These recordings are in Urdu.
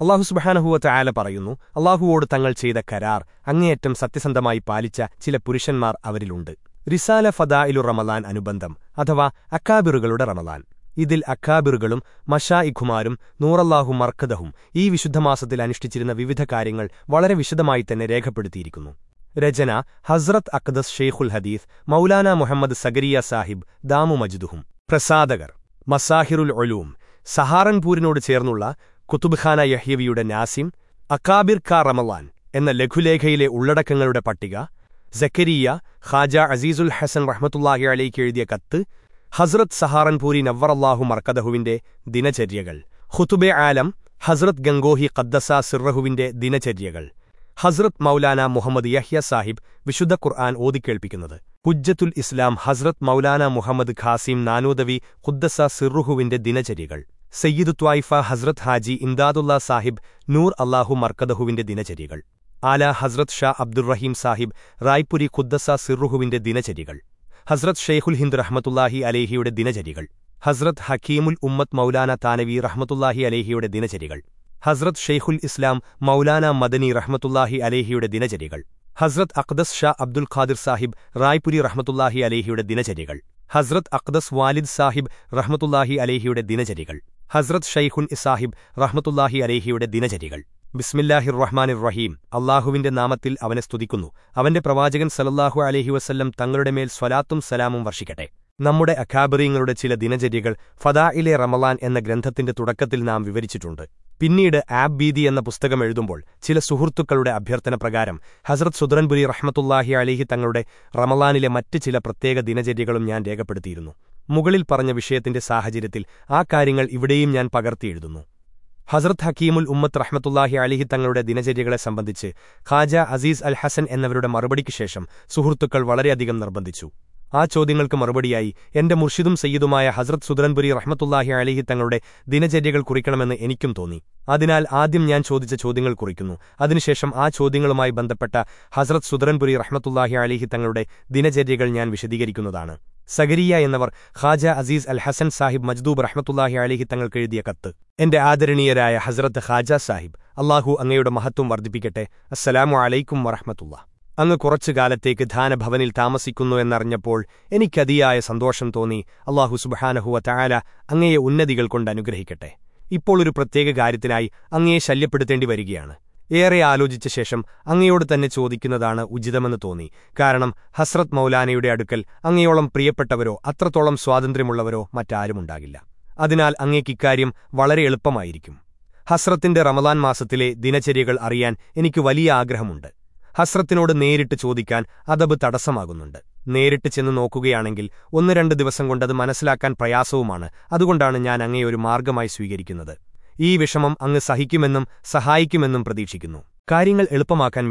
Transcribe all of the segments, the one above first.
اللہاحبانہ آل پڑھ اوڑ تک ستیہس پال پشن فدال رم لان ابند اکابل مرکدہ یوس کار وغیرہ ریکپ پہ رجنا حزرت اکدل حدیف مولانا محمد سگری ساحب دام مجد پرساد مساحر سہارن پوری چیز ختب خان یحبی ناسیم اکابر کا رمل لکھو لکھے اُنک زکری خاج ازیزل ہسن رحمت سہا رن پوری نوراہ مرکد دنچر کل خوب آلم حزرت گنگوی خدس سی دنچر کل ہزرت مولانا محمد یحیا صاحب وش آنکت حزرت مولانا محمد خاصیم نانوی خودس سی دنچرک سئی فزرت صاحب نور الا مدد دنچری آل حزرت ابدیم صاحب رائے پری خدس سیخویر دنچری گل ہزر شےخول ہند رحمت دنچری حزرت حکیمل امت مولانا تانوی رحمت الحچی حزرت شیخول امام مولانا مدنی رحمت الاح الری حر اختس ابدل خادر ساحب رائے پری رحمت الاحی الگ حزرت اخدس والد صاحب رحمت الحیل حسرت شہخت اللہ الحی دنچرک بسم اللہ الاحو نام پرچکن سل الیح وسلم تھیل سولا سلام ورشکے نمٹ اخابری چل دنچرک فدال رملان گرتھتی تک نام ووچ پی آ پکم چل سب پرکمر حسرت سدرن پی رحمت الاحی الیح تملانے مٹ چل پرت دنچرک یا مر وشی ساحچ آ کار پکر ہزر حکیمل رحمت الحت دنچرک خاج ازیز ال ہسن مربی کی شم سوکل وغیرہ نربند آ چود مربی مشدد سئی دا حسری رحمت الحت دنچرکے تیل آدم یا چوچی چوکم آ چوائیں بند پہ حسرت سدرن پی رحمت الاحت دنچرک یاددیک سگری خاج ازیس ال ہسن صاحب مجدوب رحمت اللہ علیح تک آدر حزرت خاجا صاحب الاحو اگیٹ محتو وسلام علیکم و رحمت اللہ اُرچ کال تیان بل تامپت سندوشن تیلاہ اکنگکٹ ابلیک کار اے شی و ایلوچم اوڑ چو دیکھم کارسر مولان اویپرو اتم سوتند مٹرمنٹ ادا اکار وغیرہ حسرتی رمدان مسطے دنچرک آگرہ حسرتی چویدکن ادب تٹس نوکیا دسمک منسلک پریاسوان ادا یا یشم اہم سہائی کمپنی پرتہ کارپمکل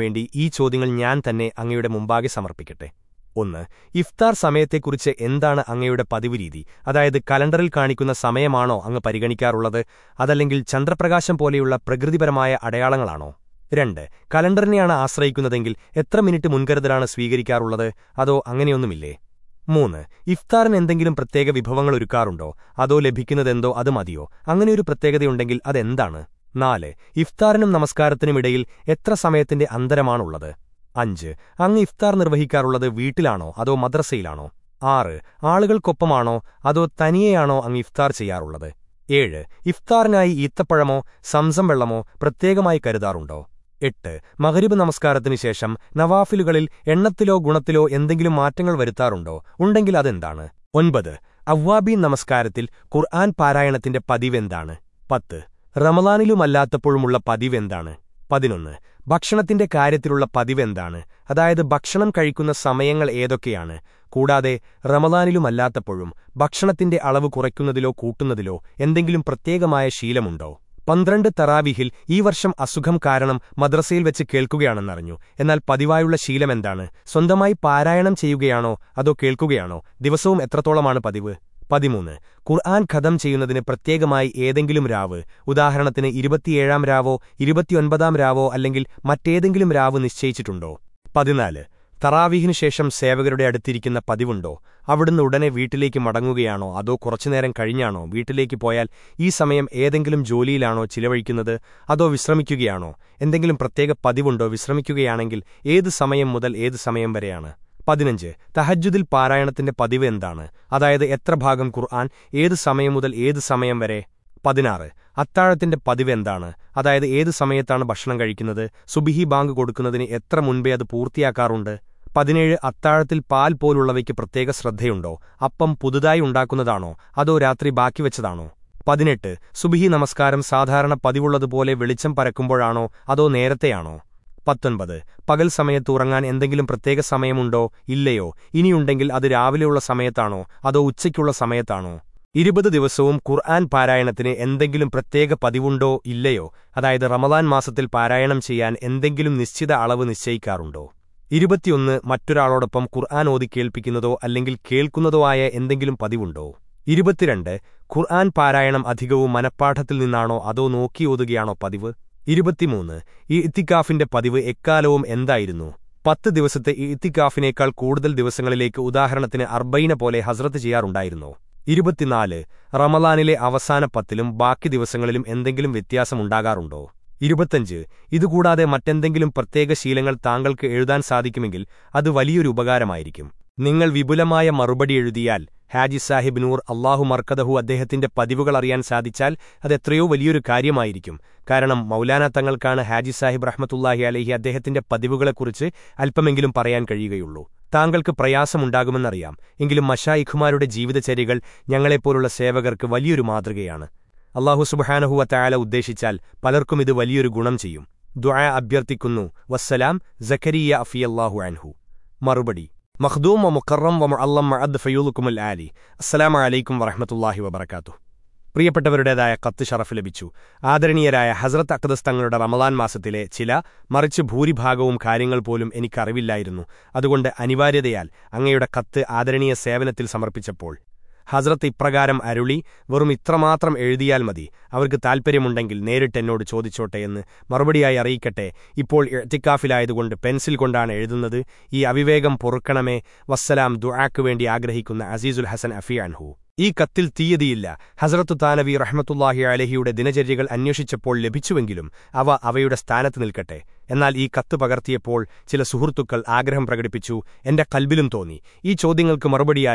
یافت سمے اُٹھو پیتی ادا کل کا سما اریگی چندرپرکاشم پرکتی پھر اٹیا رلڈری آشرکت مجھے منکر سویگا مفت وبرک لو ادنی ادا نو نمس میٹ امتحار نوکا ویٹ لو ادو مدرسا آر آلکو تنیاو افتار چیات پڑمو سمزم ووت کو مغرب نمس نوافلو گوگل موتولہ اوا بمسکار کارا پریو پتہ رملان پولیس پیو پہ کار پہان کھمکے رملان پڑھتی شیلم پندایخ وشمن کارن مدرس ویکا پیوائے شیلم دارائنچویا دسمان پہ موراً ختم راو اداحر روپتی مٹھ نشو پہ ترایحم سیوکرکن پہو ابڑ ویٹل مڑوچ نمکا ویٹ لے کے پیال یعنی سماپی لو چلوکیاں پریوکیاں پہنچے تحجتی پیوا گر آن سم سم و پہاڑ ات پہ اید سمتھ بھنگ کہ سی باگکے اب پوتییاک پہاڑی پال پولیس شرد اپائیوکا پہ سی نمسار پیوڑ ویرو پتنپمت پرت سمونی ادا سمے تاچک سمتو ارپد خارا پیو ادا رمل مس پارا چیاں نشچ اڑو نشوتی مٹرپروکوکو آیا پیوتی کن پارا ادو منپاٹ تکو نوکیو پوتی پریو ایک آپ پتہ دستے افراد کل دکاحت اربئی نو ہزر چیار رم ل پتی باقیوس واسمنٹ کچھ مٹھک شیل تا سا دھکے ادولیپکارپل مربڑ ہاجی صاحب نور ارکد ادہ پڑیاں ساتھ اتولی کاریہ کار مولان تک ہاجی صاحب رحمت اللہ علیہ ادہ پیوکم پر یو تا پریاسمنٹ مشاہخی چرک ںو لوگ سیوکر ولی اللہ عال پھر گیم ابرت السلام علیکم و رحمت اللہ وبرکاتہ پرت شرف لبھو آدر ہزرت اکدست رمدان مس چل مرچ بھویگو کارکری ادوڈ اینوارتیال اُٹھو کت آدر سیو نیچرت پرکار ورک تاپرم چوچے مربڑکافل پینسل کت اب پورک وسلام دگرک ازیزل حسن افیان یل تیل حسرت تانبی رحمت الاحیو دنچرک نوشت پو لوگ سانت نکے یو پکرپل چل سوکل آگرہ پرکٹ پوچھو کلبل تی چوک مربڑی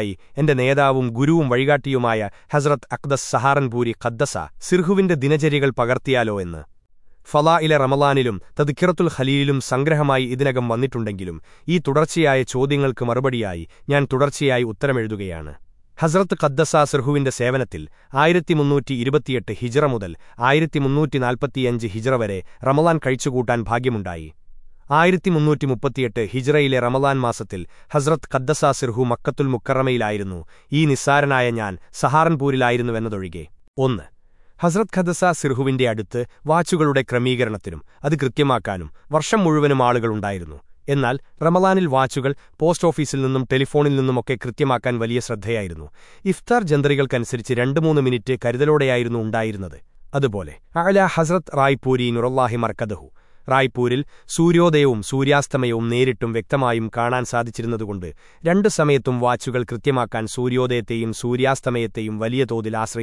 گرو گاٹا حزرت اخدس سہارن پوری کدا سیرہ دنچرک پکرو فلا رملان تدتم سنگرہ ویترچک مربڑائی یاترم د حزرت خدس سیو نیوٹی ہائی ہر رم لا کھاگائی آئیتی ہم لگ حسر خدس سیرہ مکتل مرمل یعنی نا یا سہارن پوری حسرت خدس سیرہ واچ کتت ورشم آل گ رل واچ پس ٹلیفی کتنا ولی شردی افتار جندری گلکری رن مو مٹ کبلا حسرتری نا مرکد را پوری سو سوریاستی وکتما سو راچ گل کورت سوریاستی ولی آش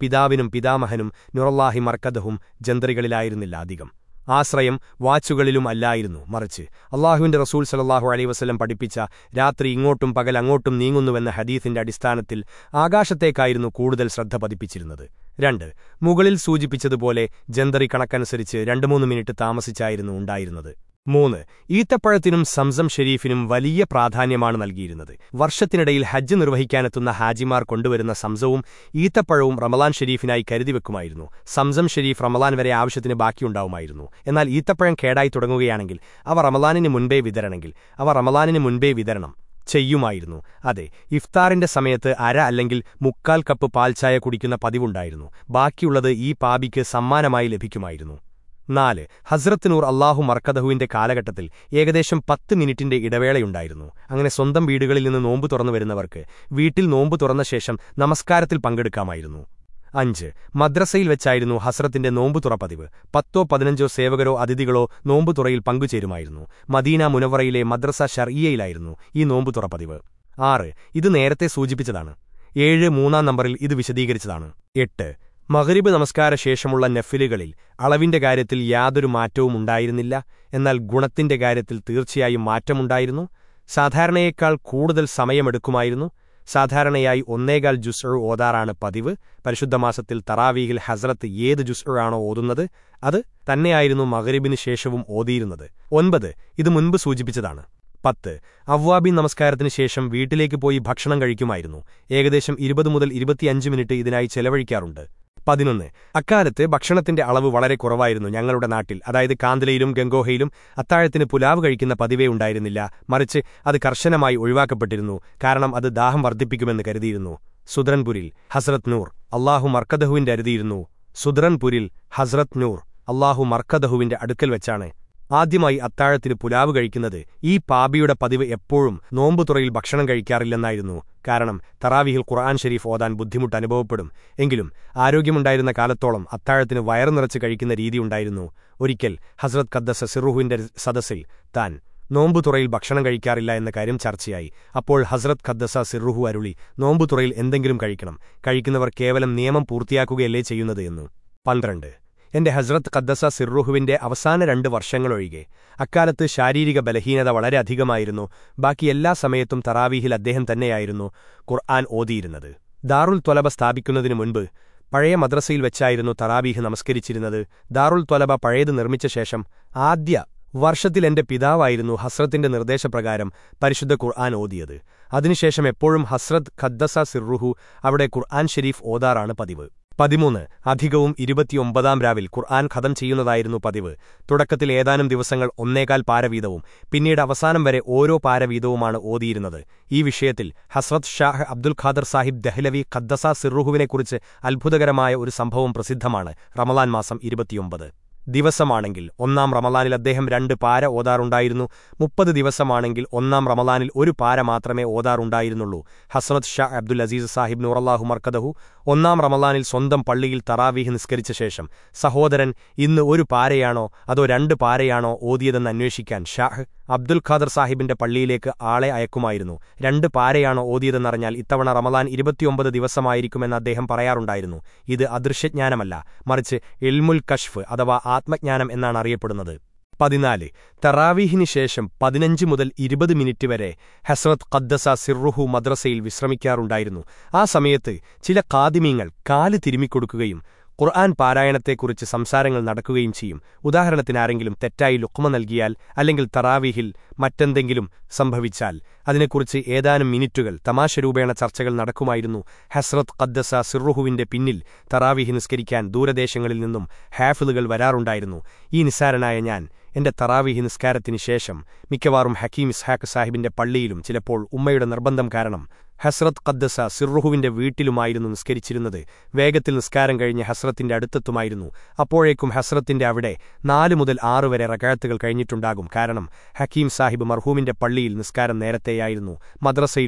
پیت پیتامہ نرح مرکد جندرکل ادم آشر واچ مرچ الاحون رسوس وسلم پڑپری پکل نیگی اٹھانا آکاش تےکا کلد پیپر موچی پی جنسری رن مو مجھے تا مسائل موتپرن ولی پرادان ورشتی حجت ہاجیمر کنویر سمزوں یتپ رملان شریک سمزم شروف رملان وی آشتی باقی یتپائی تھی رمل منبے وترمل منبائر سمت مپ پال چائے کڑکائی باقی ی پاپی سمان لائ نا ہسرتی مرکد کال گا ایكشم پت منٹ یو اگن سوتم ویڑ گی نوبر ویٹ نوبم نمس كار پن كا مدرسائی ہسرتی نوب پیو پتو پہ سیوكرو اتو نوبل پنگ چیز مدین منوع مدرس شرئل نوبپ آرتے سوچ مو نمل وشدہ مغریب نمسم نفل گز اب یا گھنتی کار تیار سادار کلک سا دھارکا جوسا پیو پریشم تراویل حزل جڑو تاری مغریبی شیویر سوچ پہ اوا بمسکار شیشم ویٹ لے کے پوائنٹ کہروں منٹ چلوکا پہ اکرت اب ناٹل ادا کاندل گنگولیم اتنی پلواب کھو مرچ میں پہلے کار داحم وردرن پی حسرت نور الاردوپری ہسرت نور او مرکد آدمی اتنی پلاو کب پاپیو پہ نوبت کہروں کار تراحل خراً شریف اودا دم آرگیم کال تم اتنی ویر نرچ کھل حسر خدس سی سدس تا نوبت کل کار چرچ حسرت خدس سی ار نوبل نیم پورتی پندرہ اب حسرت خدس سیرو ٹسان رنوش اکال شارری بلحیت وغیرہ باقی سمتھی ادہم تاریخ دا روب استھاپ پہ مدرس ترابی نمسکری دا رب پڑے شیشم آدھار ورش پیتا حسرتی نرد پرکار پریشان اودیت ادوشمپ سیر ابرآن شریف اودا رہا پیو پوکوتیت پہوکم دس پارویت پینیڈ وو پار ووٹر شاہ ابدل خادر ساحب دہل خدسا سی روح سے ادا رمل دل رمل ادم رن پارنائش دس رملانے ہسرت شا ابلز ساحب نور مرکد اوام رملان سوند پڑی ترای نسم سہورن پاریاو ادو رن پارویتکن شاہ ابدوخا در صاحب پڑی آئک راریات اتنا رملان دس مدم پر ددشان مرچ المل کشف اتوا آتھ پہال تراویح پہ ملپ منٹ وی حسر خدس سیروح مدرسائی آ سمت چل کام کال ترمی کوئی خر آن پارا لوگ تم نلکیاں تراویح مٹھا سمبر ادھر سے ملش روپ چرچر خدس سی پی ترایح نسک دور ہافل گرا روسار تراویح نسکار شیشم مکوار ہکیمس ہاحب پڑی لوگ چلو امر نربند کار حسرت خدس سی ویٹ لوگ ہسرتی حسرتی رکاو کم کار حکیم ساحب مرحو پڑی مدرسہ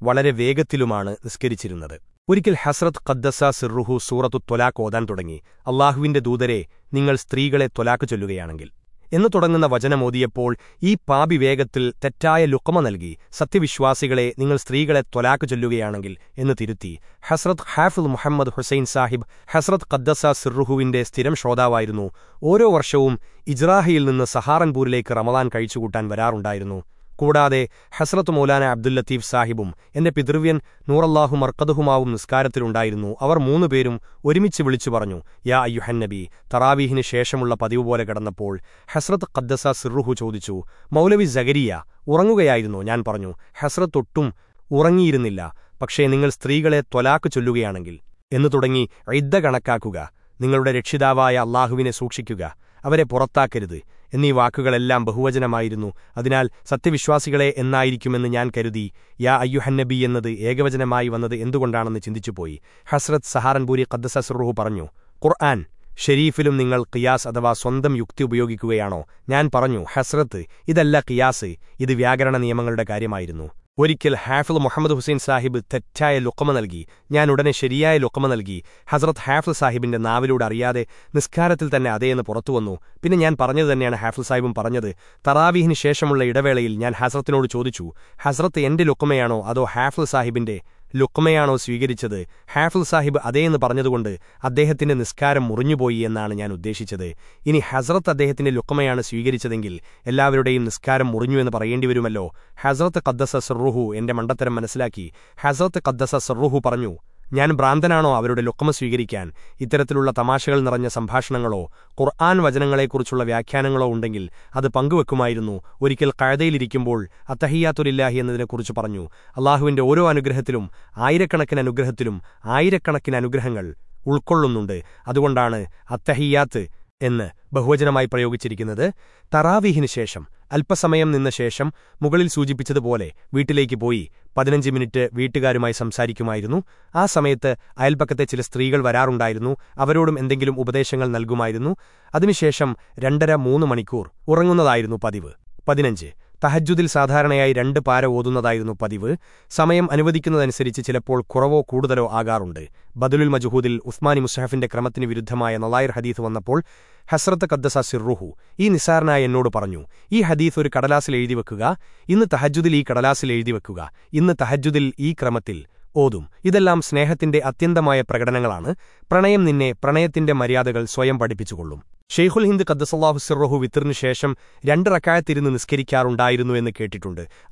پہلے ویگوچ حسرت خدس سی سولاکل دودھ تک ایت وچنو دیا پاپی ویگا لم نی ستری چل گیا حسرت خافل محمد ہُسن ساحب حسرت خدس سیرو شوتھاویوشن سہارن پوری رمدان کھچا وا ر کوراعدے حسرت مولانا ابد الطاحب اب پیت نوراح مرکد نسکار میرےمو یابی ترابی شیشم پہ حسرت خدس سیروح چوچو مولوی زگری حسرت پہلے استعمال تو لاکا چویل ادک رکشاوا الاحو سوشک انی واک ب بہچ ادا ستے یا اوہ نبی ایک وجن وسارن پوری کدس سو کن شریف لیاس اتوا سوتم یوکتی حسرت کیا ویاکر نمگ کار اورافل محمد حسین صاحب تے لم نیان شری لم نی حزرت ہافل صاحب ناو لوڈیا نسکار ادے ویجل صاحب پر تراویم حسرتی چوچیو ہسرت لوکمیاں لکھمیا ہافل ساحب ادے ادہ تر نسارم میشی حزرت لوکما سویت نسم میو حزر کدس سرو اے مر منسلکی حزرت کدس سرو پڑو یا برانت آنا لوکم سویت لوگ تمشکل نربھاشو کچنگ ویاخانگو پکوائل کادیلب اتحیات الاحولی آئر کنکن آئی کنکنگ اب ادا اتحایا بہج تراویح شمشم موچی پولیس ویٹ پہ مجھے ویٹ گئی سارے آ سمت ائلپک چل سی ورا روپشن نلکم رن مور پہ پہلے تحج سا دھار روائن پیو سمو دیکھو چلو کلو آگا بدل مجہم مسحفی كرمدھا نلائر ہدی وسرت كبسا سی روہ یو نسار یو كٹل كی تحجود كی تحجود اتن پرکٹ نی مراد کل سوئ پڑھے شےخل ہند کداحسم رنڈتی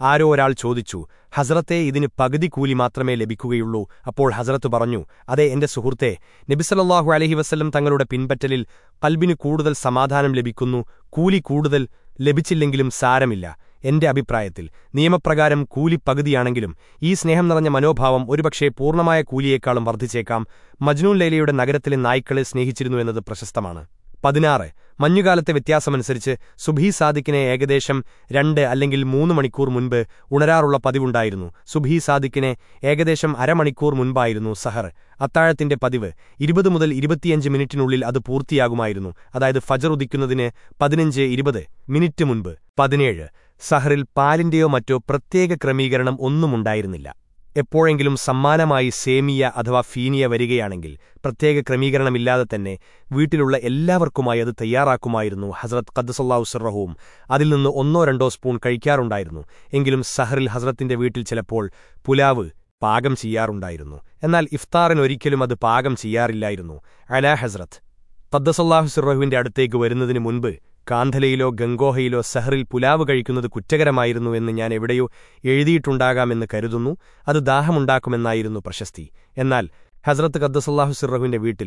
آرواؤ چوچی حزرتے ادو پکلی ابزت ادے اے سی نبیسلح وسلم تگ کلبن کلان لولی کچھ لوگ سارم نیمپرکار پکیا منوبر اور پکشے پورا ورد چا مجنولہ لوگ نگر نائک سنہ چھوٹے پہاڑ مجھ كال ویتیاس منسٹر سوبھی سادكے رو مور میبھی سادكے ارم كو منبائرہ سہر اتنے پیوتی منٹ پورتی فجر كی پہ مجھے پہنچ سہیل پالیو مچھائی سمان سیمیا اتو فین وتم تک ویٹ لڑکی تیار حزر خدس اب رو سا رو رتی ویٹ چلپ پاگم افتارنک پاگم حزر ترہی کو منپ کاندلو گنگو لو سہ پہرے ٹاگا مجھ داحم آشست حزر کدسلاہ ویٹ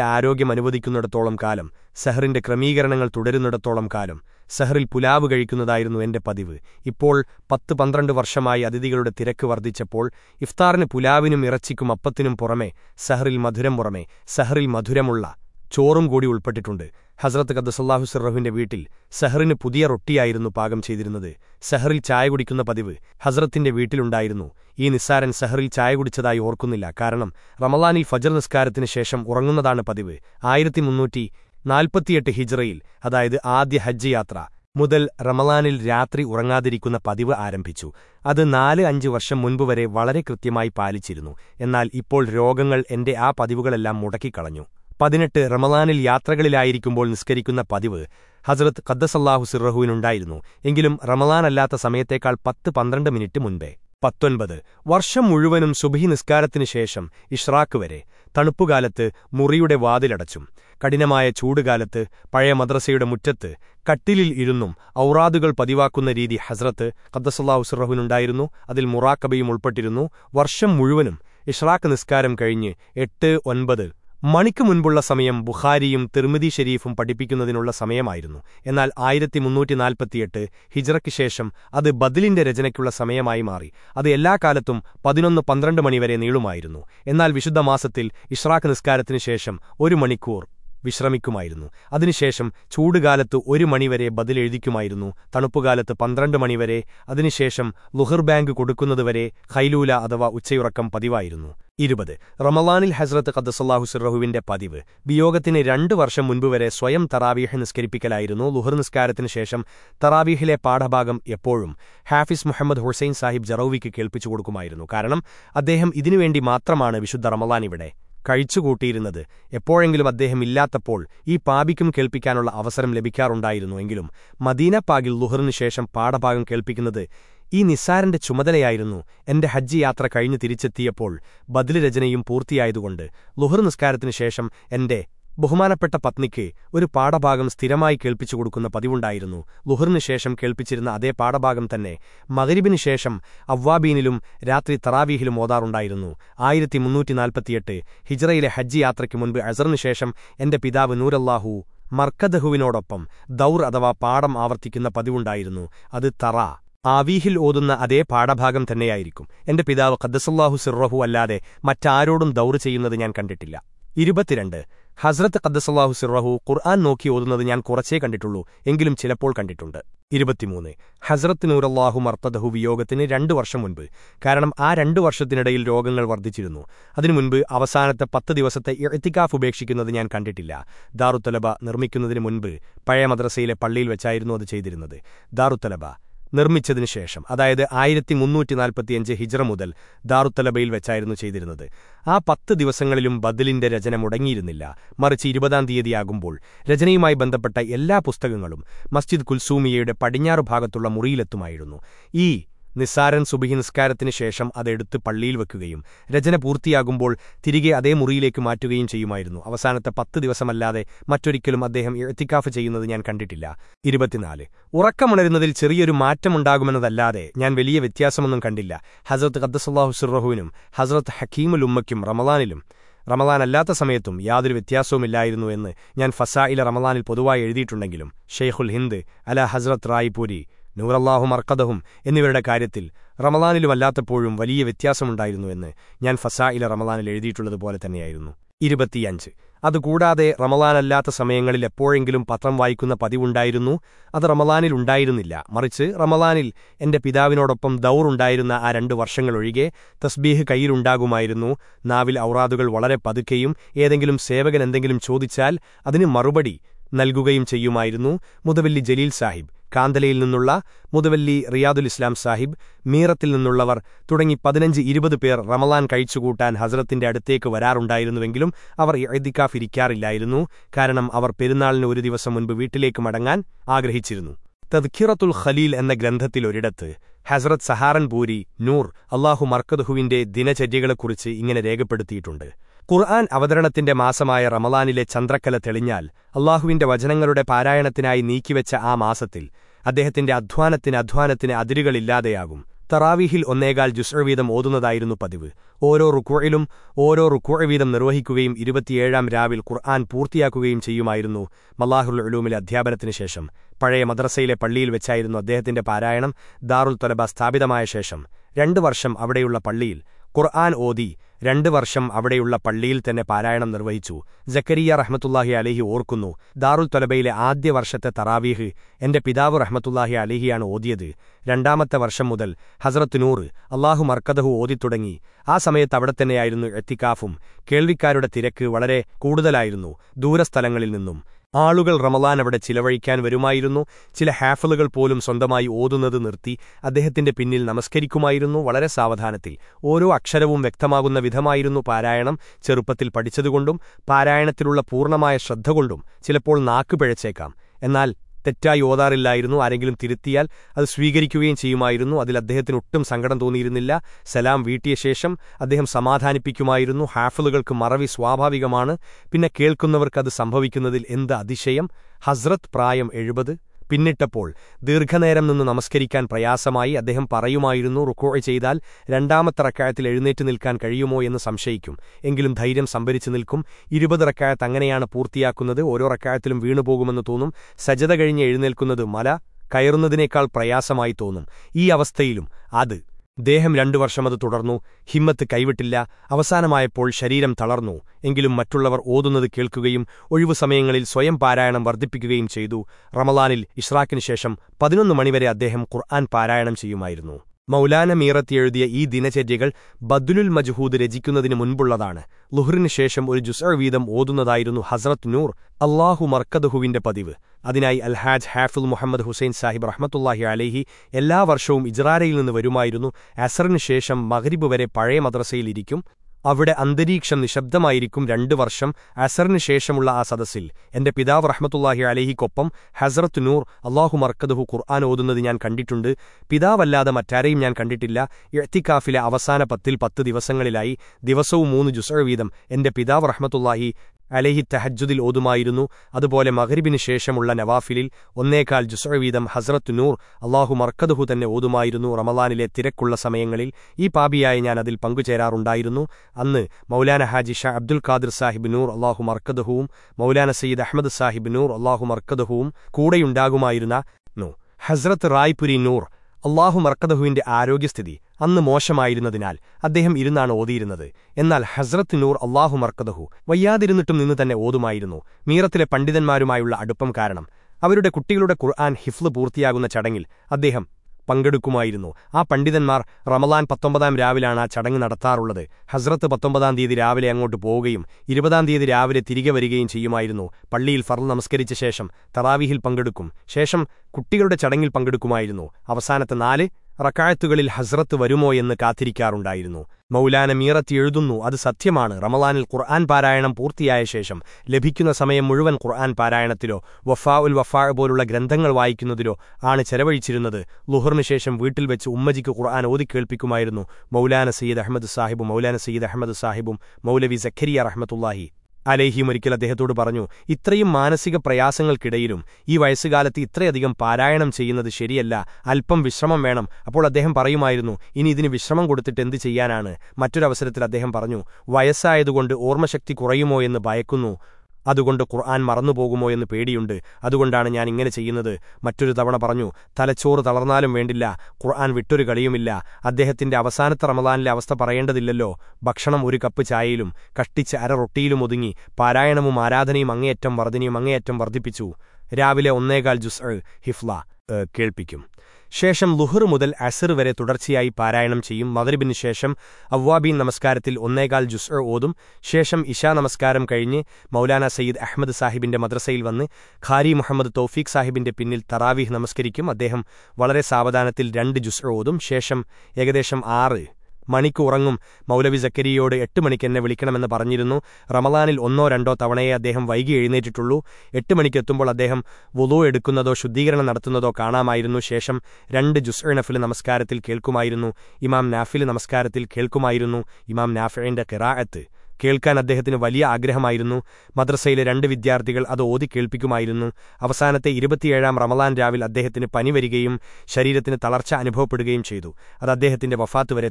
آروگم کالم سہرین كرميكر ٹھم كوال سہرل پلاو كہ آرہ پت پند ورش آئى اتيں يرک ورديپ افتتا پلچ ميں سہرل مدرم پہ سہرل مدرم چوڑ كوڑى ٹھيک حزر کدسلاہ ویٹ سہی روٹیا پاگم چیت سہی چائے کھوتی ویٹل سہل چائے کچھ کار رملان فجر نسارتی پریو آئنپتی آدھ یات میری رملانی پیو آر اب نال ورشم منپر وغیرہ کتنی پالچ روگ آ پاس موک پہ راتلک پیو حزر کدس اللہ حسوین رملان سمت پتہ پندرہ منٹ منبے پتہ ورشمن سوبھی نسکارش وڑپ واتیل کڑھا چوڑ پہ مدرسہ مٹل او راد پیوک ریتی حزر خدس اللہ حسو اب مبیم ورشمن اشراک نسک منی سم برمدی شرفم پڑپک سما آئیٹ ہدنےکل سمجھائی میری ادا کالت پہ پندر من نیل وشرا نسکار اور منک ادم چوڑ گال مر بدلک تنپر ادوشم لہر بڑھکے خیلولا اتو اچھا رملانزر قدسلاہ پیو ویوت منبر سوئم تراویح نسکریل لوہر نسارتی تراویح پاٹ بھاگ ہافیس محمد حاحب جہوی کی کار ادم ادیم وشلان کچھیرپت یاپر لائل مدین پاگل لوہر شیشم پاڑبا گلپک یسار چمت آئی حج یاتر کئی بدل رچنگ پورتی لوہر نسکار بہمپت پاھ بھاگ بن شاڑ تے مغریبی شمبین ترا ویہ ہج یات منبم پیت نوراح مرکد دور اتوا پاڑم آورتی پریوائی ویہل ادے پاھ بھاگ تاریس سی اب مٹروڑم دور چیز حزرت خدسل خر آن نوکی کنٹرول چلرت نوراح مرتدہ ویوتی آ رنڈوی روگ ورد منپے پتہ دستی پہ مدرسے پڑی وجہ دا روت نرم چن شاپ ہ مل دا روت وجہ آ پتہ دس بدل کے رچن مل مرچام تیو رچ نوائ با پھر مسجد کلسو میجا بھاگت متعلق نسارن سوبھی نسکار پڑیل ویم رچن پوتییاں پتہ دس مجھے چراٹ ویزراہوں حزر حکیمل رملان رملان سمے تم یاسائ فسا لم لانا پوائیں شےکھ الزر پوری نور مدم کار رملان پہ ولی واسمے فسال رملانٹ ادا رملان سمپ وائک پہوائر اب رملان رملان پیت دور آ رن ورشن تسبی کئی لوگ نا وغیرہ پہ سیوکنگ چوچا ادو مربڑ نکم جلب کاندل مل ریاد ساحب میرتی پہ رملان کچا حزرک ورا رکھا فری کار پاور دس میٹل مڑ تدل خل گرتریڑ حزرت سہا رہن پوری نور ارکد دنچرک رآن رملانے چندرک تلاہ وچ پارا نیو آسان تین ادرگیاں ترایل ویتمائ پہ كن پورتی كیوں یعنی ملا اداپت پہ مدرسے پڑی ود پارا دا روب استھا شیم رن وشمہ پڑی كن رن ورشم ابڑ پڑی تک پاراشن نروہ چوکری رحمت اللہ اورک دا روبل آد ور تراویح پیتا رحمت اللہ اودیت رن وشمل حزرت نور ا اللہا مرکد اودیت آ سمت آئیں کافکار وغیرہ کل دورست آل گھر رملانو چلوکین واف لوگ سوتھ ادہ تھی نمس وغیرہ سوانو اکشر ویت آگے پارا چل پڑ پارا پورا شردکم چلو ناک پڑچ تےواریال اب سوی کمرہ اب سکٹم تی سلام ویٹیاش ادہم سمدانی پیفل گلک مربی سوا کے پہلے سبکتیش ہزرت پرائم پہنٹ پہ دیر نمس پریاسم ادم چیز رنکم دمریچر پورتی ویڑھ سجنی مل کاڑ پریاسم دیہم رن ورشم ترمت کئیسان پریمن تلر مٹرور اوتکیم سم سو پارا وردو رملان اشراک پہ مر ادم کارا مولان میتی چرک بدل مجھ کھنپل شیشم اور جس ویتمائزر نور ارکد پیوائ الحاج ہایفل محمد حُسب رحمت الحیح الا وارسم مغریب ور پہ مدرسے اب اتر نشبد آن ورشم اصریم آ سد پیتا رحمت اللہ الاحکم حزرت نور ال مرکد خر آنو پیتا ملتی پتی پتہ دسائی دوں ویتم پتا رحمت اللہ حاصل اللحی تحجی ادے مغربی شیشم نوافل جس ویتم حزرت نور ارکد رملانے یوز پاپیا پکا رولان حاجی ابدل خاور ساحب نور ارکد مولان سی احمد صاحب نور ارکدری نور ارک آپ کو اُشمے حزرت نور ارکد ویٹ تک اوتھو میر پنڈیتر اڑپ کار ہتیال پگہ پنڈیت پتہ روایت آ چٹا رہے ہزر پتام تیوہے اگوتان تیوہیں تری گئی پڑی فر نمس ترایل پنکم چڑی پکسان رکھا ہزرت ورمو یوتی مولان میئتی ادیو رملانی خر آن پارا پوتی شیشم لبک سمن خ پارا وفال وفا بولے گرت وائی کلو آن چلوچم ویٹ امجی کو کورک مولان سئیداحیب مولان سئیداحیب مولو زخری رحمت اللہ الہیلو اتم مانسک پریاس ویسے ادم پارا شری امشمن ویم ابھیانسرو ویسا اورم شکتی ادو كن مرن پوگم كو پیڑی ادا یا یاد مچھر توڑ پر تلچر تلرال ویٹ كرنٹر كڑیمتی رملانو بڑھم اور كپ چائے لر روٹی پارا آرا ٹردن اگیٹ ویو راجپیكھ شمن لوہر مل اصر ویڈرچائی پارا چیم مدربی شیشم اواب نمسکار جسم ششا نمسکار کچھ مولانا سئید احمد ساحب مدرس واری محمد تعفی صاحب پی ترای نمسک ادہم وغیرہ سودان تر جمشم آر منکم ملبی زکریوڑ منک ویكھ مملان توڑے ادہم وائکی ٹو ایٹ من كے بولے ولو یوكو شدم كو شیشم رنڈل نمسكی كے ام ناف نمس كار كے ام ناف ٹرا ایت کی وی آگے مدرسے رنگ وداروتی رمدان روایل ادہ پنی ویر شروع تلرچ اوپر وفات میری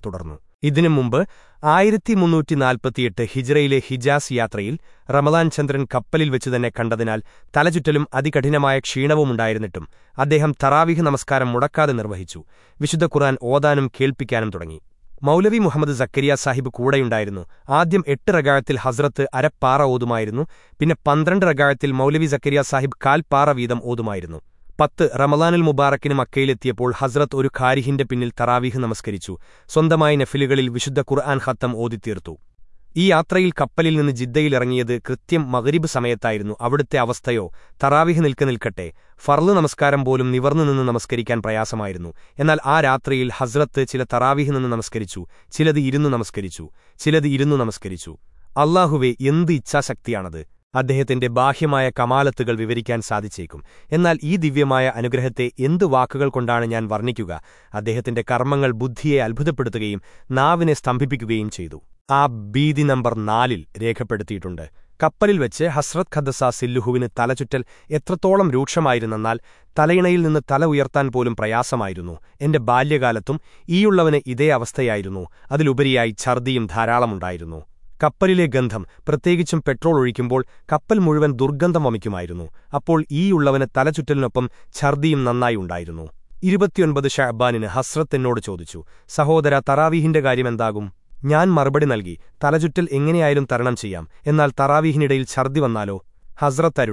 ہاتھ رم لان چندرن کپل وچ تک کھل تلچنگ اتنی ادھر تراح نمس موکاپان تک مولبی محمد زکریب یوں آدم رگایت حز پا پہ پندر رگای مکری صاحب کال پا ویت پتہ رمدانل مبارکیمکل حزرت اور کاری تراویح نمس میں نفل وش آن ختم اوتی تیر یت کپل جیدیل کتم مغریب سمےت ترایح نکے فرد نمسکار پولیم نور نمس پریاسم آ رات حزر چل ترایو نمسکریو چل نمسکریو چل نمس الہ ادہ باحی کمال سادھا ار گرہتے ورک كا ادہ تر كرم بے ابت پڑت نا استمبی آ بید نمبر نالی ریکتی کپل وچ ہسرت خدس سلو تلچم روشم تل تلرت پریاسم بالکل تمے ابری چھردیم دھارا کپل گندم پرت پٹرول کپل منرگم ومکوائ تلچ نو شہبانی ہسرت چوچو سہور تراویح کار یا مرپی نل گی تلچل ترمیاں تراویح چھردی وو ہزرتر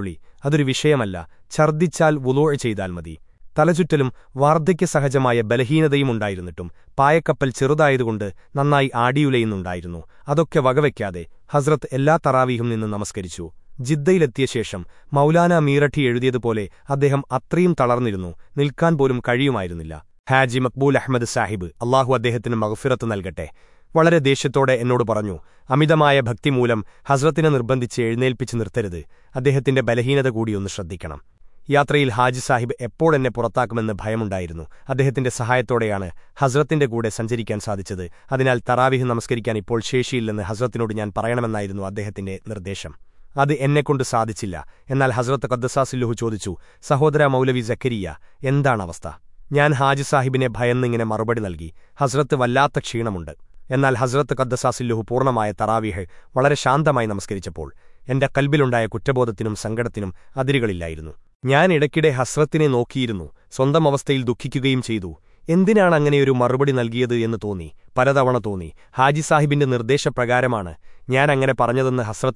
وشیم چرد چاول ولوڑ چیت می تل چل و واردک سہجم بلحیت پاککل چائے نئی آڑی ادکے وغیرہ حزرت نمسکریو جیتیم مولانا میرٹ ادم اتم تل نکل کھل ہاجی مقبول احمد ساحب اللہ تم مغفرت نلکٹ وغیر دشے پر امید مومن حزرت نے نربند ادہ تلہینتر یاتر حاج ساحب ایپتمن ادہ تہوتی کور سچا سادی ادا تراح نمسریانی شزرتی نرد کن ساد حسرت کدساس چوچیو سہو در مولوی زکری یااج ساحب مربی نلکی حزرت ویم حسرت قدساس پورایح و شانت نمسکل کچھ سکٹ ادرگل ہسرتی نوکی سوتمبست دکھا مربلی نلکی پل تی ہاج پرکار پر حساب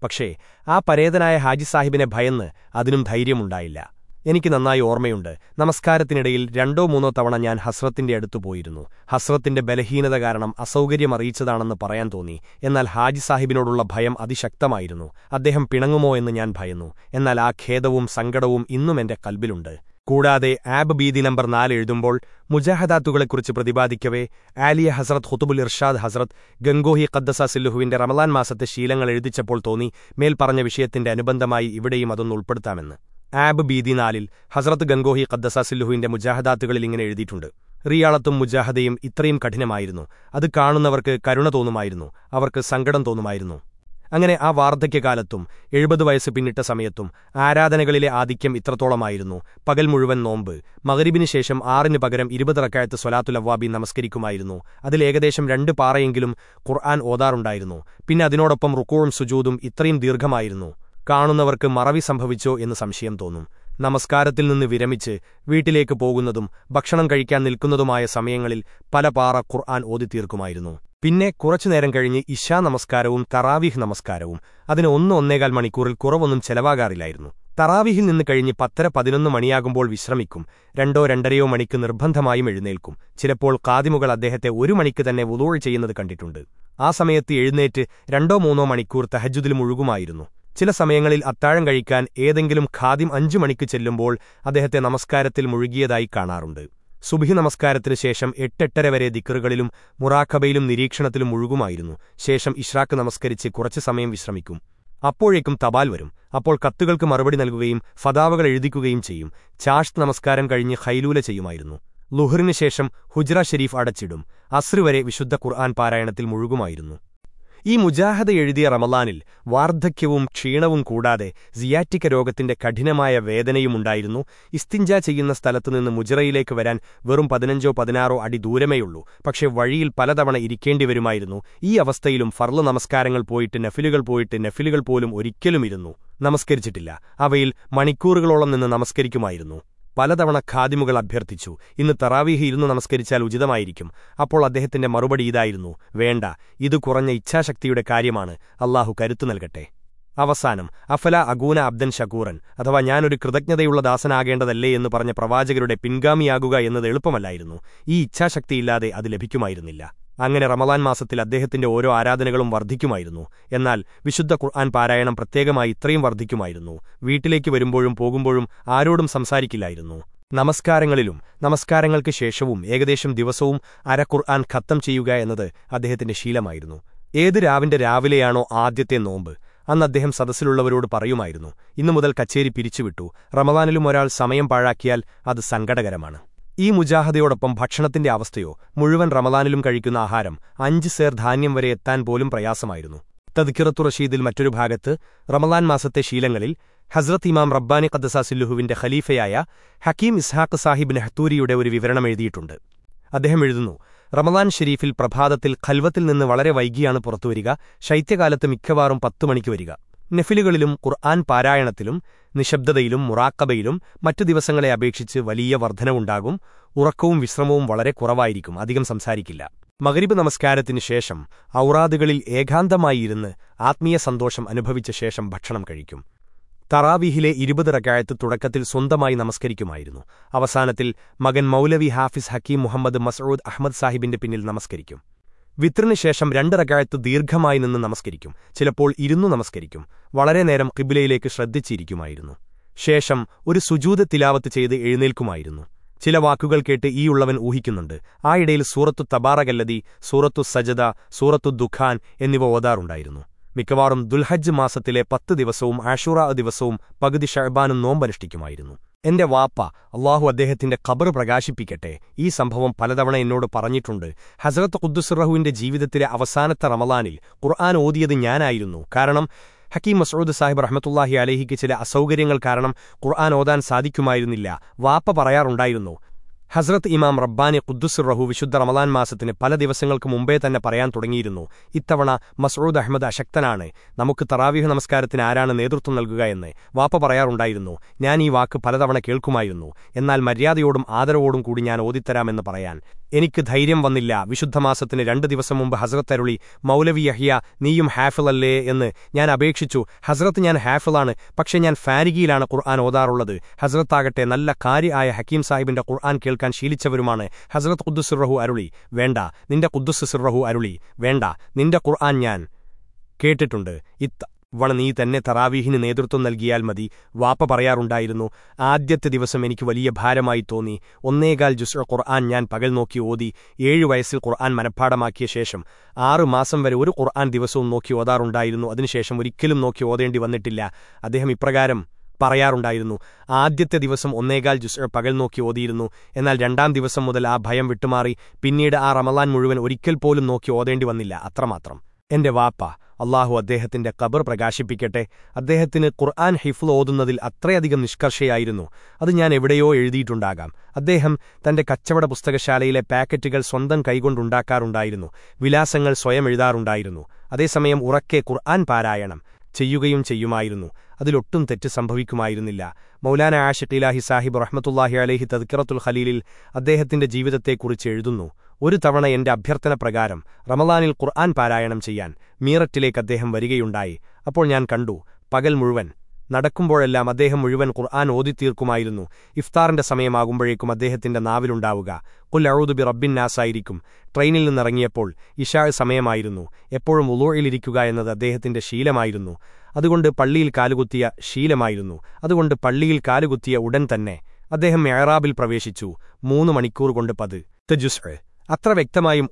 پک آ پریت نا حاجی ساحب نے بھئن د ایسے نائی نمس رن موت توڑن ہسرتی ہسرتی بلحیت کارنمسمچ ہاج صاحب نوٹ اتار پیگن آ خیدو سکٹو کلبل کور بیدر نالدادت پرتپاد آلیا حسرت ہتوبل ارشاد حسرت گنگوی کدس سلو رمل مستے شیل تی مرشیتی آب بید حزر گنگوی کدس سلوی مجاحدات ریال تم مجاحد اتنی کٹھنوک سکٹم تھی اگن آ واردکت پہ سمت آرا دے آدھ آپ پگل منب مغربی شیم آ پکر سولابی نمسکشم راڑم کن اودا روپوں سوجود دِر مربش تم نمسکل ویٹ لےکم کلک سم پل پا کچھ کچھ نرم کچھ اشا نمس تراویح نمس منکوکا رہ تراویح پتر پہ منیامکم رو رو من کی چلو کا مدتے اور منک ودو کر آ سمت رو مو تحجل ملک چل سم اتم کھانا ایم خیام اچھی چلو ادے نمسکار مجھ گیات کا سوبھی نمسم ور دکھل مبیم ششراک نمسکری کچھ موکمن تپال ورکم ابو کتک مربع نل گئی فداوک چاشت نمسکار کچھ خیلو لے لریف اٹچے وشان پارا مجھ گئی یجاحد واردکے سیاک روپتی کٹھا ویدنجا یلت مجرو پہ پو دور پکے وی پل ترکی لوگ فرل نمس نفل گل نفل گل نمس منسک پل تم گرت تراویح نمسکریل ابو ادتی تربڑ ویڈ ادن اچھا شکتی کاریہ کلکٹس افل اگونا ابدن شکون اتو یا کتجا گے ایسے پروچکر پنگامیاتی اب لک اگن رم لانستی وردک كن پارا پرتم ورد كوئی ویٹ لیكو آروڑ كلائ نمس نمس كاركم ایكم دوں ار كن ختم یو كا ادہ تر شیل راو ٹرا لیا آدت نوب ادہ سدروائر كچری پیری رملان سم پاڑا سکٹ كر یجاحد منلان کھارم سیر دھان ورنگ تدکی رشید مچھر بھاگت رمل مستے شیل حز ربانی کدس سلو خل ہکیم ساحب نہتری اور ادہم رملان شریف و شکوار پت من کی نفل گارا نشبد لڑاکب ولی وردنگ ارکوم وغیرہ ادمیک مغریب نمس او رادی ایکان آتوشم شیشم بھٹک ترایح اربدکا تک سوتر مغن مولوی ہافی حکی مسود احمد ساحبی پی نمس وت نشمکت نمس چلو نمسک وغیر نرم کبھی شرد شروع تیلکل یونیک آئی سو تبار گوستا سورتت دکھاً مکوڑ دس پتہ آشو دس پک دان نوب نشو اب واپ اللہ خبر پرکاش پیٹم پل تحرت خود جیوتان رملانی خر آن یا کارن حکیم مسود صاحب رحمت الاحی علحی کی چل اصل کارنم کھاد واپرن حزر امام ربان خرح وشلانس پہ دس میرے تم پر تسرود احمد اشکن تراویح نمس نت ناپائ وا پال مراد آدروڑک دشتی رن دس مجھے حزرتر مولوی اہیا نیم ہافل اچھا حزرت ہافل پکے فارگی کاندا رہے حزرتا نل کار حکیم صاحب شردوسٹی تراویح میں واپ پڑا روس بار گا خر آن پکل نوکی ویسے کنپاڑی آر اور کن دس نوکیوائر نوکیو پر آدسم پکل نوکی رن دل آئیں پیڑ آ رملان پولیم نوکی واپ الاحو ادہ خبر پرکاش پے ادہ تیفرش آئی اب یا تم پال پاکٹ گل سوتم کئی کنٹائر ولاسا ادے سماپے کارائم چیز ابوکو مولا آشٹل صاحب رحمت اللہ علی تدل ادیو اور تونے ایٹ ابرت پرکار رملانی کارائم چیز میرچ لے کے ویری اب یا پکل مدم کن تیف سما آگے ادہ نایل کل اعودی ٹرینپ سمپ ولویلک شیل ادو پڑی کال گیل ادو پڑی کال گڑن تین ادہم مہرابل پرویش مور پہ ات ویم اجدیٹ تیوائی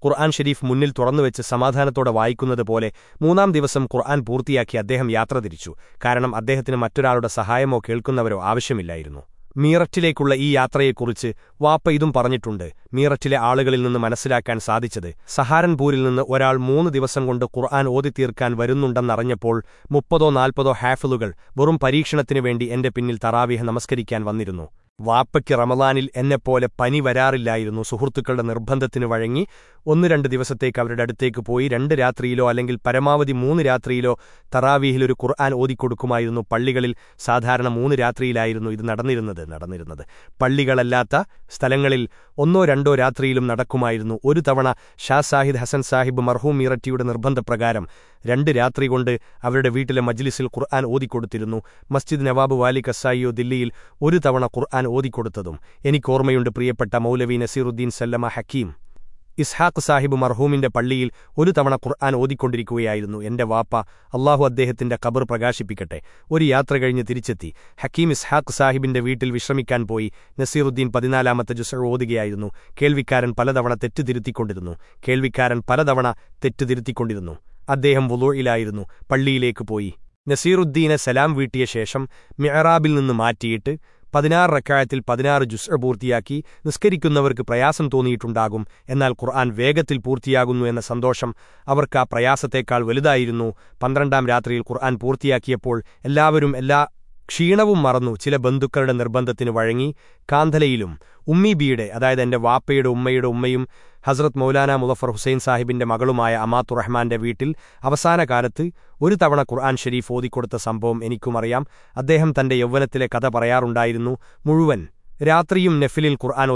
کچھ سادان تو وائک مسم خ پوتییا کارہ تم مہامو کیو آ میرٹ لے كر یعنی یات كی واپٹل آل گھنٹہ منسلک سای چہار پوریل مسم كو كنو كا وپ ناپ ہاف لریک پاراح نمس كا و واپک رملانے پنی وا رہی سہت نربند پوئی روتی پرمدھی موت تراویحل کچھ پڑک سا دھادار موت لوگ پڑا اسلگیت اور تونا شا ساحد حسن صاحب مرحو میٹ نبند پرکار رنت ویٹل مجلس خر آنکتی مسجد نواب وال کس دلّی اور خر آنک مولوی نصیر سلام ہکیم اساک پی اور کنک واپ الاحو دہر پرکاشپے اور یاترکی حکیمساحیبی ویٹل نصیر پہالا مود گیان پل توڑ ترتی پل ترتی ادہ وار پڑی نصیر سلام ویٹیاش میم پہلے پہاڑ جکیس پریاسم تک کچھ پورتی سوشم پریاستے ولوت آپ پندرہ رات پورتی مر بند ند تک ادا واپس حزرت مولانا ملفر حسین ساحب مگایا امتحم ویٹان کال توڑھ کن شریف اودیک سبکام ادہم تک کت پرا روپیے مفل خوان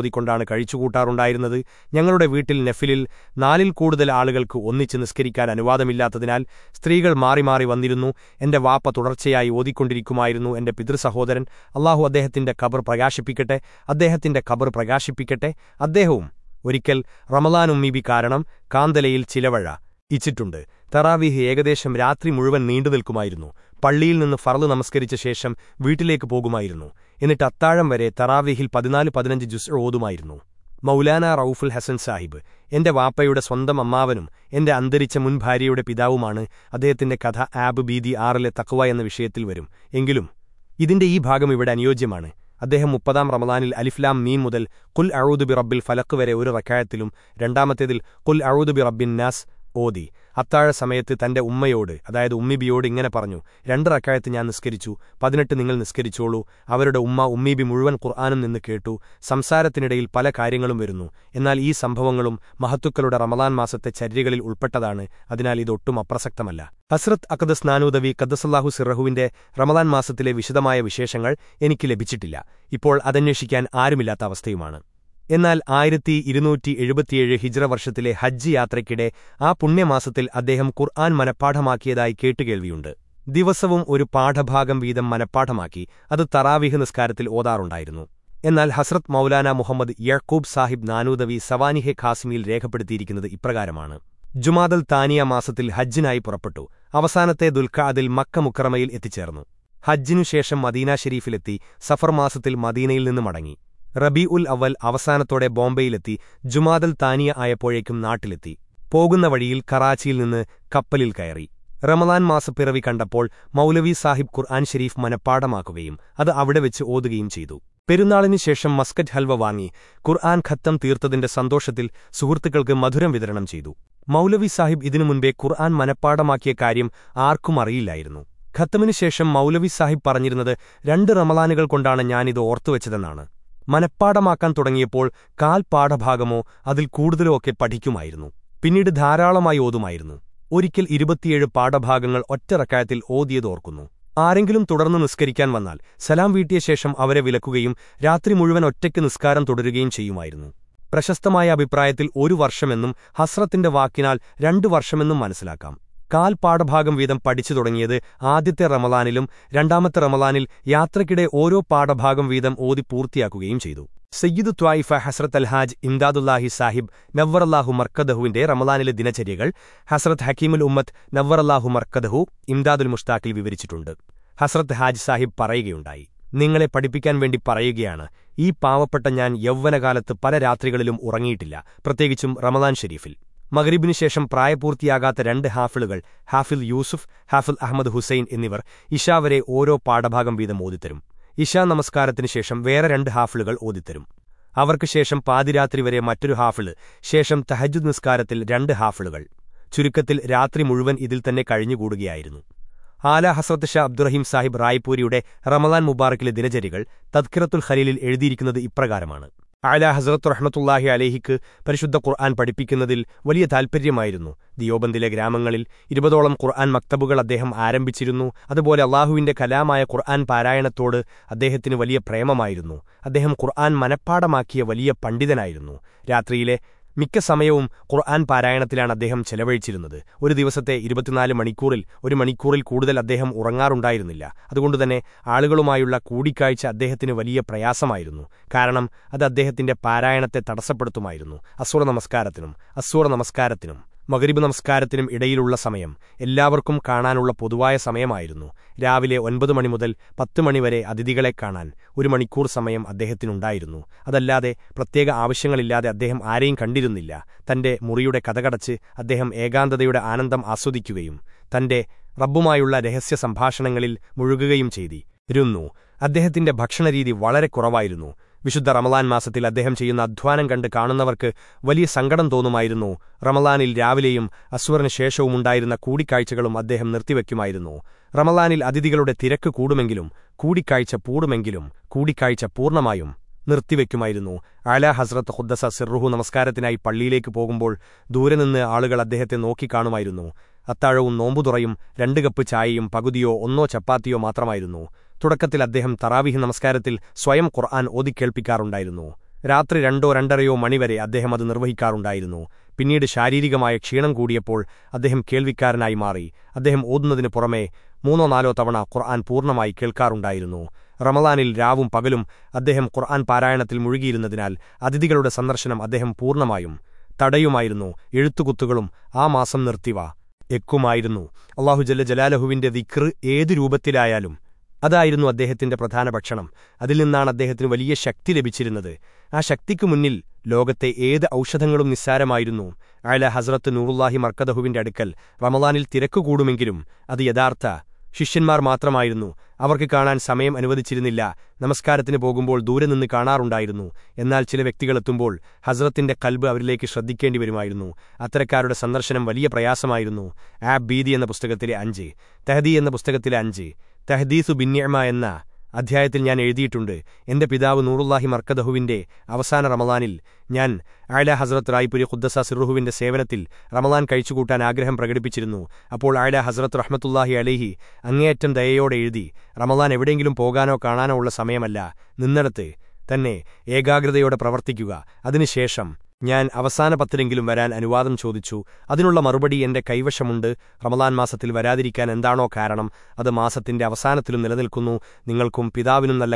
کب ویٹ نفیل نالی کل آل گا استعمال ماری ماری واپ تو پت سہولہ خبر پرکاش پیٹ ادا خبر پرکاش پے ادو اورم لانب کار کاندل چلوٹ تراویح ایکدم روڈ نکل پڑی فرد نمسکریشم ویٹ لے کے پوکی وارای پہ پہنچ مولانا روفل حسن ساحب اب واپ سوتمنچ پیتاوتی کت آب بھید آ رہے تک وی بھاگم ادہم مپدانی الیفلام میم مل اعود فلکر اور رکھا رن دعود باسکاری مت تم ادابیاں رن رکت نس پہ نسکریور آنکو سنسارتی پل کار وی سمبر مہتوکل رمل چرپاپانوی کدسلاہ رمل مسدش لبھی ادنکن آرمت میں ہجر ورش ہج یاتک آ پاپن منپاٹمکٹ گھر پاھ بھاگ ویت منپاٹ آ ترایحسائل حسرت مولانا محمد یخوب ساحب نانوی سوانی خاسمی ریخ پہپر جمل تانیا معس پوچھو دل مکمکرمتی چجم مدین شریف لتی سفر معلوم مدین مڑ ربی ال اولانت بامبے لتی جل تانیا آیا ناٹ لراچ کپل کملنس پی کبھی ساحب خر آن شروف منپاڑی ادگی چہر پا شم مسکٹ ہاں کن تیرت سندوشتکلک مدھر وترم چیت مولوی ساحب ادے خر آن منپاڑی کار آرکمر ختم شیشم ماحب پر رن رمل گل کانور وچت منپاڑن تھی کال پاٹ بھاگ ابکے پڑھکے پیاراوت پاھ بھاگیت آرگل نسل سلام ویٹم و راتن نسکار چیو پرشست ابھیرا اور ورشمہ حسرتی واک ورشم منسلک کال پا باغم ویتم پڑھی آدھے رملان رملانی یاتک پاٹ بھاگ ویت پورتی سئید حسرت امداد ساحب نوراح مرکد رملانچر کل حسر حکیمل نورا مرکدل مشتاک حاج ساحب پڑپن وی پاپ پہ یاوک پہل رتم رملان شریفی مغربی شیشم پرا پوتییا گا ہاف گل ہافل یوسف ہافل احمد ہُسن واٹا گیتمویت اشا نمس وے ہاف گروتر شیم پا وافر شہج نسل رافل چی ریو کور آل ہسرت شاہ ابھی ساحب را پور رملان مببارک دنچری تتکرل خلیل آلا حضرت رحمت اللہ الاحیت پریشد خود وی تر دل کتب آرمبھی ادے اِن کلام خر آن پارا خان منپاڑی پنڈیت نگر کوئی مک سم کاراشن چلوچر دس مو مل کل ادم اِس ادے آل گزار وی پریاسائن ادہ پارا ترتم نمس نمس مغریب نمسمکم کا پوائے سمجھ راپت مل پت مر اتران سمحتی ادا پرت آوشم آر تک کتکڑ ادھم ایکت آنند آسم تبس سمبھاشی ادہ دیر بھار و وشل مسل ادم ادا نم کھرکی سکٹم ترلانی راویم اصور شیشو کچھ ادمکل اتک پوڑھے کا پورا نرتی آلا حسرت سیروح نمس پڑھ دور آل گئے نوکو اتو نوب چائے پک در توکم ترای نمس آنکری رنو رنو مر ادمکا پیڑ شارکم کچھ ادھر پورم مالو تر آن پوری رملانی راو پگل قرآن پارا ملکی اتنے سندر ادہم پور تڑی کتھ آسم جلالہ دکا ہے ادائی ادا پرانا ابہت ولی شکتی لبھچے آ شکتی ملکتے ایوشن نسار اہل حزرت نو راہ مرکد رملان یوڈ یار شیشن کا سمدکار پہ دور کا چل وزرے کلبری شردکا سندرشن ولی پریاس آپ بید تحدیس بنیام ادا تین پو نلاح مرکد رمدانی یازرتری خدس سی سیوا کہچ کھم پر حزر رحمت الاحی عل ام دی رم لانوانوانوت ایکا گرو پروتی ادم یا پتر وراحد چوچو ادر مربڑ اِن کے کئی وشمن مسائل کارستی نکنکم پیت نل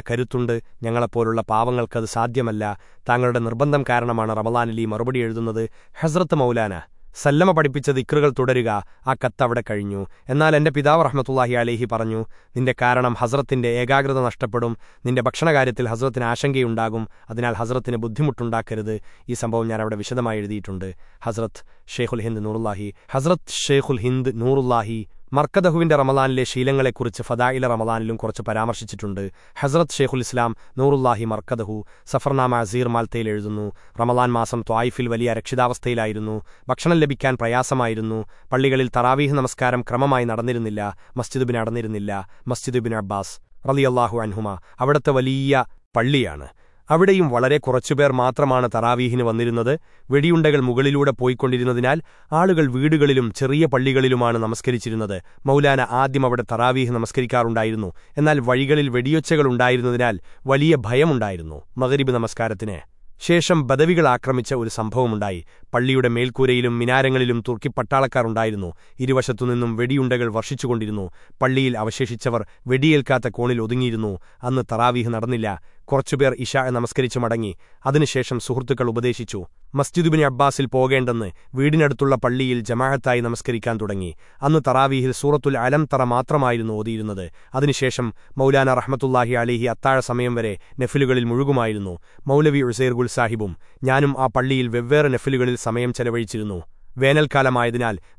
کل پاپک سادھ مل تک نربند کارن رملانے حسرت مولان سلم پڑھتے دکھرگ آ کتنے کھوال پیت رحمت الاحی علحی پرزرتی نشپڑی حزرت آشنگ ادا حزرتی بدھ مٹاک یہ سمبو یا شدہ حزرت شیخ نوراحی حزرت شیخ نور اللہ مرکدہ رملانے شیلگے کچھ فدا لملان پامرشل نور اللہ مرکدہ سفر نام ازیر مالت رمل مسم ط ولی ارکاوستی لیاس پڑک تراویح نمس میں مسجد بن مسجد بن ابی الاحم ابڑتے ولی پڑی ابڑ وت تراویح وڑی میری پویکل آل گل ویڑ گمسک مولان آدم تراویح نمسکار وڈیوچ ولیمب نمس بدو گل آکرم پڑی موت ملک پٹکار وڑی ورش پیش ویلکت کو کچ پیشا نمس مڑ سوکل مسجد بن اب ویٹ پڑی جمت تی نمس سوم ترکیب ادم مولانا رحمت ات سمے نفل میزرگل ساحب یا پڑی وفل سم چلوچا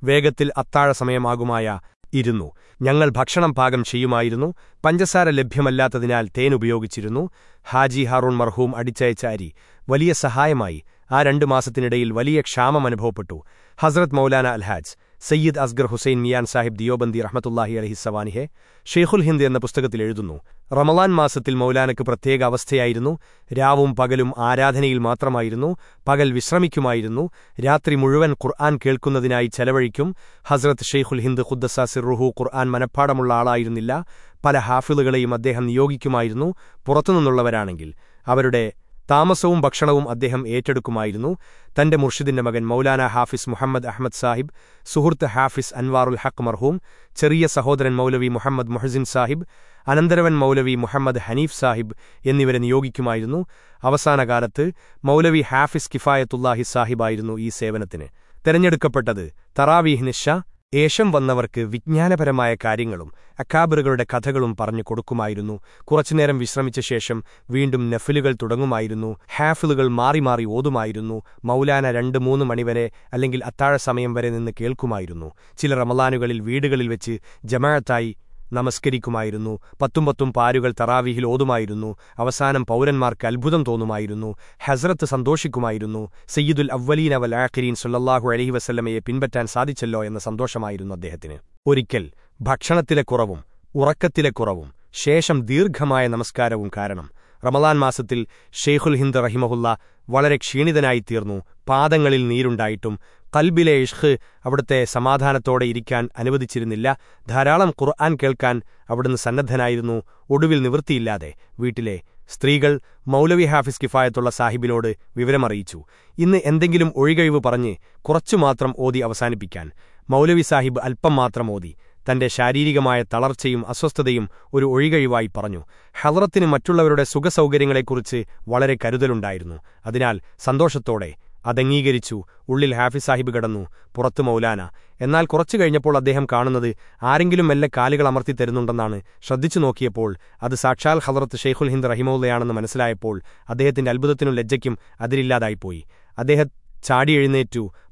ویگ تک ات سما پاشمہ پنچس لبا تین ہاجی ہارو مرہو اڑچی ولی سہای آ رنستی ولیمن حزرت مولان ال ہاج سئی اسغر حسین میب دندی رحمت اللہ احی س ووانی شےخل ہندو رملان کے پرت پکل آرا دل پکل رات چلوک شیخول ہاسی رن منپاڑم آ پافک نیوگی تا مسلم ترشدی مغن مولانا ہافیس محمد احمد ساحب سات ہافیس انوارل ہک مرحوم چھور محمد محزن صاحب ارون مولوی محمد ہنیف صاحب نیوگان کال می ہفات صاحب شم وجان پرینگ اکابر کتک نرم ویڈم نفل گزر ہافل گل ماری مولان رن موند منی ابھی ات سمک رم لان ویڑ جمع تیار نمس پت پار تراسان پویرن تر حر سر سئید الولی ساح الحی وسلم پن پاس سایچو سنوشی ادتی ارکم شیشم دِر نمسکار رمل شیخمہ وغیرہ تی پاد کلبلشتے سمدان تو دھارا کبڑی سنویل نوتی ویٹل استعمال مافیس کفایت ساحب لوگ انسانی پاس ماحب امت تک شارریکتوں پر ہلرتی مٹرو سوکرگائر سندوشت ادی کچھ اُن ہافی ساحب کولان کورچ کل کا آرکل مال گمر تر شردھی نوکی ادا تو شیخولح رحمیاں منسلپ لجک چاڑی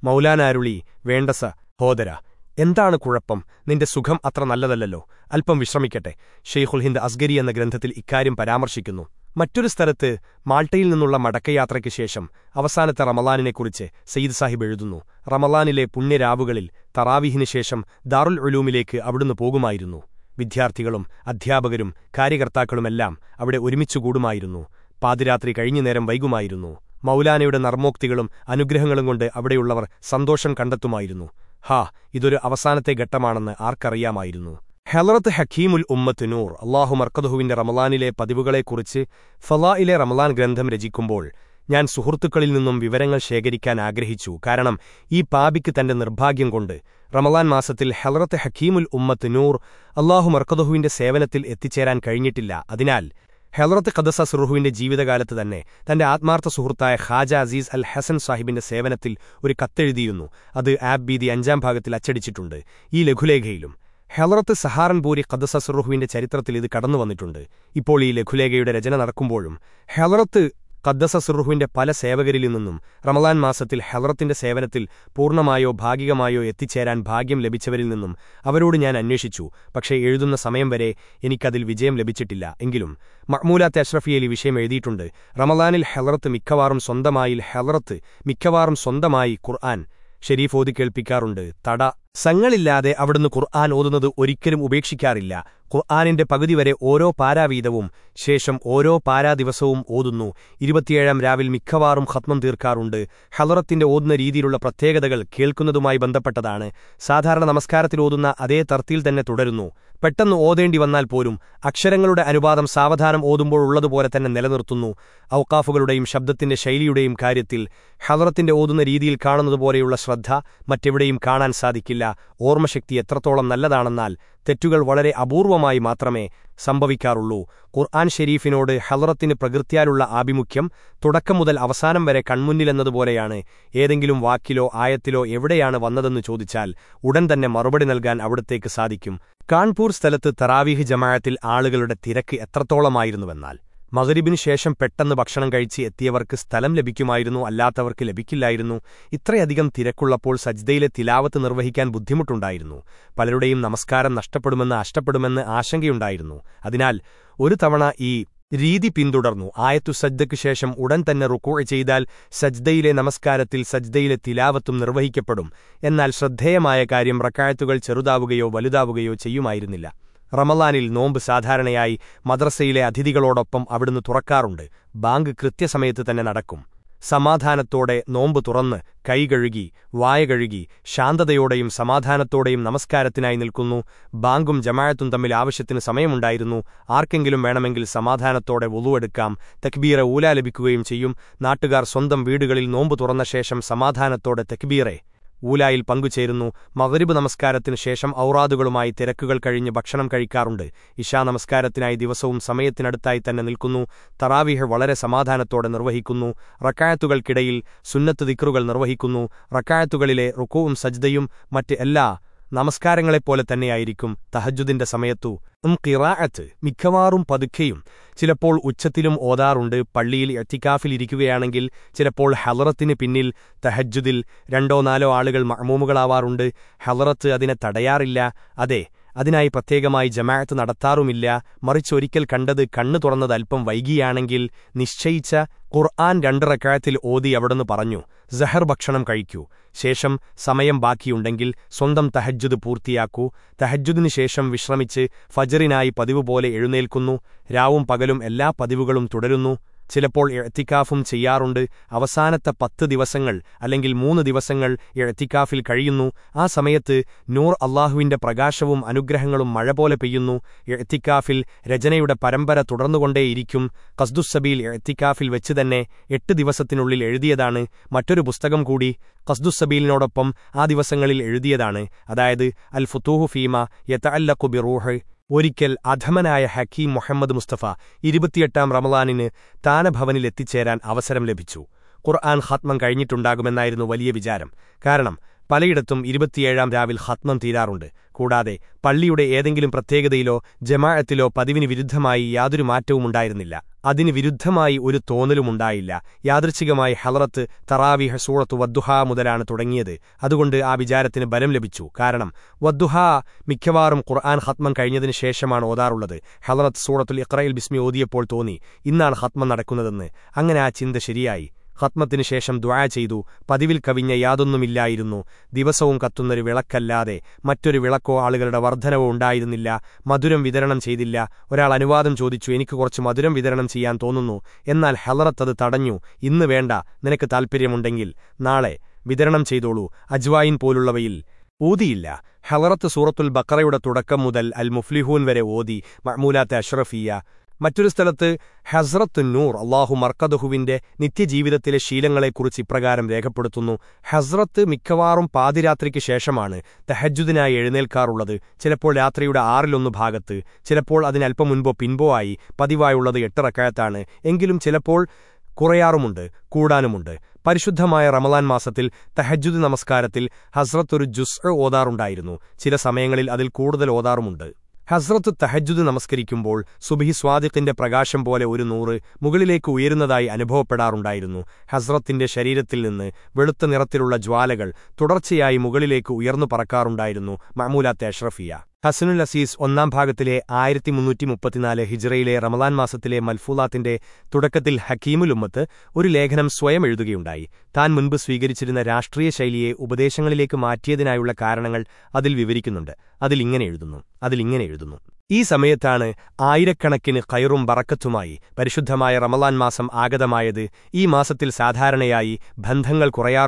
مولا نی ویڈس ہندو سکھم ات نلو امرمکے شیخولح اگری گرد تک اکارم پہامش كو مٹر اسلاتا مالٹ مڑکیات رملانے کچھ سئید ساحب رملانے پی ترایح دا رو من پوائنگ ودارت ادیا پکر کارکرتم ابھی کھینچ مولانوک اہم ابڑ ستوشم کھو ہرانتے گٹمن آرکا ہلرتے حکیمل امت نور ال مرکد رملانے پہ فلا رمل گرنت رچ کمریک پاپی ترباگ رملانسل حکیم الت نور ارکدو سیونچر کل ادا حل خدس سرخوی جیتکالت تت سا خاج ازیس ال ہسن صاحب سی کتے آپ بیدام بھاگتی حلر سہارن پوری کدس سر چریت لکھو لو رچم کدس سر پل سیوکری معلومتی سیوا لرینگ پکشن سمکم لوگ مخموتے اشرف رملانی مکوار مکوار کھیلپکا سگرآ دنگ پکو پارا ویت پارا دسمتی رابل مکوار ختم تیار ہدتی ریل پرتکار بند پا سا نمس ادے ترتیل تک تو پہنپے ابادان پولی نرکافٹ شبد تھی شیل کار حدرتی شرد مٹھی کا سای کل نل تک وغیرہ کور پر آبکم ور کنما واکلو آیو یا وی مربت نلکن ابڑ سوال کان پورای جماعتی آل گرت آئل مغریب پکمن کچھ لوگ لوگ ادم ذرک سجاوت نا بدھ مٹائ پل نمس نش اشپن آشکل اور توڑی ریتی پن آیت سجکم چیز سج نمس تلوت نروہ کڑھے کارکتت چروت ولتھ رم لوب سا دھار مدرسے اتنی ترکا راگ کمتیں سمدانت نوب ترکی واکی شانت سمدانت نمسکار باگ جماتت تم آتی سمجھ آرکم سمدانت ولوک تخبی اولابک ناٹ گار سوتم ویڑکی نوبم سمدانت تکبی پنگ چغریب نمس او رادی ترکل کچھ بھمن کہشا نمس دس سم تی تک نکل تراویح وغیرہ سمدانتوں رکایت سلوک رکا کے سجدوں مٹا نمسکار تھی تحجی سمت تو کچھ مکوار پہ چلتی پڑی کافلک چلو ہلرتی رو نالو آل گھر ہلرت ادا نے تٹیا ادائی پرتہ جماعت مرچ کلپ ویگیاں نشچن رنڈر کا زحر بھم کہو شم باقی سوتم تحجیا کو تحجید فجری نائ پولی پکل پریوکم تھی چلوتیفم چیاد مسلگافی کھمت نور اہو پرکاشن اوگرہ مر پولی پیتی رچ نو پریپر توڑدیل وچ تک دستی مٹر پسکم کوری کسدیلوپ آدیت ادا فوح فیم ت ادم ہکیم محمد مستف ارپتی رم لانی تان بلتیم لوت کچار پلپتی پلکت لوگ جما لو پی یاد یادگی ہلرت ترایح سوڑت ودوہ ملک آپ بل لو کار ودا مکمر خر آن ہمن کئی شیارا ہوڑت اخر بسمی تیان ختم اچھائی ختمتی پوج یاد آپ ولکل مچھر وردنوائ مدرم بھیتر چوچونی مدرم بھیتر تھیلر تک ویڈ ن ترپرم ناڑھنا چوائن پولی سو بکرمن وی مولافی مچھری حزرت نور الاکد نت شیل کوپرکار ریک پہ حزر مکوار پات چل آئے چلو ادو پنبو پیوائے چلیاڑ پریشم رمل تحج نمسکار حسرتر جسا ری چل سم ابرار حسجد نمسک میر اوپر حزرتی شروع تک وڑت نر جال مور پڑکا ممولہ تیش رفیا حسام بھاگتی مالی ہملانتی تک حکیمل لکھنؤ سوت گائی تاپ سویچ اچھا کارنگ سمت آئیر کنکم بڑک پریشم رملانس آگت آئی سا دھار بندیاں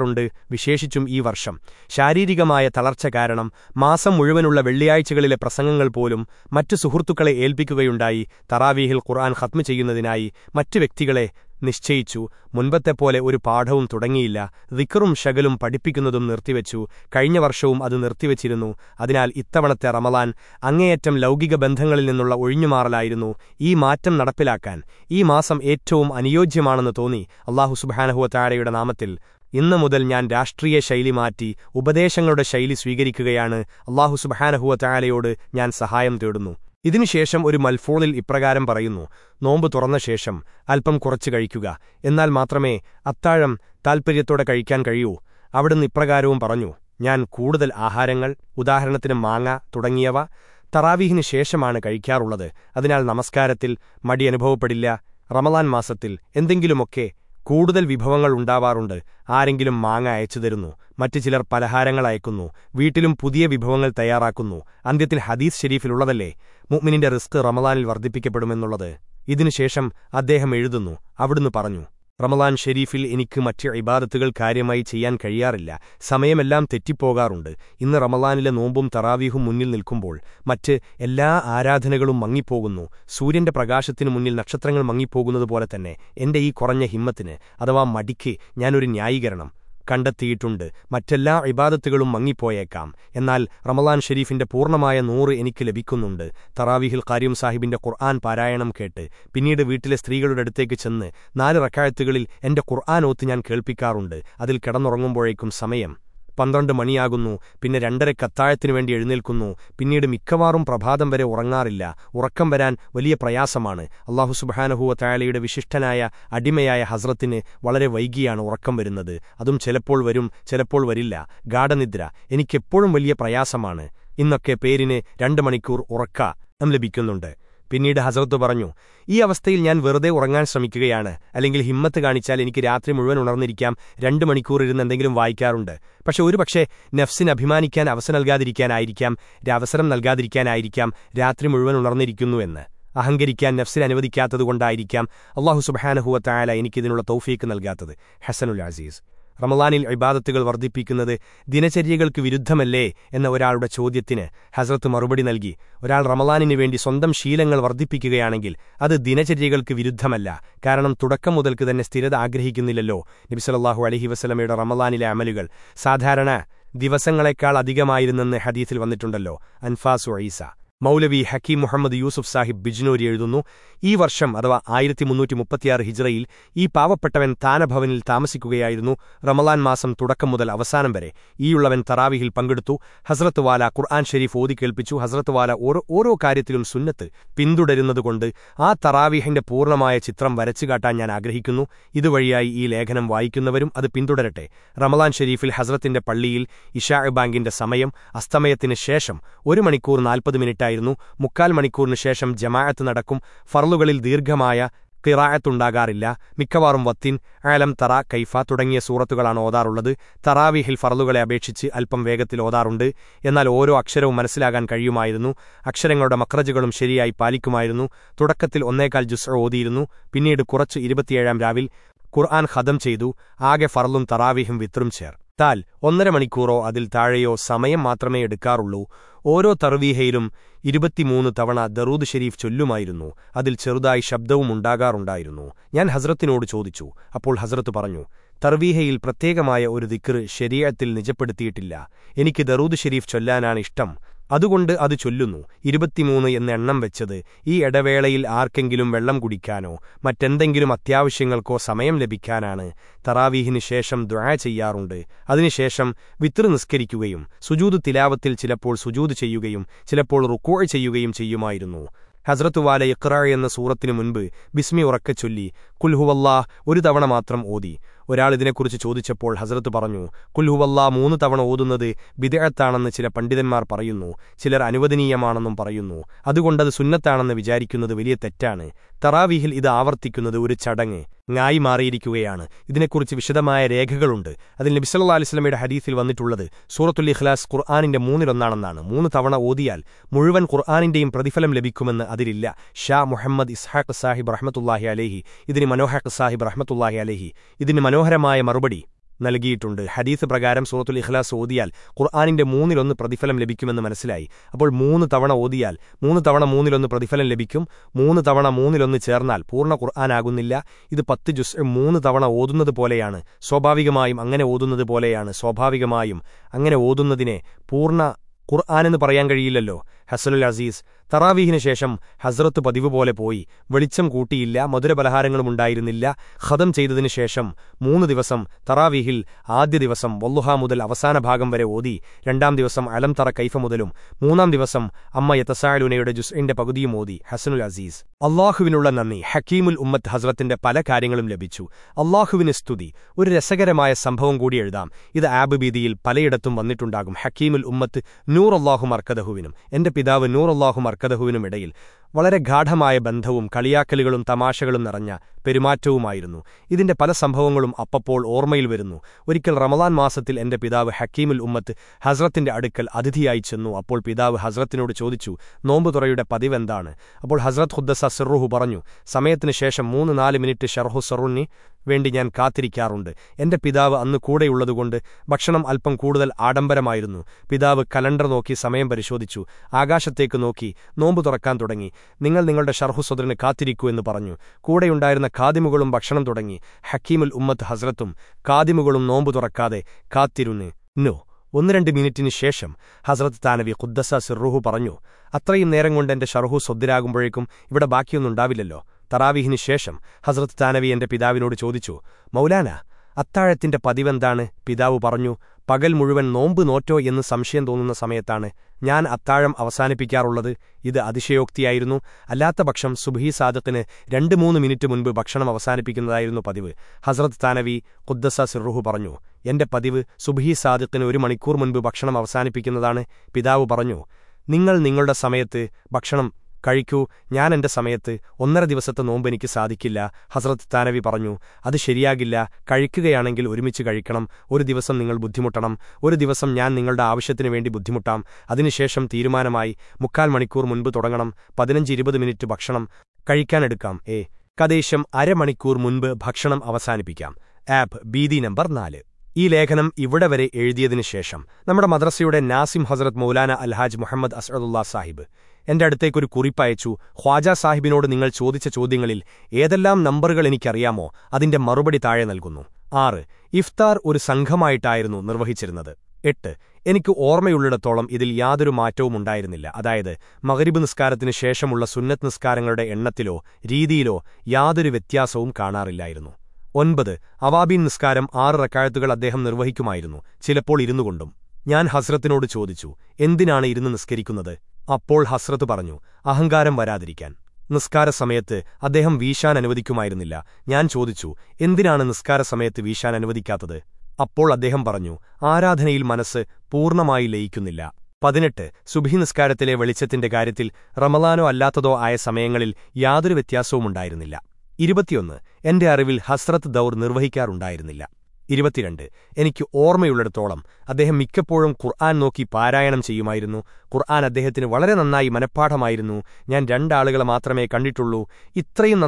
وشم شارسم واچکل پولیم مچ سوکے تراویح کتم چیز مچ وقت نشتےپے پاٹو تک شکل پڑھی پچ کچھ اب نرتی وجہ ادا اتنے املان اکیچ لوگ او لمپن یو مسم اینوج آئیں تیل سوبحان خوال نام ریئلی معیشت شیلی سوی کچھ الاح سالو یا سہایم تیڑھوں ان ششمر ملفوار پر نوب تیشم امچ کھاڑ تاپرت ابڑپرکار آہار تراوی کمسکار مڑکے کلو آرگل مچ مچ پلہ ویٹ لیا تک اتر ہدیس شریفلے مسکان وردھم ادم ادم رملان شریک مٹ عبادت کار سمے موا رمل نوبن تراویح ملک مٹا آراد منگیپ سو پرشتی میتر منگیپکے ہمتی اتوا مڑکی یا مٹا ابادت منگی پویاکال رملان شریف پوائے نوک لو تاراحل کاریم ساحبن پارا پی ویٹل استعلک چند نا رکھا کنوتکا اب کم سم پند منیا گھو راونی پینی ماراتم ورگا رہ ارکم وراح ولی پریاس البحانہ تا وشیٹ اٹیم حزرتی وغیرہ وغیرہ ارکم وداڈندر اینک ولی پریاس پیری نے رن منک نمبک پینی حز وے میری ہانچ راتر رن منکم وائکا پشے اور پکے نفسی نے بنک نلکا نکایا نلکا كا رات میرے اہم نفس ادا كا كاح سال كر تعفیك نل كا حسن آزیس رملانی وبادت وردھ دیا چوت کی حزرت مربع نلکی رملان شیل وردھ پیانگ اب دنچرکت آگو نبیسلاہ وسلم رملانے امل گل سا دس ادکے ہدیسی وو اینفاسویس مولوی حکی محمد یوسف صاحب بجنوری وشمر ہل پاپن تان بل تک رملوس وراوی پن ہزر وال کن شریف اودکے ہزرت سن تراویح پور چمچ کام وائکر رملان شریکت پڑی باگ سم ش مال منٹکم فرل گئی دیر کل مکوار وتین آلم ترا کئیفی سوتا تراویح فرل گئے ابھی امتی منسلک اکرگ مکرج پالکا جس آن خدم آگے فرل تراویح ویر تا مو اب تاڑ سمے كام توڑ درود شريف چو چائى شبدوائر ہزرت چوچھ ہزرت پرو ترويہ پرتيک اور دك شرير درود شريف چوانٹ ادو ادوتی موچی آرکم کچھ اتیاو سمبھیان تراویح دیا ادم وتک سلا چل سوجو چلو حزرت یق ت بسمی ارکولہ اور اردو چوچ حضرت موت توڑے بدہتا چل پنڈیت چلر اہودنی پر ستا ولیمہ ترایل آور چٹائی معیارک ریکھک بس علیم ہری و سورت خر آنی مان میلن خر آئیں پرتی اِسا محمد برحمت الاہی علحی ادیو منوح کحمت الحیح احی ان منوہر مروڑ نلکیٹ ہريس پرکار سوتلاس كرانے ملفل ليے منسلائ اب موڑ اوديا موڑ ملفل لو مل چين پور آن آئل پت موڑيان سواكا سوابكما پور كان پيا كہ تارایخی شیم حزر پیو ویڑم کل مدر پل ختم چیز مسلم تراویح آدمی وسان بھاگ ولم ترف متس پکمز الاحو نندی حکیمل حزتی پہ کارسکار پہلے مرکد نوراحی کدو وغیر گاڑی بندوں کلیاکل تماشکم نیو ٹھیک پہل سمبر ابرم رمدان مس پیتو ہکیمل حزرتی اتیا چوتھ حزرتی چوچو نوب تک پہو حزر خودس سوچو سمتیم مو نال منٹو سی ویت اوڑھیں آڈمبر پیت کل نکی سم پریشوچ آکاشت نوکی نوبکن شرح سودرین کا بھمگی ہکیمل امت حسرت نوبکا نو میم حسرت تانوی خودس سیو اتنی نرم کو شرحو سودراگ باقی تراویح حزرت تانوی ایٹ پیت چوچو مولان ات کی پان پوچھو پکل موب نوٹ سشیم تمت اتمانک سبھی سادکن رن مو میپ حسرت تانوی خدس سو پوبی سادکن منپانی پیتھو سمے کہو یا سمت دس نوبی سا دیکھ حسر تان پر ابیا گیا کہل اور بھمر دسمان آوشتی بٹ اشمن تیمل منپج منٹ منسانی آپ بر یعنی لکھنؤ نمبر مدرسہ ناسیم حضرت مولان الحاج محمد اشرد صاحب اڑتے خواجا صاحب نوڈ چوچی چویگل نمبر مو اب مربی تاڑ نلک آرتر اور سنگھائی ادا مغریب نسارتی سندارو ریتی واسم کا نسکار آر رکاگس اہمار وا دیکھا سمے ادھر ویشان یاست ویشان آرا دل منس پور لوبی نسک ویڑ کار رملانوت آئے سم یاسو یار ارو ہسرت دور نروہ كاوت ادہم مل پوکی پارا یونی ادہتی وغیرہ نائ منپاڑ كن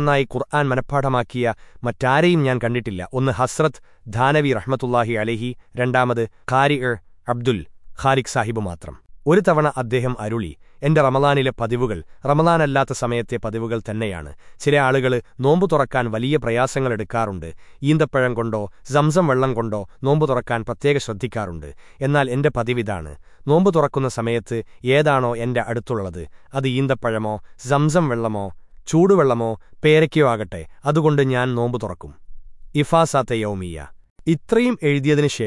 نائائی كر منپاٹ آیا مٹر یاسر دانبی رحمت اللہ الیح ر ابدل خال ساحب اور تونے ادہم اردان پیو گھر رمدان سم پریوک تھی چل آل گئے نوبکن ولی پریاس پہو زمزم وو نوب ترکی پرتھکا پا نوبک سمے اڑتھا پو زمز وو چولہم پیرکو آگٹ ادا نوبک افاسا تو م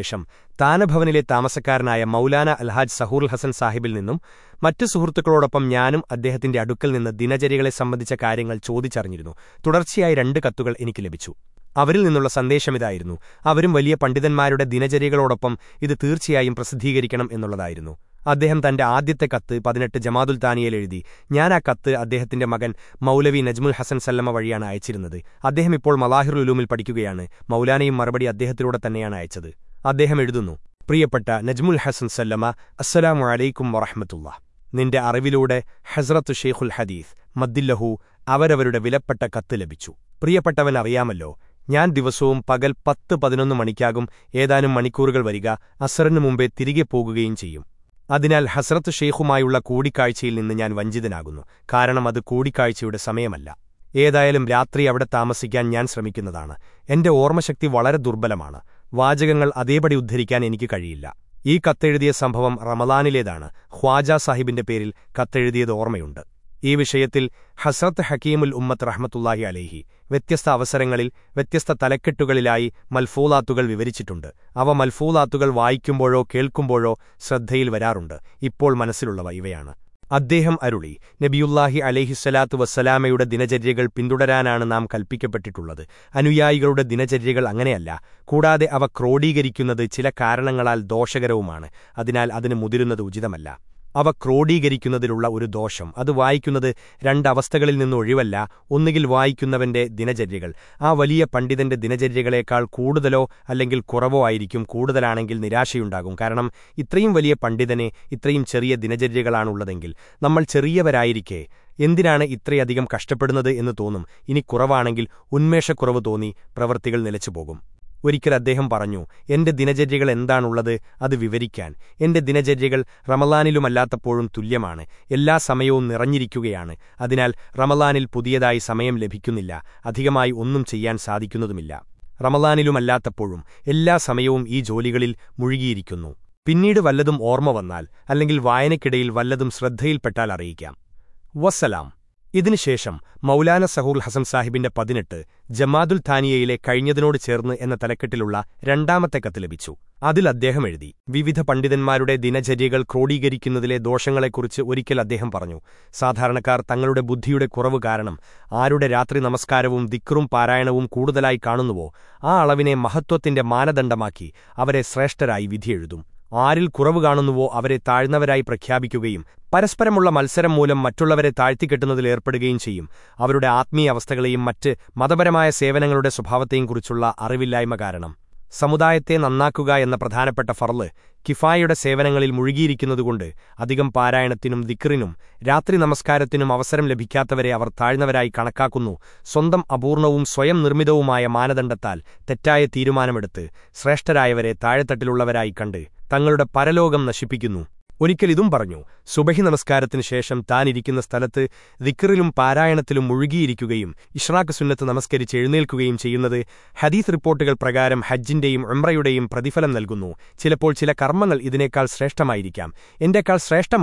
شم تان بو نا تا مسکار مولان الہج سہورلحسن صاحب مچ سمان ادہ دن اوکل دنچرکے سبندگ چوتی چاہیے رنگ کتنی لبری سنشم ولی پنڈیت دنچرک تیرچریم ادہم تت پہ جمعل تان مغن می نجمل حسن سلام و ملاحر لو مل پڑھا مولانے مربع ادہ تیچمل حسن سلام ام و رحمت اللہ نوٹ حزر شیخل ہدیس مدی لہو ویون دور پکل پتہ پہ موکن میری پوکی ادا حسرت ونچیت ناگم ادڑکا سمجھا رات تا من شرمکتی وغیرہ دربل واچکٹ ادے پڑھ كا كہ سمبم رمدان خواجا ساحبی پیری كت یہ وشیل حسرت حکیمل رحمت الحست وت تلکی ملفولہ ملفولہ وائکو شردی ورا رنسل ادم نبی الحی سلاتوسلام دنچرک پنان پنوائک دنچر اگن کچھ کوروڈی چل کارنگ دورشکر ادا ادو مچ وڈی کلر دوشم ادو وائی رست وائی کل آ ویسے پنڈیت دنچرکاشم کار ولی پنڈیت چیز دنچرک آنگل نمبر چی ادم کشن تین کھوگل امشکل نلچ اور دنچرک دنچرک رملان پڑھوں تلا سمیک رملان پاس سمجھ لائن سا دیکھ رملان پڑھوں سم جوگل مجھے پیڑ وورم واک کھیل و شردک وسلام ان ششم سہول حسن ساحبی پہ جمعل تھانے کور تلکتے کت لو ابھی پنڈیت دنچر گروڈی دورچہ سادارکار تک بروکار آمسکار دکر پارا کل کا مہت ماندی شرشرائ ودی آریل کھوگ کا پرکھا پیمرہ پرسپرم ماڑتی کٹ پڑ گئی آتم مٹ مت پایا سیو نو کچھ ارو لم کار سمدا نکان پہ فرل کفاٹ سیو نلی میری ادم پارا دکن رات نمسم لے تا کنکم ابونیت ماند تا تیم شرشر تاڑت کن تگ پہروکم نشم سوبھ نمسم تانکت دیکھ پارا مجھ گیم اشراک ست نمس ہدی ریپارم ہجن پرفل نلک چل کرمکل شریشا شرش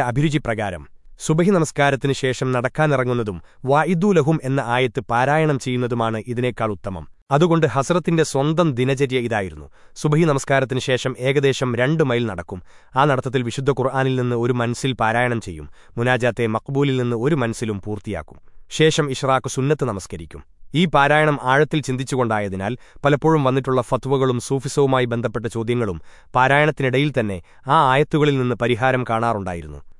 آبھی پرکار سوبھ نمسمک وایدہ آیت پارا ادو حسرتی سوت دنچر سبھی نمسم رن میل آنت کل منسل پارامنگ مناجا مخبو منسلک پورتی شیشم اشراک سمسکم یو پارائن آڑتی چاہیے پل فتک سوفیسو بند پہ چودگار تک آیت پریہارن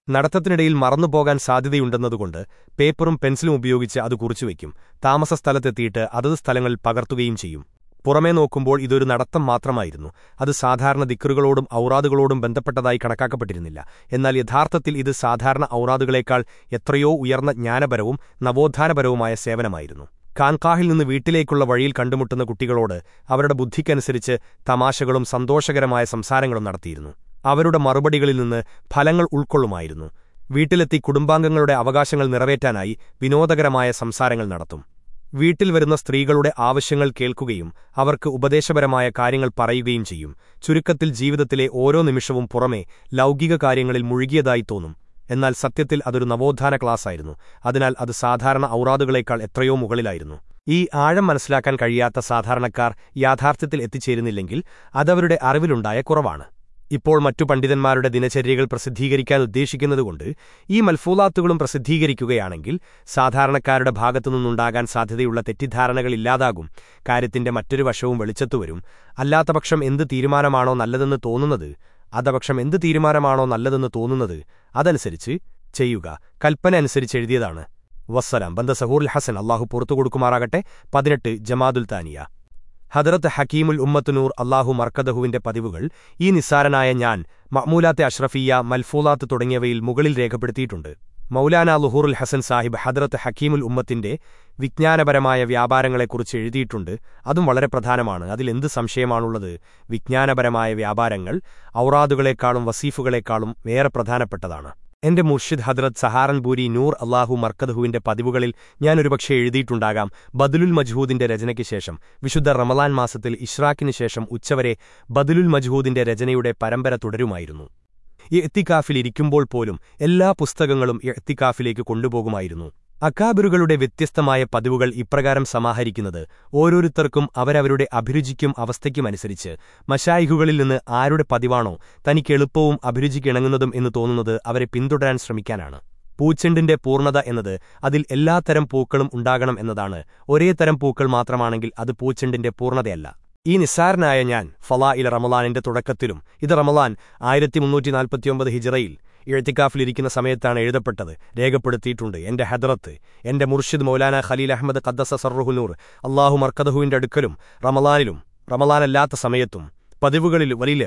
نڑتی مر پوگا سادھ پیپر پنسل ادک تا میٹ پکرمپک سا دھار دکواد بند پا کل یتھارت سا دھار اوکر جان پری نوتھان پہ سیو نائر کان کا ویٹل وڑی کن مٹھوڑ بن سچ تمشکم ستوشکرسار مر پڑھی فلکہ ویٹل کٹباگ نائ وسار ویٹ استعمال آوشکیپدر کار چل جیت نمشن پورم لوگ مل گیاتائ سوتھان کلاسائن او رادو می آڑ منسلک سا در یاتل ابو مٹھو پنڈیت پرسک یو ملفولہ پرسارکار بھاگت سادھار کارے مچھر وشم و پکشم تک تیم نل دن ترین کلپنس وسلام بند سہرل ہسن اللہا پہ جمدل تان حدرت حکیملور او مرکد پہلسارایا ممو لات اشرفی ملفلا میرے پولا لہرل ہسن صاحب حدرت حکیمل وجہ پھر ویاپارٹ ادم وغیرہ پران سمشی وجہ پری واپار اوادم وسفکاڑم وے پردھان پیٹ اب مشدد حدرت سہا رن پوری نور الہ مرکد پہوان پکے بدل مجھو رچ نشم وشد رمل مسراک بدل مجھو رچ نو پریتی کافلبست اکابرگ وتہ پیوکلپرکار سمحےتر ابھی چمستک مشاخل آتی تنکرچے شرمکان پوچنڈ پوا ترم پوکے ترم پوکل می پوچنڈ پو نسار نایا فلا رملانی تک رملان آئن افل سمت پہ ریگ پیتی ہرشد مولانا خلیل احمد کدس سرخ نور ارکد سمت ولیم ابرکارکاب پیوکل ووڑی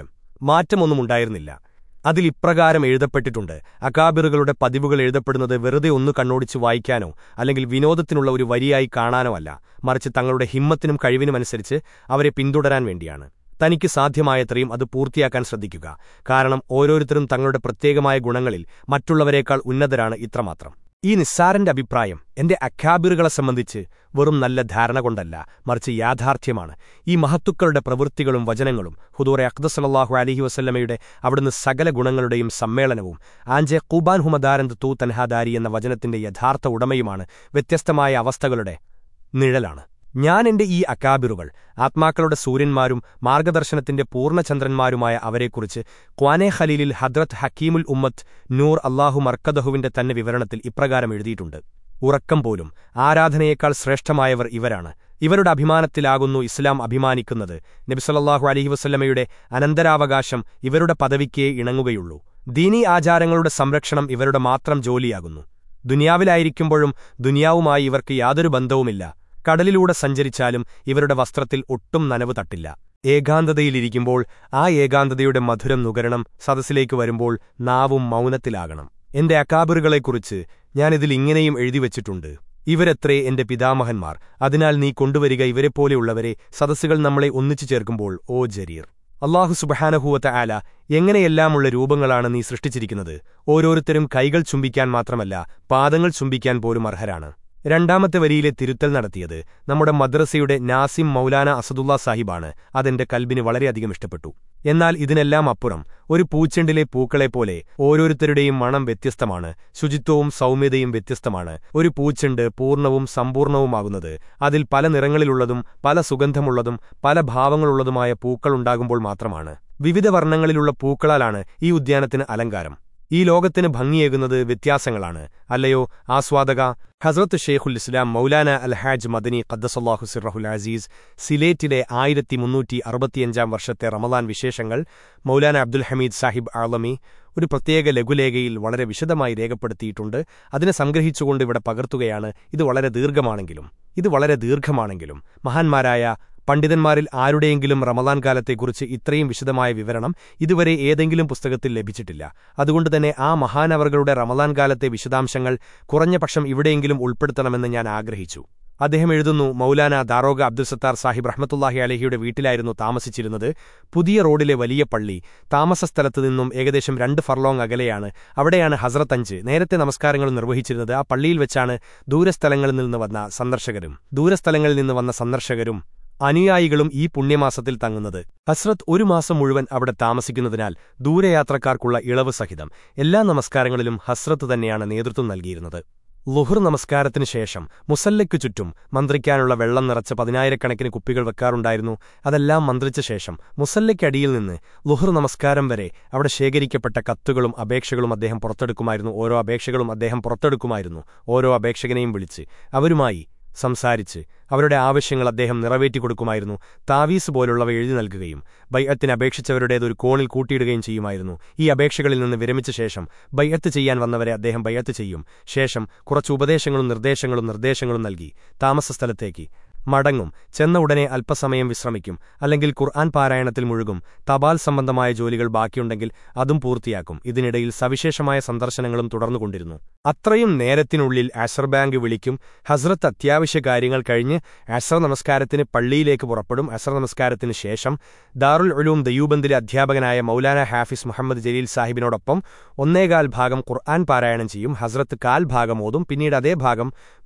وائکانو ابھی ونو در وری کا مرچ تک ہہوسرین وا تنی سادیم اب پوتییا کچھ کاروبر تتک مٹرکل نسارپائم اکھاپر گبند نل دھارگن مرچ یادارت مہت پروتی کم وچنگ ہو اخدسلاہ وسلم ابڑ سکل گئی سمے آوبان ہندو تنہ داری وچن یھارت میں وتستان انکبرک آت سور مارگدرشتی پور چندرن عربے ہل حت حکیمل نور ارک تک ارکم آرا دیکھا ابھی ملک ابھی مجھے نبیسلسلم اردروکاشم پد ویو دینی آچارم جولی دنیا دنیاوی یادر بندو مل کڑلوٹ سچری وسٹم نلو تٹانت آ اکانت مدرم نکر سدس وام ملک اکابر گئے کچھ یا پیتامہ نی کنویر سدس گل نمچ او جریہ سبحانخوت آل اگن روپگ نی سرشم کئی گل چکا پاد چوبھی رنم وریت نمبر مدرسہ ناسیم مولانا اصد ساحب آن البن وغیرپٹوپمر پوچھ پوکے اور مت شوچیت سوم وتر پوچھ پور سمپور پل سوگندم پل بھاوا پوکل بول ور پوکل یعنی اکارم ی لوکتی وتیاسان آسوک حزرت شیخلام مولانا الحج مدنی خدس اللہ حسل آزیز سلے وی رم لان وشیشن مولانا ابدل حمید صاحب آلمی اور پکرت دیر مہنگا پنڈیتری آپ رمدان کالتے وشدو لگے آ مہانبرگ رمدان کالدانشت آگے ادہ مولانا داروگ ابد صاحب رحمت الحرچ ولی پی تا مشم رولی اب ہزرت نمسکار آ پیل دور سندر دور وندرشکر انگس تب ہسرت اور مسال دور یاتکارہم نمسکار ہسرت تعاون نلکی لوہر نمسکار شمل کی چمک نرچ پہ وقت مند مسلک لوہر نمسکار شپشکم ادھر آوشنک تاویسے بہت تپر کمرہ یعنی اپیشم بہت ودہم بہت شیشمپ نلکی تا میری مڑنے الپسمنک کارایل مجھ گپا سبب باقی ادم پورتی ابھی سبشی سندرشم اتنی نرل اسر باگ ویمرت کارکن اسر نمس پڑی پڑھوں اشر نمسم دا رو دند ادھیاپکن مولانا ہافیس محمد جلد صاحب کارائن حسرت کا پیڑ بھاگ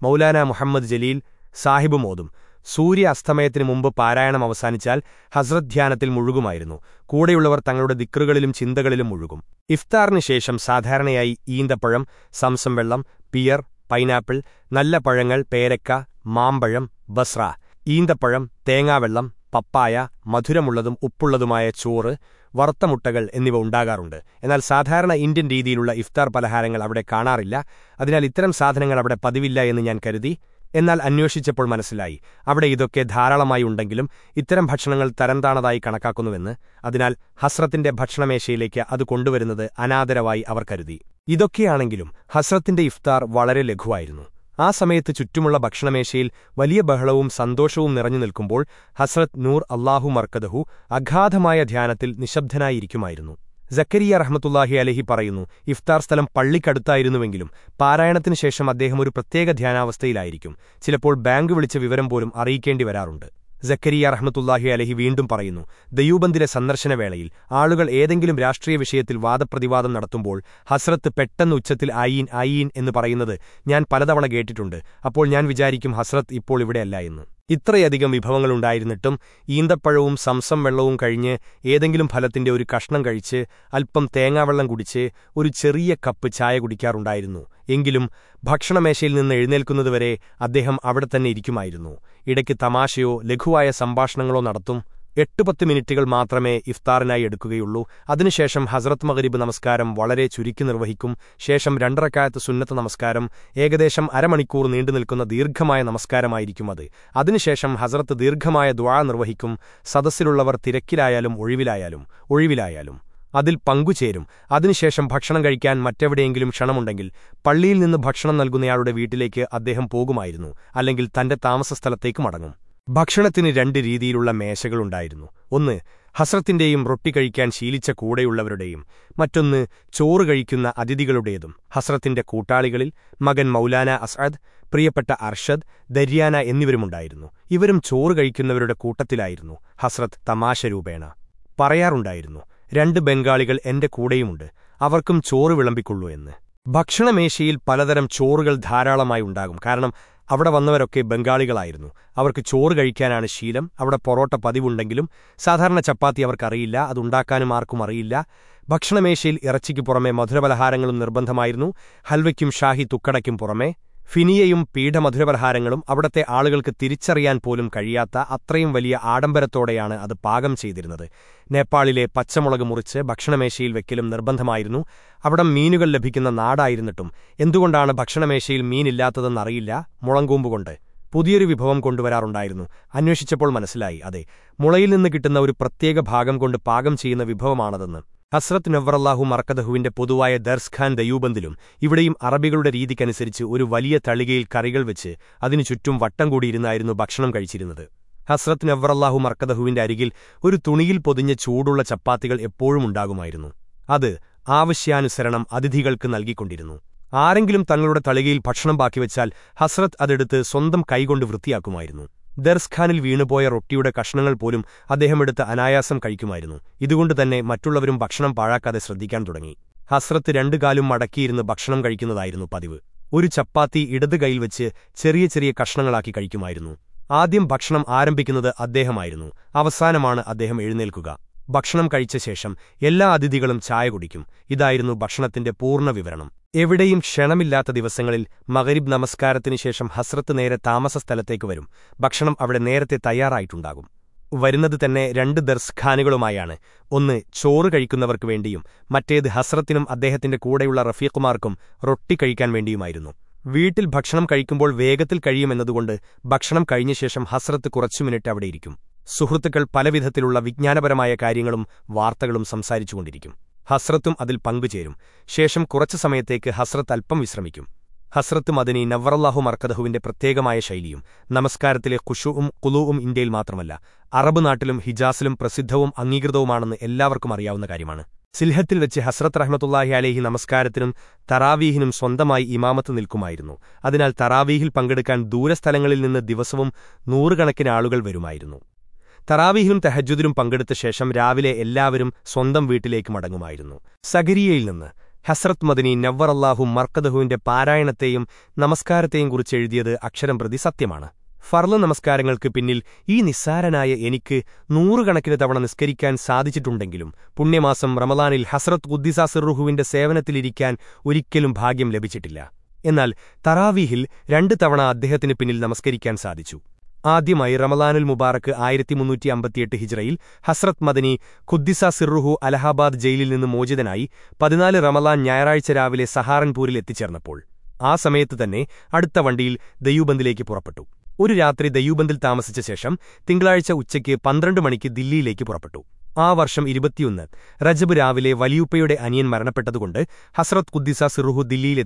مولانا محمد جلد ساحب سور استمتی پاراچر مل گر تک دکل چیل مل گئی اینپ سمس وائپ نل پہل پے پہ بسپ تیل پپا مدرم اپا چوار ورت مٹا راج سادار انڈیا ریتی افتار پلہ کام ساد پیوان ک منسلائی ابکے دھارا بھنگ ترند ہسرتیشی کھیکیاں ہسرتیفت وگوائر آ سمت چوٹ میشی ولی بہت ستوشن نرچ نیب حسرت نور الہ مرکدہ اگا نیچ نشبد نائک زکری ارحمت لوت پڑتا پارا ادہمر پرتانا چلو باگرم ارکری ارحمت لہح وی دیوبند سندرش آل گل وادپرتی وادہ بوس پچ آئین آئینگ پل توڑ گیٹ ابن وچرت سمس و فلتی کڑھے ام تیل کڑ چی کپ چائے کار میشیلوکشو لکھوایا سباشوت ملے افتار نائک ادم حزرت مغریب نمس و شمر رن رکت سمسکار نینک دیر نمسکار حزرت دیر دروہت سدسل پگرم ادھر میل پیمنٹ نلک ویٹ لے کے ادمائل تا م رن لڑ میشکل ہسرتی روٹی کھیل مچ چوڑ گڑھ اتم حسرتی کور مغن مولانا اسد پر ارشد دریان چوڑ گسرت تمش روپائ بنگاڑ چو ربش پلت چوڑک دھارا کار اب وکے بنگاڑ چوڑ کھانا شیلم اب پوٹ پریو سا دھار چپاتی اداکی کی پورمے مدر پلہ نربند ہلوکم شاہی تکڑکے فینیم پیڑ مدر پھر ابڑتے آل گلک یری چاہیے ولی آڈمبرتیاں ادا پاگم نیپلے پچمش وربند آپ مین گل لاڑمش مینت موبیری ابش منسلائی ادے میری کچھ پرتم کن پاگم وبت ہسرت نبر اللہ مرکدہ پوائے درس خا د ریوبند اربی ریتی تلگل کچھ اتنی چٹم کھمچہ ہسرت نبراہ مرکدہ ار گرو پوتی چوڑ چپتی آرگل تک تڑگی باقی وچرت سوتم کئی کن و درس خان ویڑپی کشن پولیم ادہم ارایاسم کتنے مٹھمر بھمن پاڑکا شردکاوگی ہسرت رنگ کالم مڑکیم کچھ چپتی چی چیش آدم آر ادھائش ادہمکشم کچھ اتم چائے کمرے بھنتی پورا ایوڑی كھن ملات مغری نمس كار شم ہسرت تا مرم اب تا كو درسان كا چوار كر ویمتی كو رفی كرم روٹ كہان ویٹ كہ بو ویگل كہ كوئی كہ شمر كرچ منٹ كو سب پل وجہ پری كار وارت كم سسم ہسرت پکچر شرمچ سم تیسرک نو مرکد پرت نمسکار خوشوں ناٹل ہسدیا سیلحت رحمت الاحی عال نمسکار تراویح امت تو نکل تراویل پگن دور دسم نو ر آپ وی ترایح تحجر پکڑم را لے سو ویٹ لے کے مٹھو سگری حسرت مدنی نورلہ مرکد پارا نمسکارت کچھ ست نمس پی نسار نا نو رن تسلان سا دھوپ رملان خدیسا سیو نیوکل باغم لبھی تراویح رن توڑ ادہتی نمسکن ساچھے آدمی رملان مببارک آئیتی ہی حس مدنی خود سی احہباد جی موچن پہ رملان یا سہارن پوریچرپ آ سمت اڑی دہیوندہ دیا بند تا مجھے پندر ملک پہ رجب راوت ولی این مرد حسرت خس سی دلّیل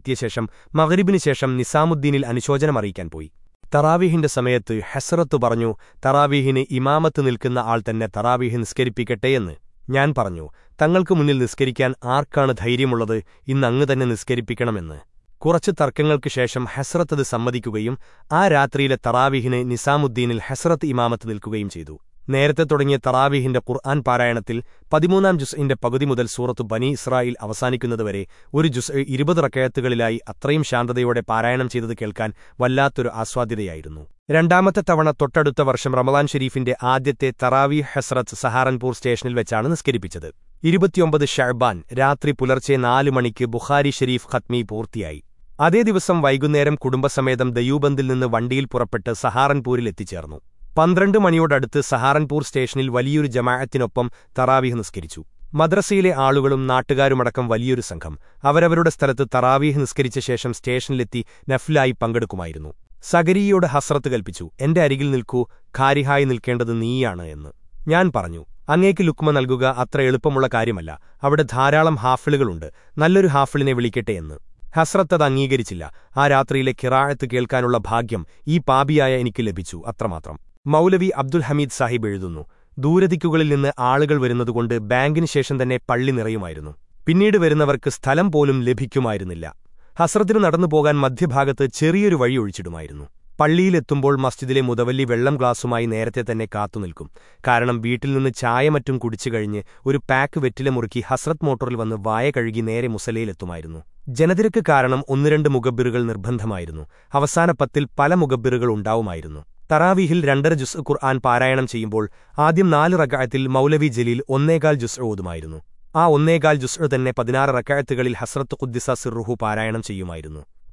مغریب نسام اویان پوئی تارایح سمت حسو تراویح امت تو نیكل تراویح پے یا تک میلس كا آر كا دھریام تیسری پیڑھ ميں كرچ تركم ہسرت سم كیم آپ تراویح حسرت نكم نروی ترایح کارای پا جوس پکل سوت تو بنی اسانیکان پارام چیتکن وسادت رن مت ورشم رملان شریک آدھے تراحی حسرت سہا روشنی وچان پہبان پل من کی بہاری ختمی پوتی ادے دسم و سمت دیا بند ونپ سہارن پوریچ پندر مہارن پوشنی ولی جما نم تراویح نسکریو مدرسے آل گم ناٹ گا رکیو سنگھ سات تراویح نسکری شیم اسٹشل نفلائی پکڑک سگریوٹ ہسرت کلپری نکو خی آن اے لم نمک اب دھارا ہاف نل ہاف نٹ ہسرت آ رات کتکم یو پاپی لو ارم مولوی ابدل حمید صاحب دور دیکھیے آل گل ور باگ پلیم پولیم لسان مدھیت چویچ پڑیل مسجد مدبلی ولاسوی نرتے تک نکم کار ویٹ چائے مٹم کچھ پاک و میس موٹری وا کچھ مسل جنکر مکبر گلبان پتی پل مل تراویحل رنر جن پارا چیل آدم نال رکایتی مولوی جل گال جی گال جوسر تک پہاڑ رکایت حسرت خودس سی روح پارا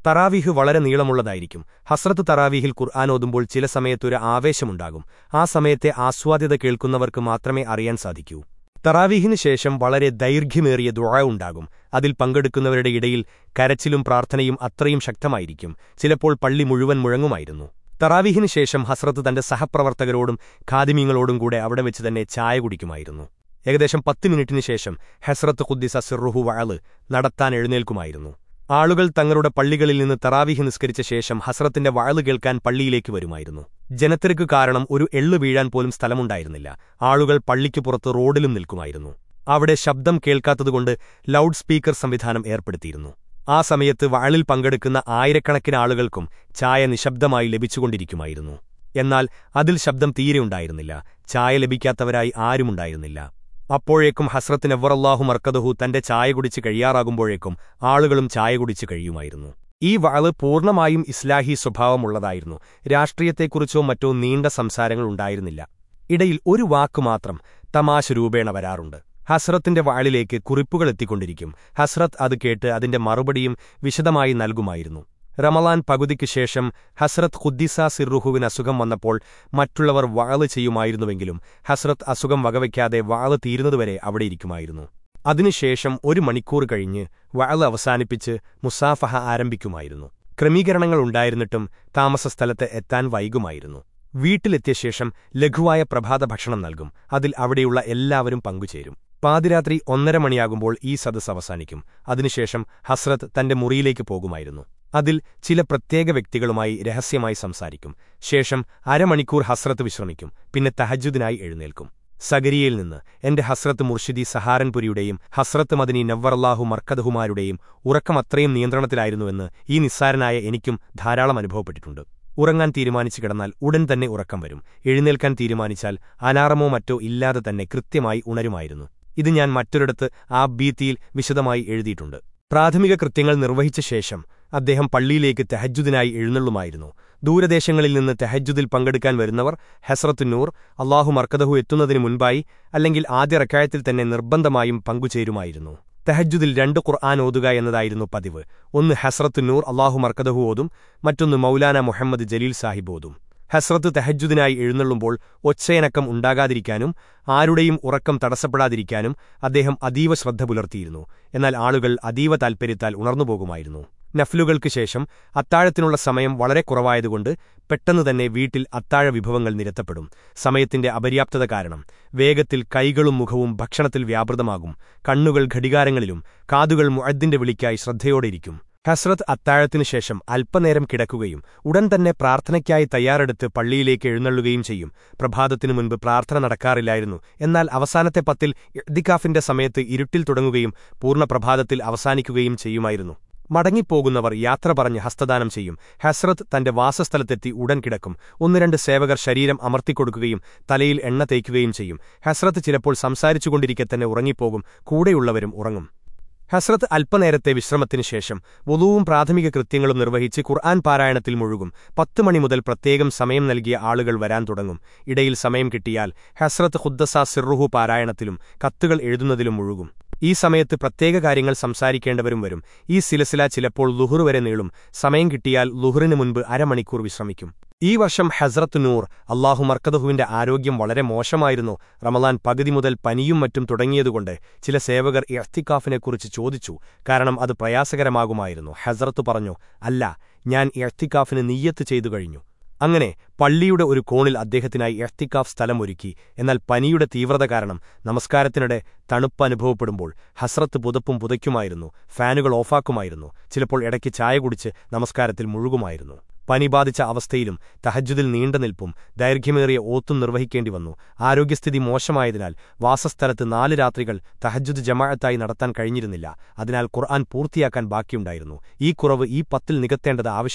تراویح ویڑم ہسرت تراویل کل سمتمنگ آ سم آسادت سا دیکھ تراویم ویریا دو اتنی شکم چل پلی منگوائ ترایحم حسرت تن سہ پروتکرو خادم کچھ ابچ تے چائے کشمن پت منٹ ہسرت خودس سیروح والک آل گل تک پڑک تراویح نسکری شیشم حسرتی وال گا پڑی ون ترکم اور آل گل پڑپ شبدم کیوڈ سپیان آ سمت واپل پنک آئر کنکن آل گلک چائے نشبدی لبھی اب شبد تیری چائے لک آرم اب ہسرتی مرکدہ تا کچی کم آم چائے کڑکی واسم موسار اور واک تمش روپے ہسرتی واڑ لےپتی ہسرت ادا مربڑی وشدوائ نلکن پکتیم حسرت خدیس سی روحم ور وت وغیرہ واضح تیروکمر مور کچھ واضانی پچ مساف آرمکہ كرم كرنگائٹ تا من وائگ ویٹل شگوا پربھاتھ نل كو پنگ پادر ارم منیاد ادوشم ہسرت تریل لوگ ابتک وکتی کھیت رہسم سساک شرمکر ہسرت وشرمکم پہ تحجنک سگری ہسرت مرشد سہارن پیٹمت مدنی نورل مرکد ارکمت نائر نائک دھارا پیٹ تی کال تک تیم چلارم موا ک ادانچ آ بھیتی پراتمک کتنا چیم ادم پی تحجیدوائر دوردو دی پنڈک حسرت نور ا الاح مرکد منبائ اب آدی تک نربند پنگل رن کانوگ پہوست نور الارک مولانا محمد جلب حسرتحکمنٹ آئی کم تٹس پڑا ادہم اتوشل آل گل اتو تاپرتا نفل گلکم اتنی سمجھ ویٹ اتوار سمریاپ کار ویگم بھک واپت کھڑکی گھٹکار ملکیوڑ حسرت اتم ایر کم اٹن تک پرتنکی ترت پیٹ پربات تمپے پرارتنا نکا رہی پتیفٹ سمے تک پوپت مڑگی یاتدان حسرت تاسستتی سیوکر شروع امریکہ تل تے كیمرت چلے تہے اروم حسرت ایرتے پوتمکت نروہی خر آن پارا مل گل پرتم نلکی آل گرو ورگی سم کل حسا سیرو پارا کتنا مل گمت پرتر ویم یو سل چلپ لوہر وے نیل سم کل مرمکر ی وشم حزرت نور الاکدہ آرگ موشم رمل پکل پنگ چل سیوکرفاف چوچو کار پریاسکرائز الا یافت نیتت چیت کچھ اگن پل کو ادہ دائیں افتخل پن تیوت کارسکار تسرت پوتپار فوفا کلک چائے کڑھے نمسکار مل گ پنی باد لہج نیلپ دیرمیا اتک آرگست موشمد واسست ناال رات تحجت کل ادا کورتی باقی یووتی نکت آپ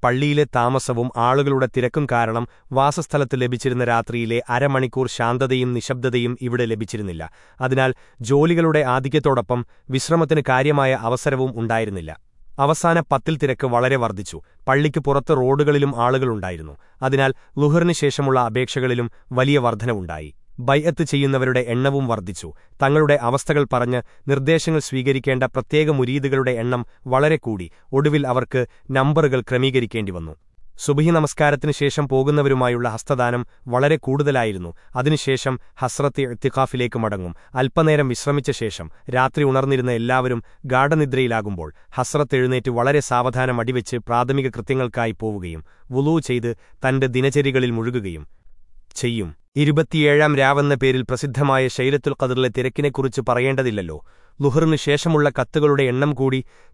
پڑی تامس آل گیا ترکن کار واسستل لبھی رات ارمیکر شانت نشبد جولی گڑھ آدھپتی کار پتیستکلرید وغیرکر نمبر كرم كہ سوبھی نمسم پہ ہست دم وغیرہ کل ادم ہسرت تکاف لے کے مٹھوں ایرشمر گارڈندرا گو ہسرت وغیرہ سوانچ پراتمک کتکی ولو چی ترین پیری شعرت یوٹتی لوہ نتم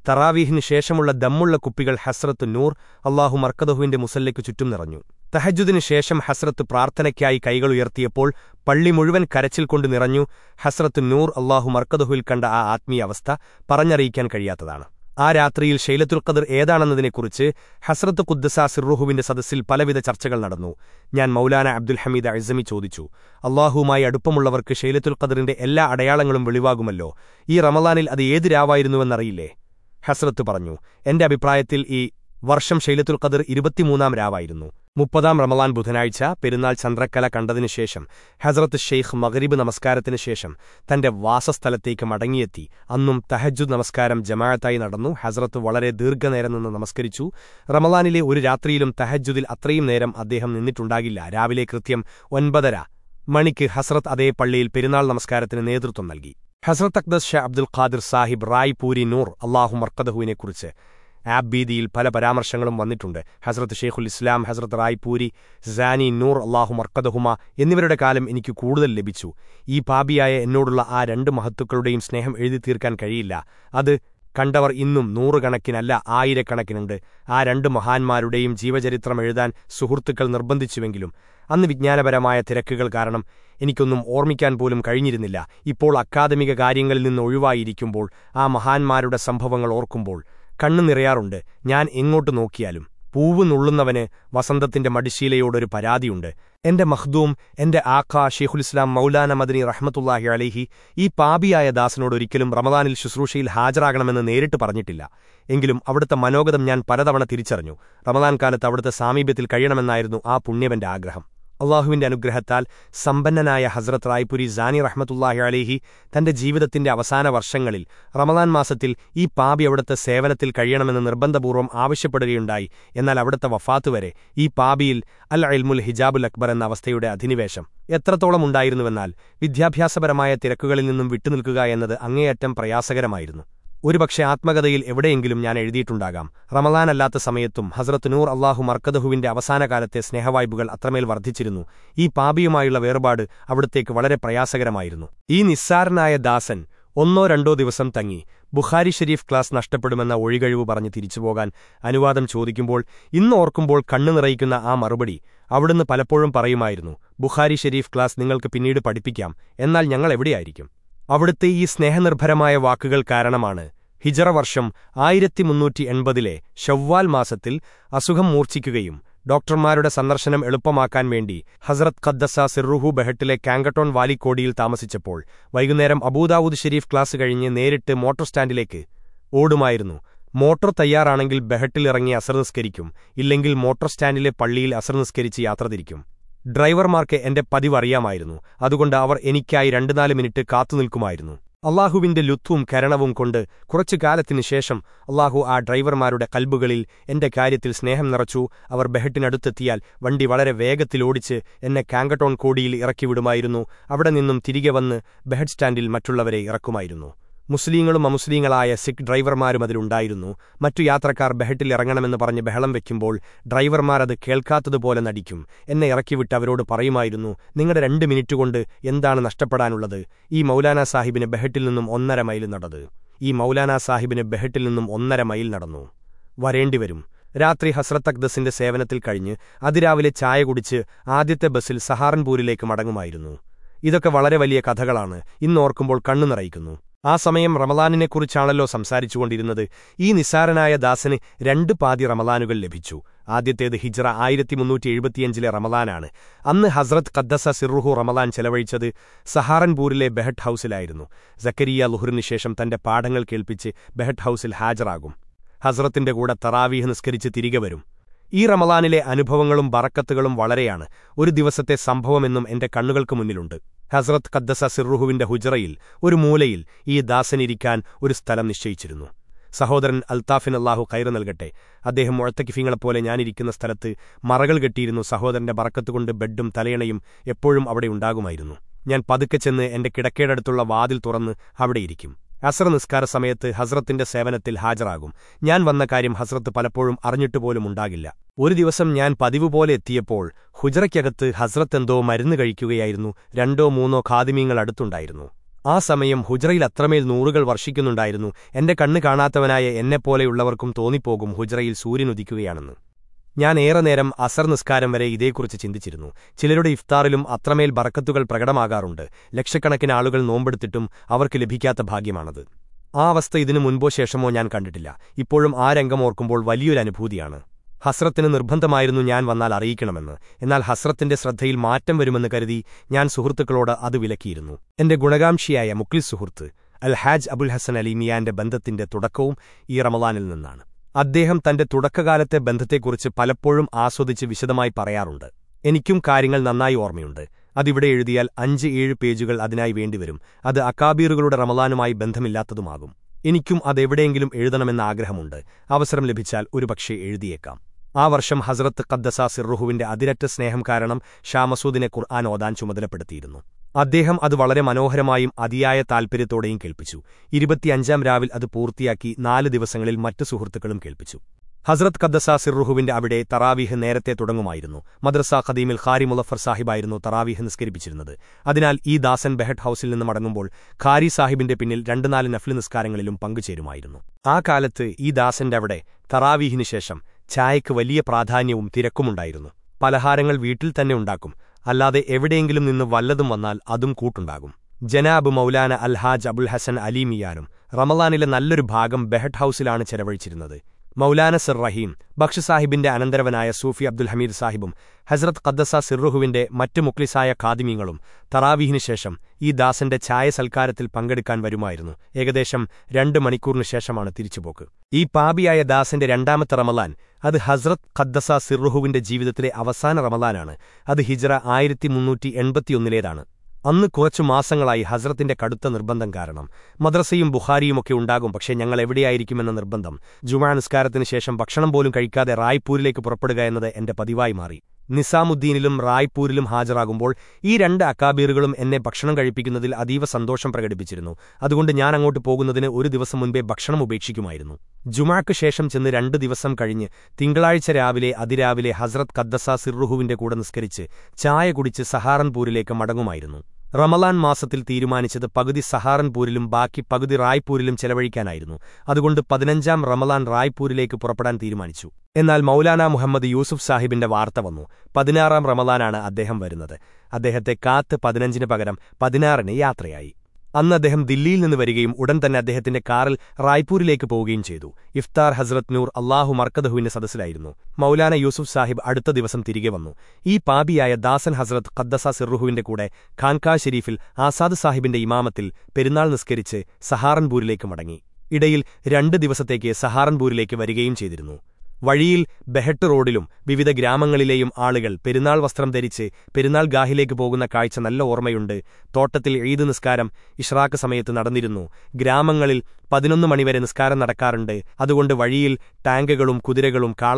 کارایحم دمکل حسرت نور الہ مرکدہ مسل چہجم حسرت پرارتھ نکائی کئی گنچل کنچ حس نور ارکدہ کھ آتیا وتیات آ راتسرت خودس سی سد پل چرچ یا مولانا ابدل حمید ازمی چوچو امپرک شعلتگل ویو یم لوائل حسرت شیلتر موند رووی ممل بچ پی چندرک کن شمر شیخ مغریب نمسم تاسست مڑتی تحج نمس جماعت حزرت وغیرہ دھم نمس رملانے تحجی نمکم ادہ ریتر موسر ادے پلی پاؤں نمست نلکی حزرت شہ ابدادر ساحب رائے پوری نور الہ مرکد آپ بھى پہل پرامشنگ ويں ہزرت شيخلام ہسرت رائے پورى زانى نور اح مركد ہمر كا لاليكہ كو لبھو يى پاپيا انوڑا آ رن مہتيميں اسنہم تيركن كہ كنم نو ر آئر كن آ رن مہان مريں جيو چرتما كو ستتکلبل اوان پايا كرمكنگ كا كہل اكاد مارك آ مہان مرب کنیا نوکیل پو نو وسند مڑشیلوڑ پہ مخدوم آخ شیخ مولان مدنی رحمت اللہ علی پاپی آیا داس نوڈل رمدانی شوشی حاجراگیٹ ابڑ منوگت پل تونے یری راحت سامپیم آ پہ آگم الااحوہ تا سپا حزرت رائے پور زانی رحمت الاحی تیتان ورشاً ی پا ابڑ سیون کرو آپ کے وفات ی پا مل ہر ادھیمتمنیابیاس پریشم وٹ نکت پریاسکر اور پکے آتکت رملانا سمے تم حزرت نوراح مرکد کال اس ود پاپی ویرپاڑ وغیرہ پریاسکر نسار نا داسن دسم تیخاریشریف نشو انو داد چوک کنکشن پل باری كلاس نیوڑ پڑھی پیمال ںڑ كی ابڑ واک ہرشم آئی شوسم موارچک ڈاکٹر سندرشن وی حزر خدس سی بہٹلو والکل تا میرواود کلس کھیں موٹرسٹا لوگ موٹر تیار بہٹ اصرس موٹرسٹان پی اصرس یا ڈرائیور پہویا رن نال منٹ نکل اب لوت کم کنچ کالتیم آ ڈرمر کلب کل کار استی ون وغیرہ ویگتی اب بہٹسٹا مٹروک مسلس آیا سیخ ڈرائیور مچ یاترکار بہٹل مر بہ كو ڈرائیور كے پولی ن ٹھم كیٹرو پرن منٹ نشپانا ساحبی بہٹ میل مولانا ساحبی بہٹ میل ورتری ہسرتخ سیون كہرا چائے كو آدت بسیل سہارن پولیم مڑک وغیرہ ویلیا كھ كا انور كو آ سم رملانے کھچا سستے یسارنیا داس میں رن پا ربھی آدت ہم لانا حسرت خدس سی روح رم لان چلوچ سہارن پوری بہٹ ہوں زکری لہریم تاڑپیچ بہٹٹ ہوں ہاجراگ تراوی نس و یملانے ابکت وغیرہ اور دستے سمبم کھڑک حزر کدس سیرو ٹرجیل اور مو داسنک سہورن التفن الح کئی نلکے ادہم موت کفی مرگ کچھ سہورن بڑکت بڈئن ابڑی پے کڑکیٹ واڑک ہسرسمت حزرتی سیو نیو ہاجر یا کار پڑم اور دسم پہ ہُجرک حسرت مرکو مادم تم ہل مل نو روشکم تیم ہُجر سور ندیان یا نسار وے ادے کچھ چلو افتار برکت پرکٹ آگا لکن آل گھر نوبتی لبکا بھاگیم آست ان شو کنٹری آ رنگ ولیبند ہسرتی شردی معمن کہت گایا مکرت ال حج ابلحسن مند تک یہ امدان ادہم ترک بندتے پلپ آس وشدیا کار نائم اتیا پیج اکابی رمدان بند ملاتے مہم لا پکے آ ورشم حزرت کدس سیخوٹ اسامسود کنان چ ادہم ادر منوہر اتیا تاپرت رابل اب پوتی نال دس مچ سی حضرت کبسا سی رو تراحت مدرسا خدیم خیری ملفر صاحب تراویح نسکری داسن بہٹ ہوں سیمبر خاری ساحب نفل نسل پک آلتھ تراویح چائے کو ولی پرادائ پلہ ویٹ الاو ادم کنگاب مولان الحاج ابول حسن الی میار رملانے نلر بھاگن بہٹٹ ہروچے مولان سر رحیم بخش صاحب انندروایا سوفی ابدی ساحب حزر قدس سیر مٹ مسائے خاد تراویح داس چھاس پکان ون موشم پوک یو پاپی آیا داسل اب ہزرت خدس سیرو ٹرسان رمدان آئیتیسائ حزرتی کڑھم کار مدرسوں بہار پکے ںکوم جوانس بھمپ کھا کے را پوری گیوائی میری نسامدین را پوریم ہاجرا گو روکیم کل اتو سندوشم پرکٹی پانوٹ پہنچ مکشمپ چھو رن دس کچھ ٹیچر راوی ادرا حزرت کدسا سیرو نسکری چائے کڑھے سہا رہن پوری مڑ رم لاس تیس پک سہارن پوری باقی پکری را پوری چلوک پام لوری تیوہار مولانا محمد یوسف ساحب وارت وام رملان ودہ پہنچ پکر پہ آج یات ادہم دلّی ویری گیم تدریم چیو افتار حزرت نور ا اللہا مرکد سدسر مولان یوسف ساحب اڑت دس وی پاپی داسن حسرت خدس سی کور خان کھا شریفی آساد ساحبی امتی پسکری سہا روری مٹن رن دے سہا روری ویری وی بہٹ روڈ لوگ گرام آل گل پی وسٹ پا گا پوکت نلو توٹار اشراک سمےت گرا میری پہ میرے نسکمکی ٹاکم کا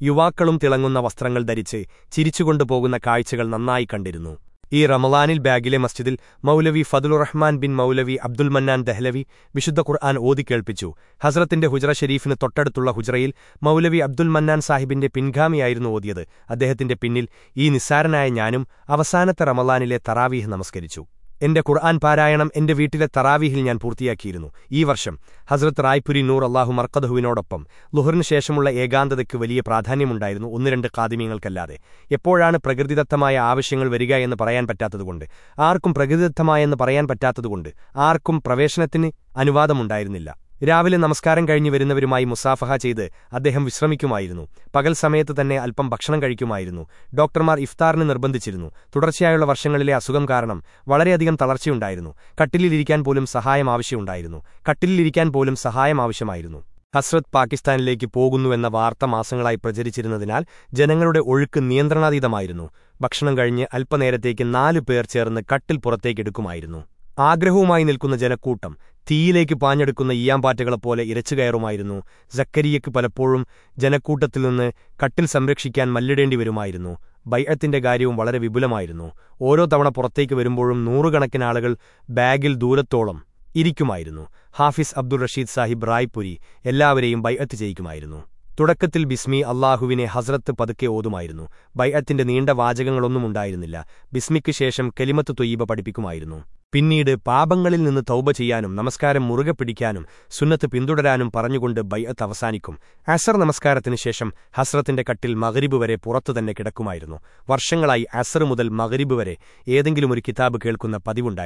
یواکم تسر دری چیری پوکن کا نائک یملانی باغ لے مسجد مل بول ابدل بشن اوتی کچھ حزرتی ہجر شریک تل ہیل مولبی ابدل ماحبی پنگامی اودیت ادہ تی نسار نا انت رملانے تراویح نمسکریو ار کن پارام ویٹ تراویح پورتی یعنی وشمن حزرت رائے پوری نوراح مرکد لوہری شیشمت ولی پرادان کعدمی پرکی دت آوشی پوڈ آرکم پرکتی دتیا پوارکن پروشن تک اواد را ل نمس وساف چیت ادھر پکل سمے تو ڈاکٹر نے وشمن کارن وغیرہ تلرچ پاکستان لوگ جنگک نیت مجھے ایرو پی چٹلپائش آگے جلدی تی پاک ارچری پلپ جنکتی کٹرکن مل بئی کار وپ لوگ توڑم نور کنکن آل گل باگل دورت ہافیس ابدید صاحب رائے پولیم بہت بسمی الاحو نے حزرت پتکے اوتھو بہتی نیڈ واچک بسمی کی شمت تی پڑھی پہی پاپ تعب چیمنگ نمسکار مرک پیمنٹ سنت پنران پرسم اصر نمسکار شمرتی کٹ مغریبر پورت کٹک ورش مل مغریبر ای کتاب کی پریون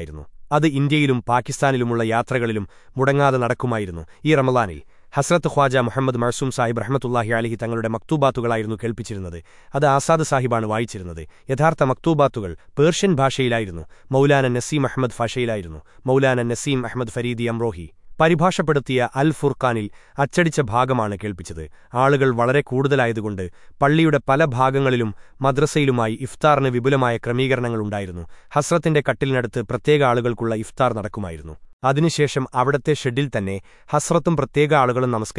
ادھر پاکستان لڑکی مڑکان ہسرت خواج محمد مرسوم ساحب رحمت مکتوبت آرپچے اب آساد ساحب آن وائچر یدارت مکتوبت پیشن بھاشل مولان نصیم احمد فشل مولان نصیم احمد فریدی امروہ پری بھاش پی ال فی اچھا آل گل وغیر کل پڑی پل بھاگ مدرس وپیتی کٹک آل گلک افتار ادم ابڑ تک ہسرت آلگ نمس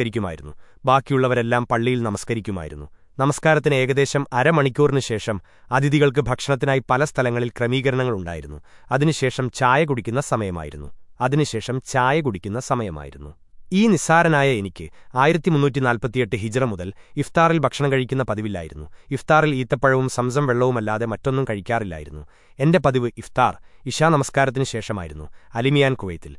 باقی پڑسکار شمکلائی پل سکی ادم چائے کھل سمجھ چائے کمرہ یعنی آئیتیفٹ کفتاری سمجھ وا رہے پیوتر اشا نمس مل مل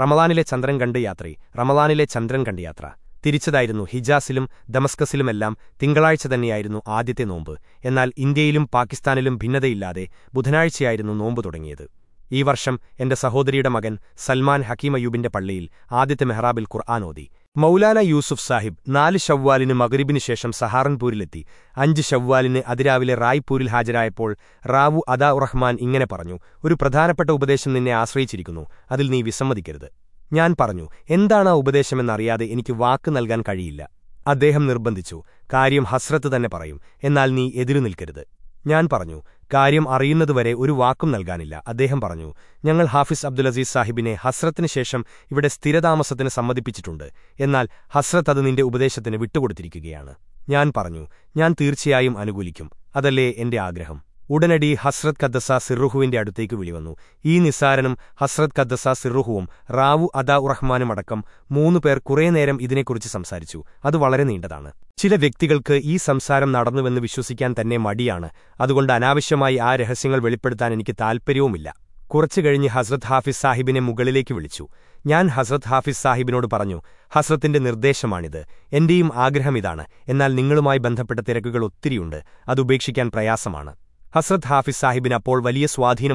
رملانے چندرن کن یا رملانے چندرن کن یا ہجاس دمسائر آدھے نوبل پاکستان بھادے بھائی نوبی وشمیر سہوریٹ مغن سل ہکیمبر پی آتے محراب خر آنوی مولال یوسف صاحب نال شوال مغریب سہارن پوریتی شوال را پوری ہاجر راو ادا رحم پر واک نلکا کئی ادہم نربند کار تک نیو نکت کار اور واکن پرافیس ابدل ازیز صاحب نے حسرتیمستی سمتی پیچھے حسرت تیرچکم ادے آگے اٹن حس سو نسارم ہسرت كدس سیخوا رحم كم میرے نمک كیسا ویٹ چل وی سنسار كیش كا مڑی ادا آہسیہ ویلپ كا تاپر كی حسرت ہافی ساحب نگل یاسرت ہافی ساحب نوڑ ہسرتی ندیشم آگرہ نائ بھٹ كر پیكن پریاس حساس ساحبن سا دھین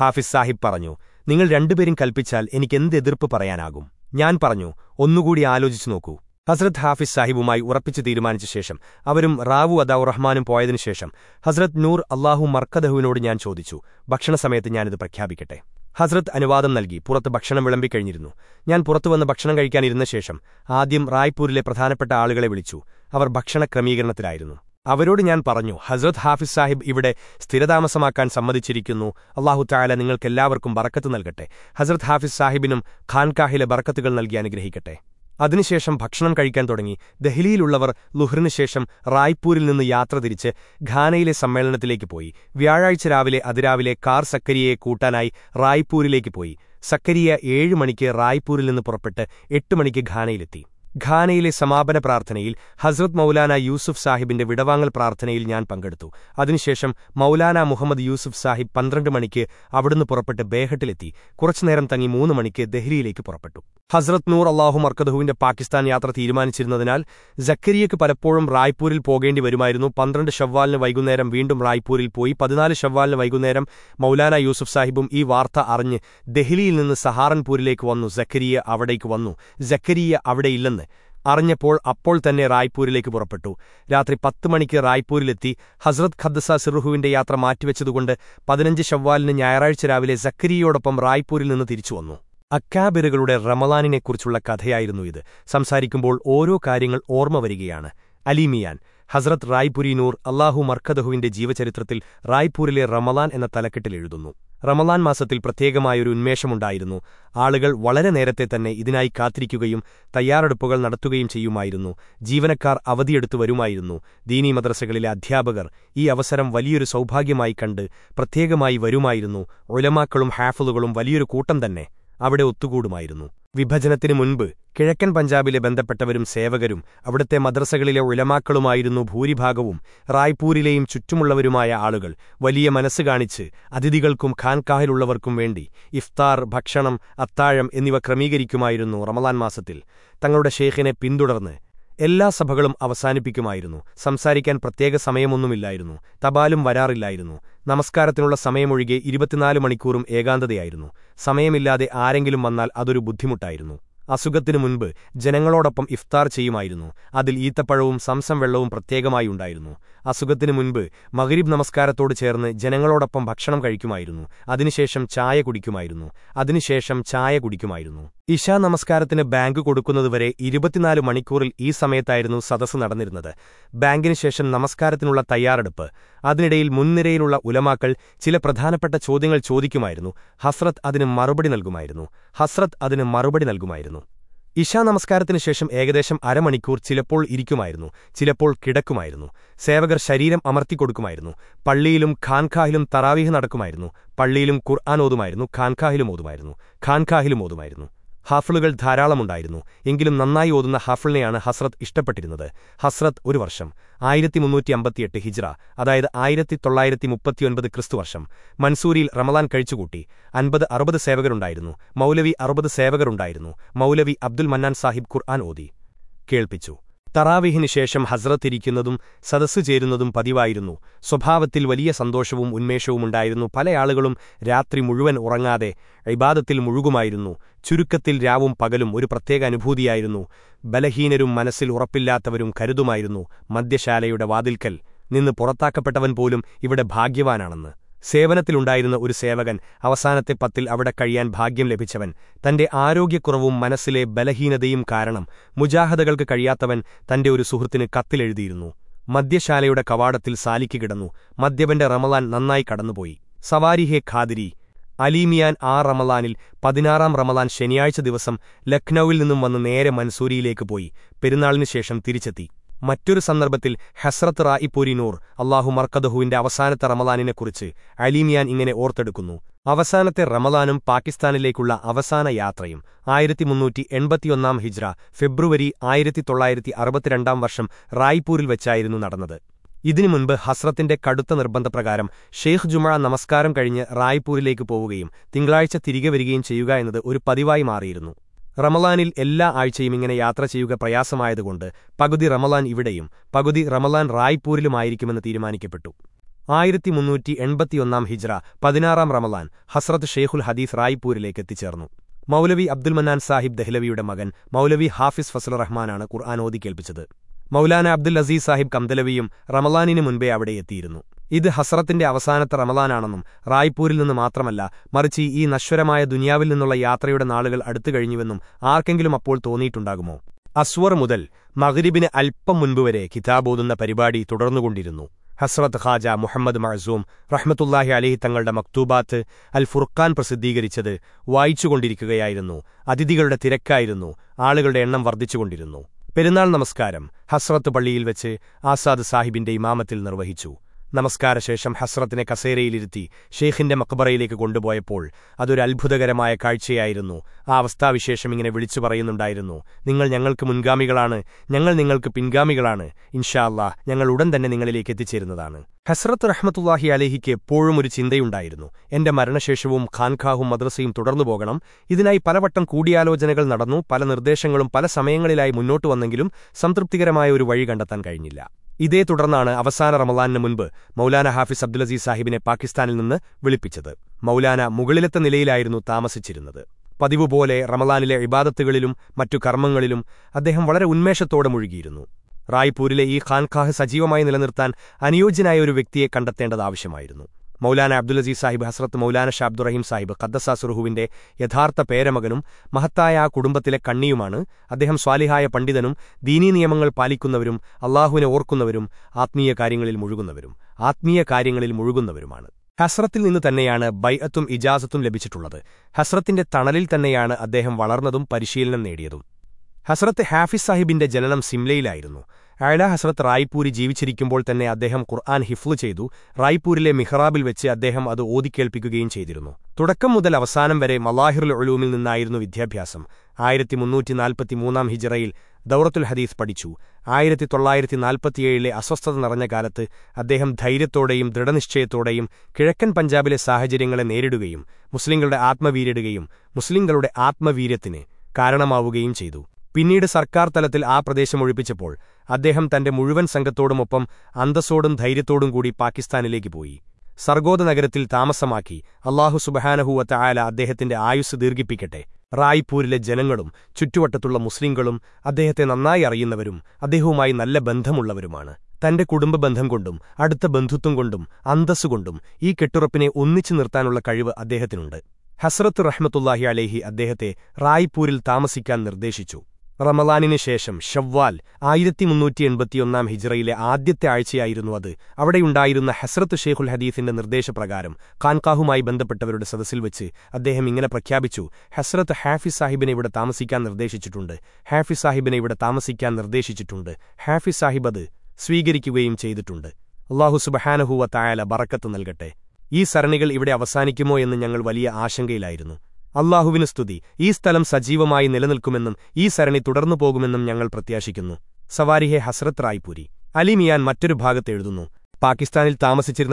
ہافیس ساحب رن پیرپلپنگ آلوچ نوکو حسرت ہافیز صحیح بائی پیچم راو ادا رحم پوا شم حسرت نور الہ مرکد سمے پیٹرت اوا داد نلکی کھانا پورت کھانا شیشم آدم را پوری پر آل گئے اروڈ یازر ہافیز ساحب ابھی تا منتی چلارکن برکت نلکٹ حزرت ہافیز صاحب خان کاح برکت نلکی اُہے ادم کہن دہلی لوہریم را پوریت سمے پوئی ویا سکری کاری سکری ایری پڑے گانے خانے سمپن پرارتنگ حزرت مولانا یوسف صاحب وڑو پرایل پنشم مولانا محمد یوسف صاحب پندر مجھے بےحٹ لگی مہلی حزاح مرکد پاکستان یات تیل زکری پل پور پوکی پندرہ شوال ویم راری پوچھا شوال مولانا یوسف صاحب دہلی سہارن پوری ارپت را پوری پت مو روریتی حسرت خدس سی یا میٹ پہ شوال یا زکریوپری اکابر گڑھ رملانے کچھ کتیاں الی میان حزرت رائے پوری نور ارکد جیو چل پوری رملان تلک رم لاس پرترمشمن ٹائپ آل گھر وغیرہ تک تک جیو نا دھدیتر دینی مدرسہ ادیا پکرم ولی سوبا گئی کن پرتائی ویسے المکن ہافل ولیٹ تک ابتدا وبجتی پا بند پ سیوکرم ابڑتے مدرسکل بھوی باغم رائے پورے چلو آل گل ولی منسوخ اتر خان کاہل وفت اتمکنس شےخ نے پنجاب سبانی پیس سمائر تبال ومسکار سمجھے ملا آرگل وستی جنگ افرار چیز ابت پہ سمس وتائی اصتی مغرب نمسکارت چیز جنگ کہم چائے کم چائے کچھ اشا نمس باگ كے مل سمت سدس باكیم نمس كار تار ملنا چل پر چودہ چوكرت اُن مركو مربع نوشا نمس كو چل سیو كر شرمتی كو پلیم خاس ترایح كی پڑی كنواہیمر خان خا ل ہاف گل دھارا نئی ہسرت ہاپتی منسوری رملان کنبر سیوکرنگ مولوی اربکرنگ مولوی ابد صاحب خوب تراحیم حسرتی چیز پیبی ستوشو پہل آل گرمن اے بادی چرکتی پکل ابتدا بلہینر منسلک مدیشال وا دلکن سیوائن پتی کبھی ترویہکر منسلک بلہینت کارجا کھتی کتی مدال کوڑ سال کی مدب رم لان نائ سواریری الیی آرل پہ رملان شخل ویر منسوری لوگ پھر نا شمر سندر حسرتری نور الادوان رم لانے الی موتان رملان پاکستان لڑکی یاتھتی ہری آئی تی ورشم و انستی کڑھ پرکار شےح جا نمس را پور کو پوگی تھی پیوائی مار رمل آگے یاتسا پکی رمل پکلان را پوریم تیمکوتی ہاں رم لان حسرت شےخول حدیس رائے پوریتی مولوی ابد صاحب دہلبی مغن مولبی ہافیس فسل رحمان خر آنو کھیلپی مولان ابد الزی ساحب کم دبی رملانتی ہسرتی رملانا را پوری مرچی یعنی نشرا دنیال یاتھ ناڑ گرت کم آرکم اسور مل مغرب منپر کتاب پری پاڑی تکرک محمد محظوم رحمت الاح تختوبات ال فرخت وائی چتکڑ آل گڑھ وردو پھر نا نمس ہسرت پیل وساد صاحب امتی نمسکار شسرتی کس مکبر کن پوی ادھر کاشمہ منگا ملک پنگاملہ حسرت رحمت الحیق چیز مرشو خان خاور مدرسوں تکر پوکیٹ ادائی پلو کوروچنگ پل نردگل ملتر وی ادےتراسان رملانی منپے مولان ہافیس ابدی صاحب پاکستانی مولان مغل نو تا مچھے پیو پولیس رملانت لمگ ومشت موکیل را پوری خان خاح سجیو ناجر وے کر مولان ابدلزی صاحب حسرت مولان شابر رحیم صاحب خدس سرخون یھارت پیرمکن مہت کم ادھم سوالی پنڈیت دینی نیم پالا آت مار حسیا بہت تماست لسٹ تک ادہم وغرت حسرت ہافیس صاحب جن سیمل اہل حسرت را پوری جیوچ خیفل چی روری مہرابل ودہ کمسان وی ملا ریلپتی میجر دور حدیف پڑھوتی نڑت ادھر دشی کن پنجاب ساحچی مسٹ آئر آت کار سرکار تلشم ادہم ترون سنگت اتسو دور پاکستان لےک سرگوت نگر تا مساح سبحان ہوا ادہ تر آیوس دکٹ راری جنگم چوٹ مسم ادھے نائیو نل بند تبدم بند اصمپپے اچتان کھا حسر رحمت الحیح ادہ راری تا مس رمل شیم شو آئی میمتی ہوں حسرت شیخول حدیفی پرکار کان کا پوڈ سدھے ادہم پرکھوت حافی صاحب تا مشاحب تا مش ہاحبکانہ تہال برکت نلکٹ یعنی سرگلوس ولی آشن ل الااحو سجیو می نکمہ پوک منتک سواری پوری الی میان مچھر بھاگت پاکستانی تا مچھان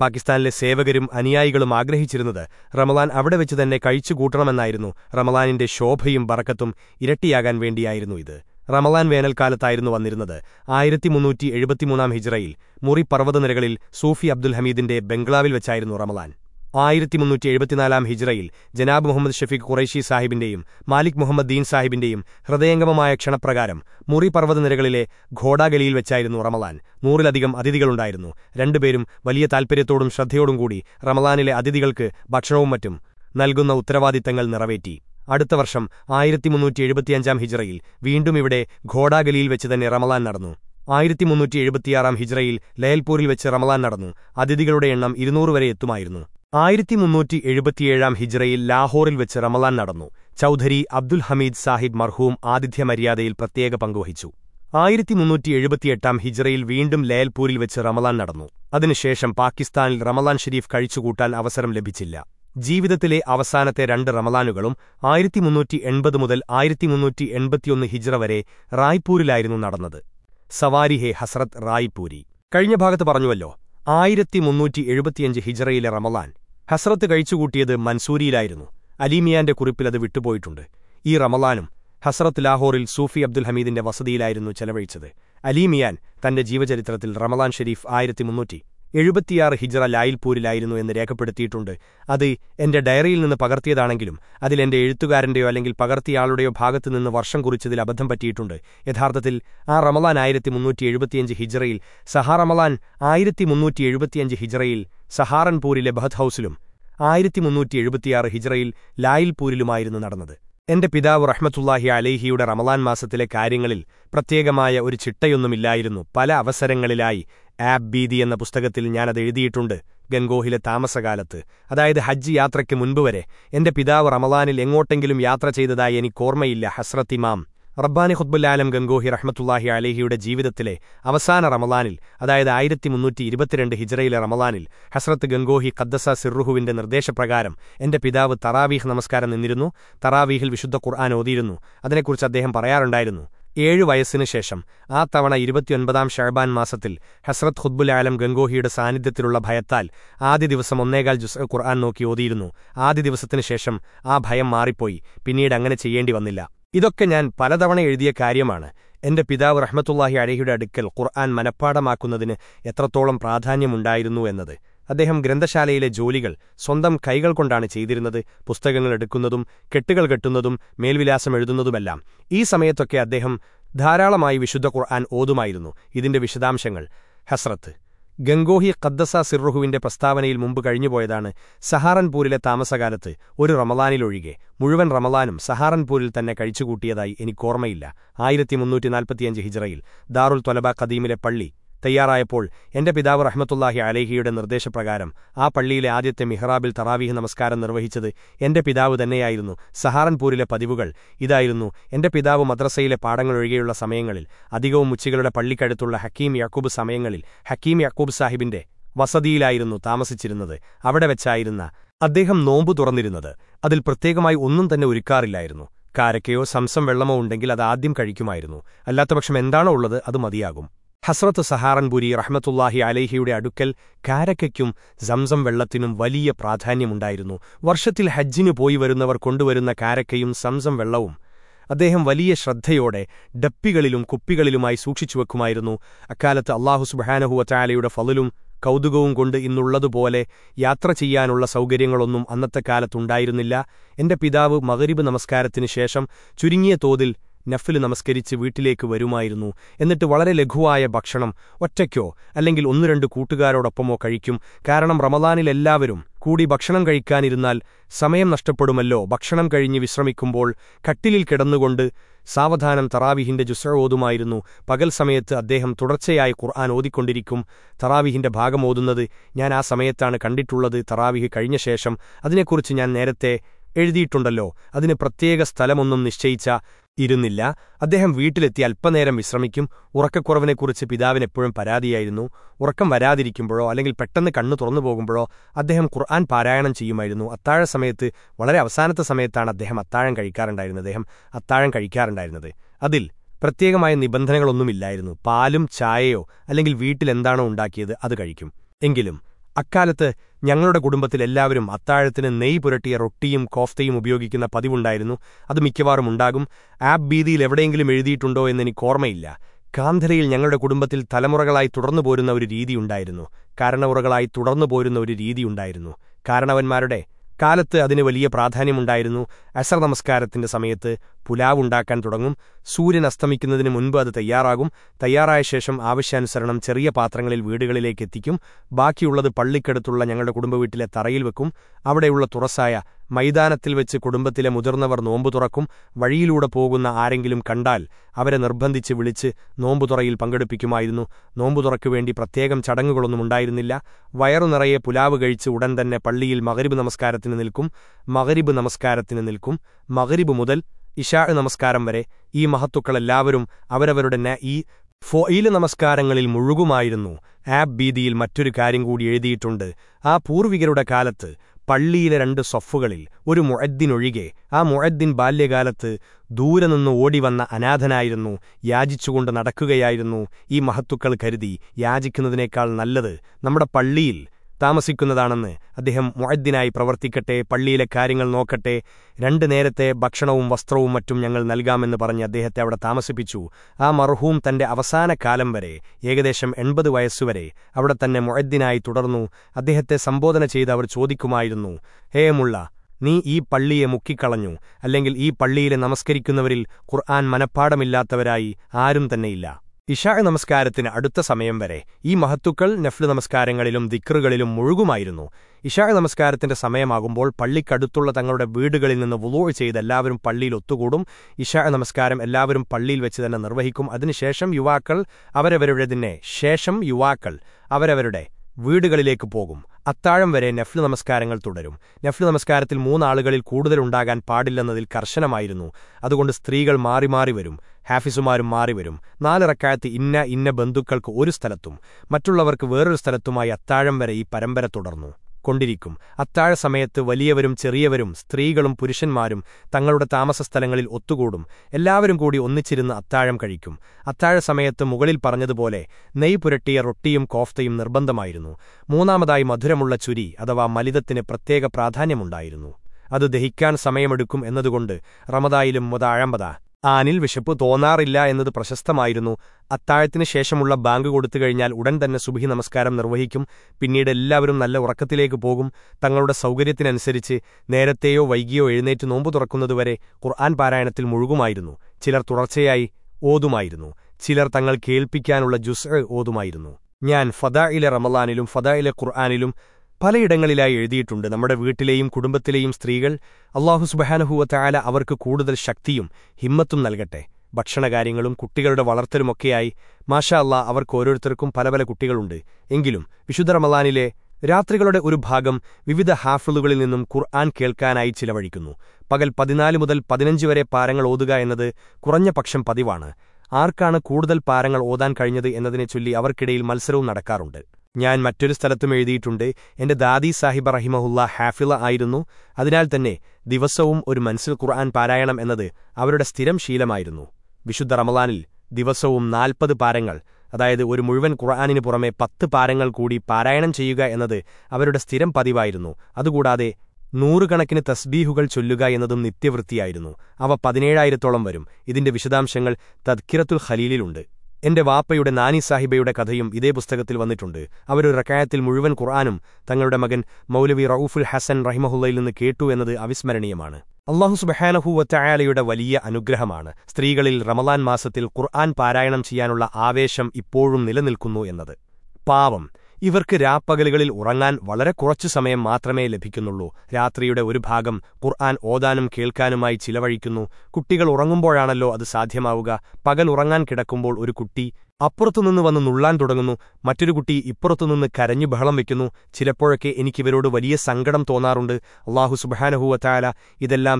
واکستان سیوکرم اینکرہ رمل ابت کہچ مملان شوبھے بڑکت ویلکل آئی مرت نی سوفی ابدل حمیدی بنگل وملان آئی میوپتی جناب محمد شفیخ خرشی ساحب مالی مدد دینس ہمپپرکار موی پروت نرکل گھوڈا گلی وملان نو رک پیمر ولی تاپرت شردانکٹروت نی اڑتم آئرتی ہل ویڈا گلی وی رمل آئی پتی ہل لوری ویچ رمل اتنا ورت آئی پتی لاہور ومل چودھری ابدل حمید ساحب مرحوم آتی مدیل پرت پنچ آئی ہل ویم لیال پوری رمل ادم پاکستانی رملان شریف کلر لیتانتے رن رملان ہر را پوری سواری پوری کھاگت آئی پتی ہل رملان ہسر کچھ کنسوریل میری پیٹان ہسرت لاہور سوفی ابدی وسد میو چیت رم لان شریف لائل پوریٹ ڈیری پکرتی پکر آلوت پیٹ یھار آ رملان سہ رمل آئی پتی ہوں سہارن پوری بہت لڑپتی لائل پوریلو پتہ رحمت الاح المل مس کارتیاں پل ابسرائی آپ بیدوہل تا مالج یاتک منپرے پیتو رملان یا ہسرتی معم ربانی خالم گنگوی رحمت علیہ جیوتان رم لان ادا آئی پتی ہل رملان حسرت گنگوی کدس سیرو ٹردپرکار پیتو تراویح نمس تراویح وشنوائر ویسم آ توڑتی شہبان مسرت خلم گنگویٹ ساندھی آدم گا خر آن نوکی آدتی آ بھئم ماری پیڑ ادکے یا پل تم پیتو رحمت اللہ ارحیہ اڑکل کنپاڑ پرادان ادہم گرنتشالی جولی گل سم کئی کچھ کل کتاسم یعنی سمے تک ادہم دھاراشن اوتھائی وشدش ہسرت گنگوی کدس سیخو ٹرست کئی دا سنپری تا مال رملانے رملان سہا روری تک کئی ہل دار تولبا قدیم پڑھائی تیار پیت رحمت الپ پرکار آ پیل آدل تراح نمس پیتا تی سہارن پوری پیوکل پیت مدرسے پاڑن سم ادو پڑتھ یاقوب سم حکیم یاقوب صاحب وسد تا مچھل ادم نوبائ کارکس ووگل کہر الاکم حسرت سہا ری رحمت اللہ علیہ کارکن سمزم وادان ورشتی ہجر کنک سمزم ودہ شرد ڈپل کلو سوشیوکل سبحانہ فلتک یاتان سوکر اتائ پیت مغریب نمسکار شیشم چیو نفل نمسکری ویٹل ویری وغیرہ لکھوایا بھمکو کورٹ گارم کھم رمدانہ سماپ نشو کچھ موٹل کٹو سودان ترایح جوس پکل سمت ادھر خر آنک تراح کے بھاگمو سمتھ کنٹرا ترایح کھیم ادا وتم چل ادھر ویٹلک پیپن پا دوں گی پہنچو ادھم کاراشن چیزوں سمت وغیرہ سمتم کھیام اتم کار اب نبند پالم چائے ویٹل اکالبتر اتنی نیپی روفت اتنا پیوائر اب مکوارنگ آپ بلتی کاندر ںوبتی تلمر تو ریتی کارنمر پوتی کارنون کالت ابھی پرا درجر نمسکار سمے سوستمک تک تاشم آوشان چیز پاس ویڑھ باقی پڑھنا کٹ ویٹ ترکیب می وب مر نوب کچھ نوبت پنڈی نوبکی چڑگی پلاو کچھ تک پڑی مغریب نمسکار مغریب نمسکار مغریبت نمسکار مہتر نمس ملک آپ مارے ٹوٹکر پڑی رنگ سفر اور مدد آ مدن بالکل دور اوڑی ونادن یاچی نکائی مہت کچھ نل نیل تا محمد محدین پروتی كے پڑی كر نو كے رنرتے بھكھو وسمہ نل كا مرحتے تام آ مرہوں تالم ویكشن یونس وے اب تے محدنت ادہ چوك مل نی پڑی ملو اب پڑی نمس كی كن منپاڑ آرم تل انشاخ نمس سمے یعنی مہتوکل نفل نمسکار دکھا نمس سما آگ پڑھ تک ویڑ ویم پڑیلوڑ نمسکار پڑی وروہ كو شیشم یوکل ویڑ گرے نفل نمس كارفل نمس كار مل گا پاڑ كرشن آئی ادو گا ویٹ ہافیس ماریتی بندستان اتم ور پریمر تو ات سمے ولیور چرم استعمال پھر تک تا ملک اتم کم ات سمے مرد نرٹ مائ میری اتوا ملدتی پرادان ادو دہان سمک رمدائیل مدد آل بشپ تونا رشست باگت کال سبھی نمس نروہ کھینچو پیڑھ نلک تعکرتی نوبکان پارا چلائی چلر تک جوس فدا رملان فدا ال کان پل نم ویٹل الاح سانت کل شکتی ہوں نلکٹ بھڑک وغرت لکھی مشاء اللہ پل پل گھران کچھ چلو پکل پہ مل پہ پارک پکم پہ آرکاؤ کل پہلے اودا کچھکیل ملسمنٹک یا ملتم ٹھنڈ دادی صاحب احیمہ ہافل آئال تک دس منصل خارا استرم شیل بشانی داعپن خوم پت پارک پارا ایتر پہ ادا نو رن تسبیل چولہا ایت نتی پہ ویشد تدکرل خلیل اب واپ نانیبی کتھم ادے ورکی مران تکن مولوی روفل حسن رحمہل اوسم سبحانہ ولی اہم استعلس خارائنچ یو آویشمپ نکن پاپ اوکے ریم لو ریٹ اور باگرم خر آن کے چلو كو سا پگل كو نا مچھر كٹر بہتم و كو چلپ كے ایكوڑو ولی سنگم تاہم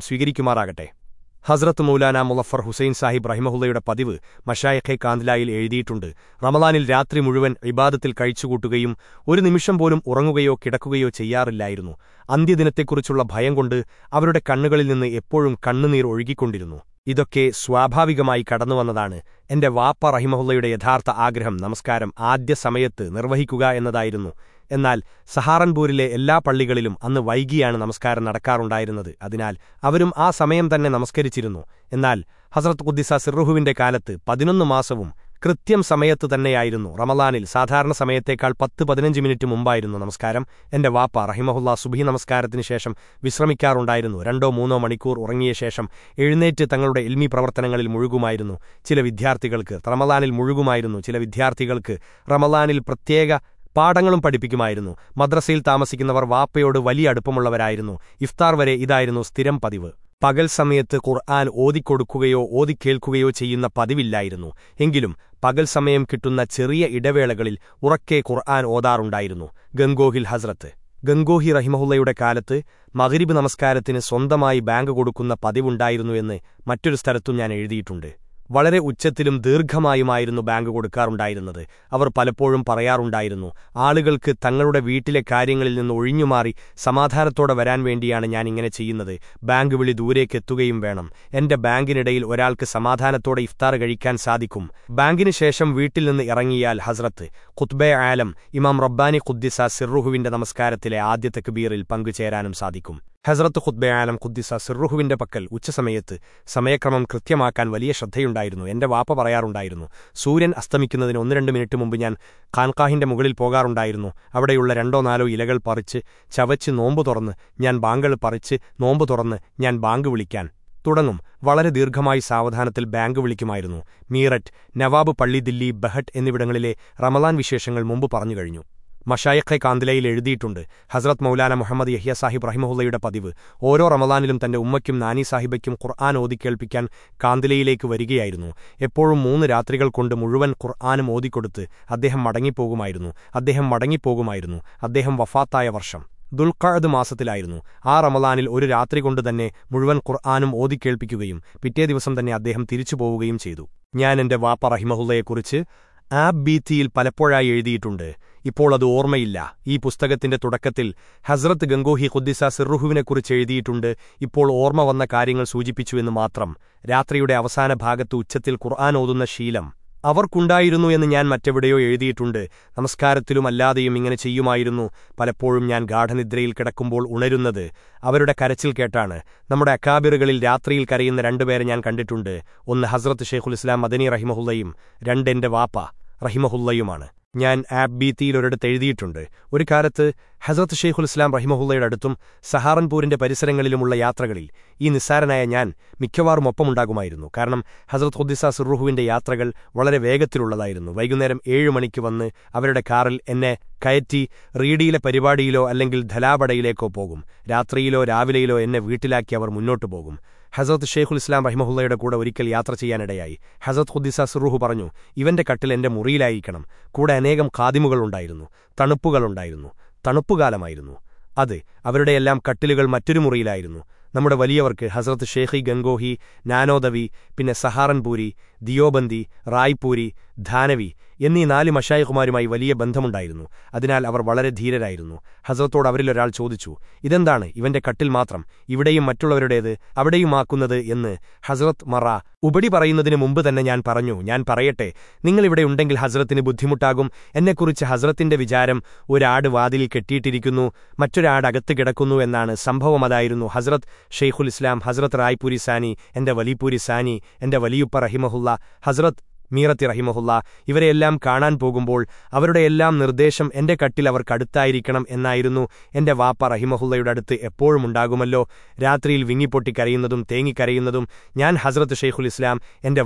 سویكھ كر حزرت مولانا ملفر حسین صاحب رحمہ پریو مشاخ کاندیٹ رملانی رات وبادی کہچر پولیم ارگ کلائدہ بھئڈ کھڑکی کنرو گنکے سوا کے واپ رحم یار آگرہ نمسکار آدھت نروہ ک سہارن پوری پڑک وا نمس ادا آ سم تم نمسکری حسرت خودس سیخ کال پہسم کتت سمت آئی رم لان سا دھادار سمت پتہ پہ ممسکارم واپ رحم سببی نمسکار شرمکار رنو مو مور اشمہ ایلمی پروتنگل مجھے چل ودارکلانی مل گل ودارتکل پاڑمنگ پڑھ پی مدرس تام واپوڑ ولیپرفر پہ پکل سمت آنک پریو لگیم کٹوکے کنگویل حزر گنگوی رحم کال مغریب نمس می باگک پہوائن مچھر سلتوں یا وغیر اچھا دِرگا باگائر پیا سمادانت وراوی یاد باگ بھل دور کے باگن سمدانت سا دیکھیں باگی شیشم ویٹل حزر خوتبے آلم ام ری خس سی نمسکار آدھے کبیری پنگان سا دھیم حزر خودبے خودس سیروحی پکل اچھا سمکرم کتنا ولی شردی واپ پڑا رورن استمکد منٹ مان ملا روڈ نالو پڑھے چوچ نوبن یا نوب باگ كا وغیر دی سادھان تر باگ كوائ میرٹ نواب پلی دل بہٹگل رملان وشنگ من كو مشاخ کاندل حزرت مولان محمد صاحب رحمہل پیو رم لان تمکن نانیی ساحبکن کاندل ویسوں مجھے مرآن مڑا ورشم دس آمدانی اور راترین خوبی پے دس ادم پوگ یا واپ رحم کچھ آپ پل ابلوی تک حزرت گنگوی خودس سیخیٹ وار سوچ رات تو کنوشائن متویٹ نمسکار پہلو یا گارڈندر کٹک نوکر گیت رن پے یانک حزرت شیخولیسلام مدنی رحمہ رن واپ رحم یا آپ بلوتیٹرت حزرت شیخولیسلام رحمہل سہا روری پریسرل یاتک یسار مکوارنگ کارن حزر خودس سی یات ویکائ ووٹ کی ریڈیل پری پاڑی دھلا پڑو رات راویلو ویٹ لاکی موکم حزرت شیخل رحم کور حزر خود سنجوٹ کٹل میری لیکن کادمپل مجھے حزر شیخی گنگو نانوی دیاوبندی را پوری دانوی نال مشہور ولی بند ادا وغیرہ دھیرے حزرت چوچی کٹم مٹرو آتے ہزرت مرا ابھی پڑھنے مجھے پروانے حزرتی بدھ مٹا حزرتی وا کھر کھانا سمبم حزرت شیخلس حزرت رائے پوری سانی ولی پور سانی ولیم حزر میرتی رحمہ عوام کاحیمہ ور یم تھی کم یازرت شیخولس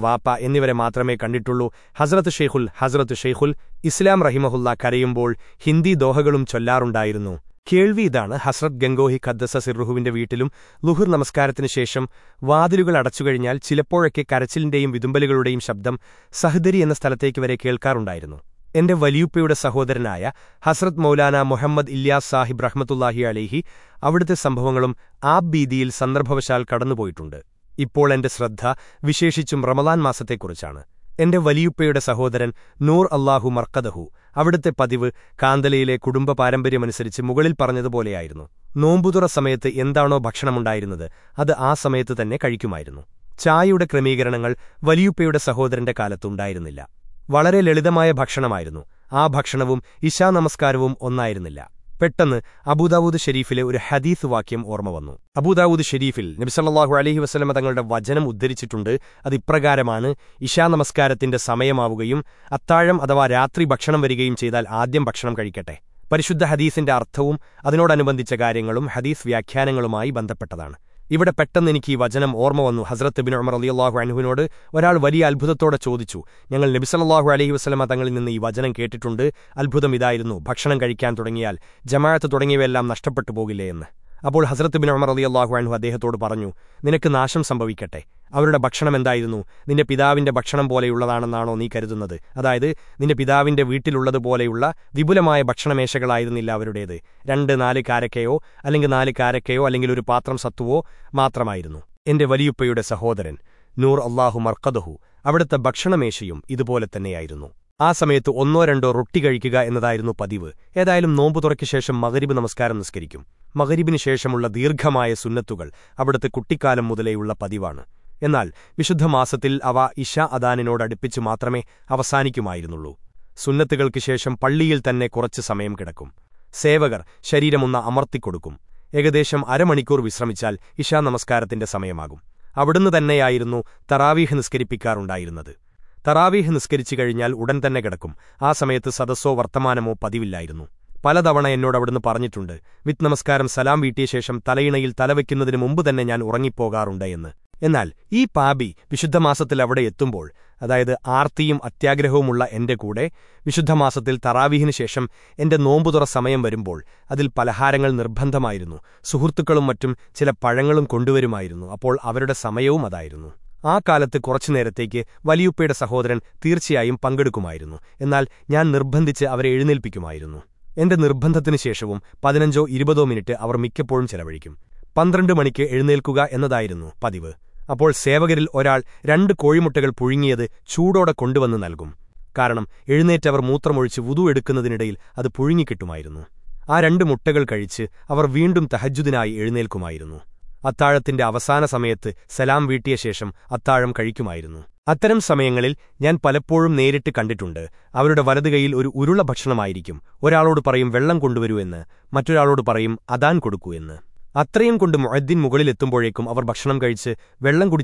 واپر کنٹو ہزر شیخل حزر شیخ رحیمہ کریو ہندی دوح انا حسر گنگوی خدس سیرو ٹر ور نمسم واد لگچے کرچل گئی شبد سہدریت ولی سہود نا حسرت مولانا محمد الیہ ساحب رحمت اللہ الیح ابڑتے سمبرم آب بل سندرشا کڑ شرد وشمن مستے ولی سہورن نور الہ مرکدہ ابڑتے پاندیل کٹ پارپرمنس مرد آوب سمتھ بھنس آ سمت کہ چائے كرميكر ولی سہيد كا لالت وغیرہ لڑتيا بھكھ آئى آ بھنگو اشانمسكار پب داود شرفیس واکیم اور ابو داود نب الحی وسلم تک وچنگ ادریٹ ادرکس سما آئی اتم اتوا رات آدم کھے پریشد ہدیسی ارتھو اتنا بندی ویاخانگوائیں بند پایا اوڑ پی وچمن حزر بن احمر اللہ خواج ولی ادت چوہت نبیسل اللہ علیہ وسلم تھی وچن کی بھمن تاجت تمام نشپٹے ابو حزرت بنور اللہ ادہ تو ناشم كے پتا نی کبا پی ویٹل رو نال کرو اے نا کارکل پاتم ست ولی سہورن نور الادو ابڑتے بھڑ میشم ادائی آ سمت رنو روٹی کمرا نوبکشم مغریب نمس مغریب دِرگی سب ابڑکال ملے پیو س ادان پچانک سلکم پی تک سم کم سیوکر شروع امرتی ایگ مورم چلش نمس ابڑ تعلپ تراویح نسکری کال تک کم آ سمت سدسو ورتمو پی پل تب ومسکار سلام ویٹیاش تلئی تل و كو مجھے یا پاپیشت ادا آرتی اتیاگلس تراویم نوب سم و پلہ سوکم چل پڑ سمجھ آپچ ولی سہورن تیرچ پکا یابندتی پہ مجھے ملوک پندر منکائی پیو ابو سیوکری پوی چوڑو کنو نلکم کار موتم ودوکی اب پوگوائٹ کچھ ویٹ تحجتی سمےت سلام ویٹیاش اتم کہر سم یا پلپ کنٹرن ولدیل پرن وداً اتم کن موٹر کچھ ویچ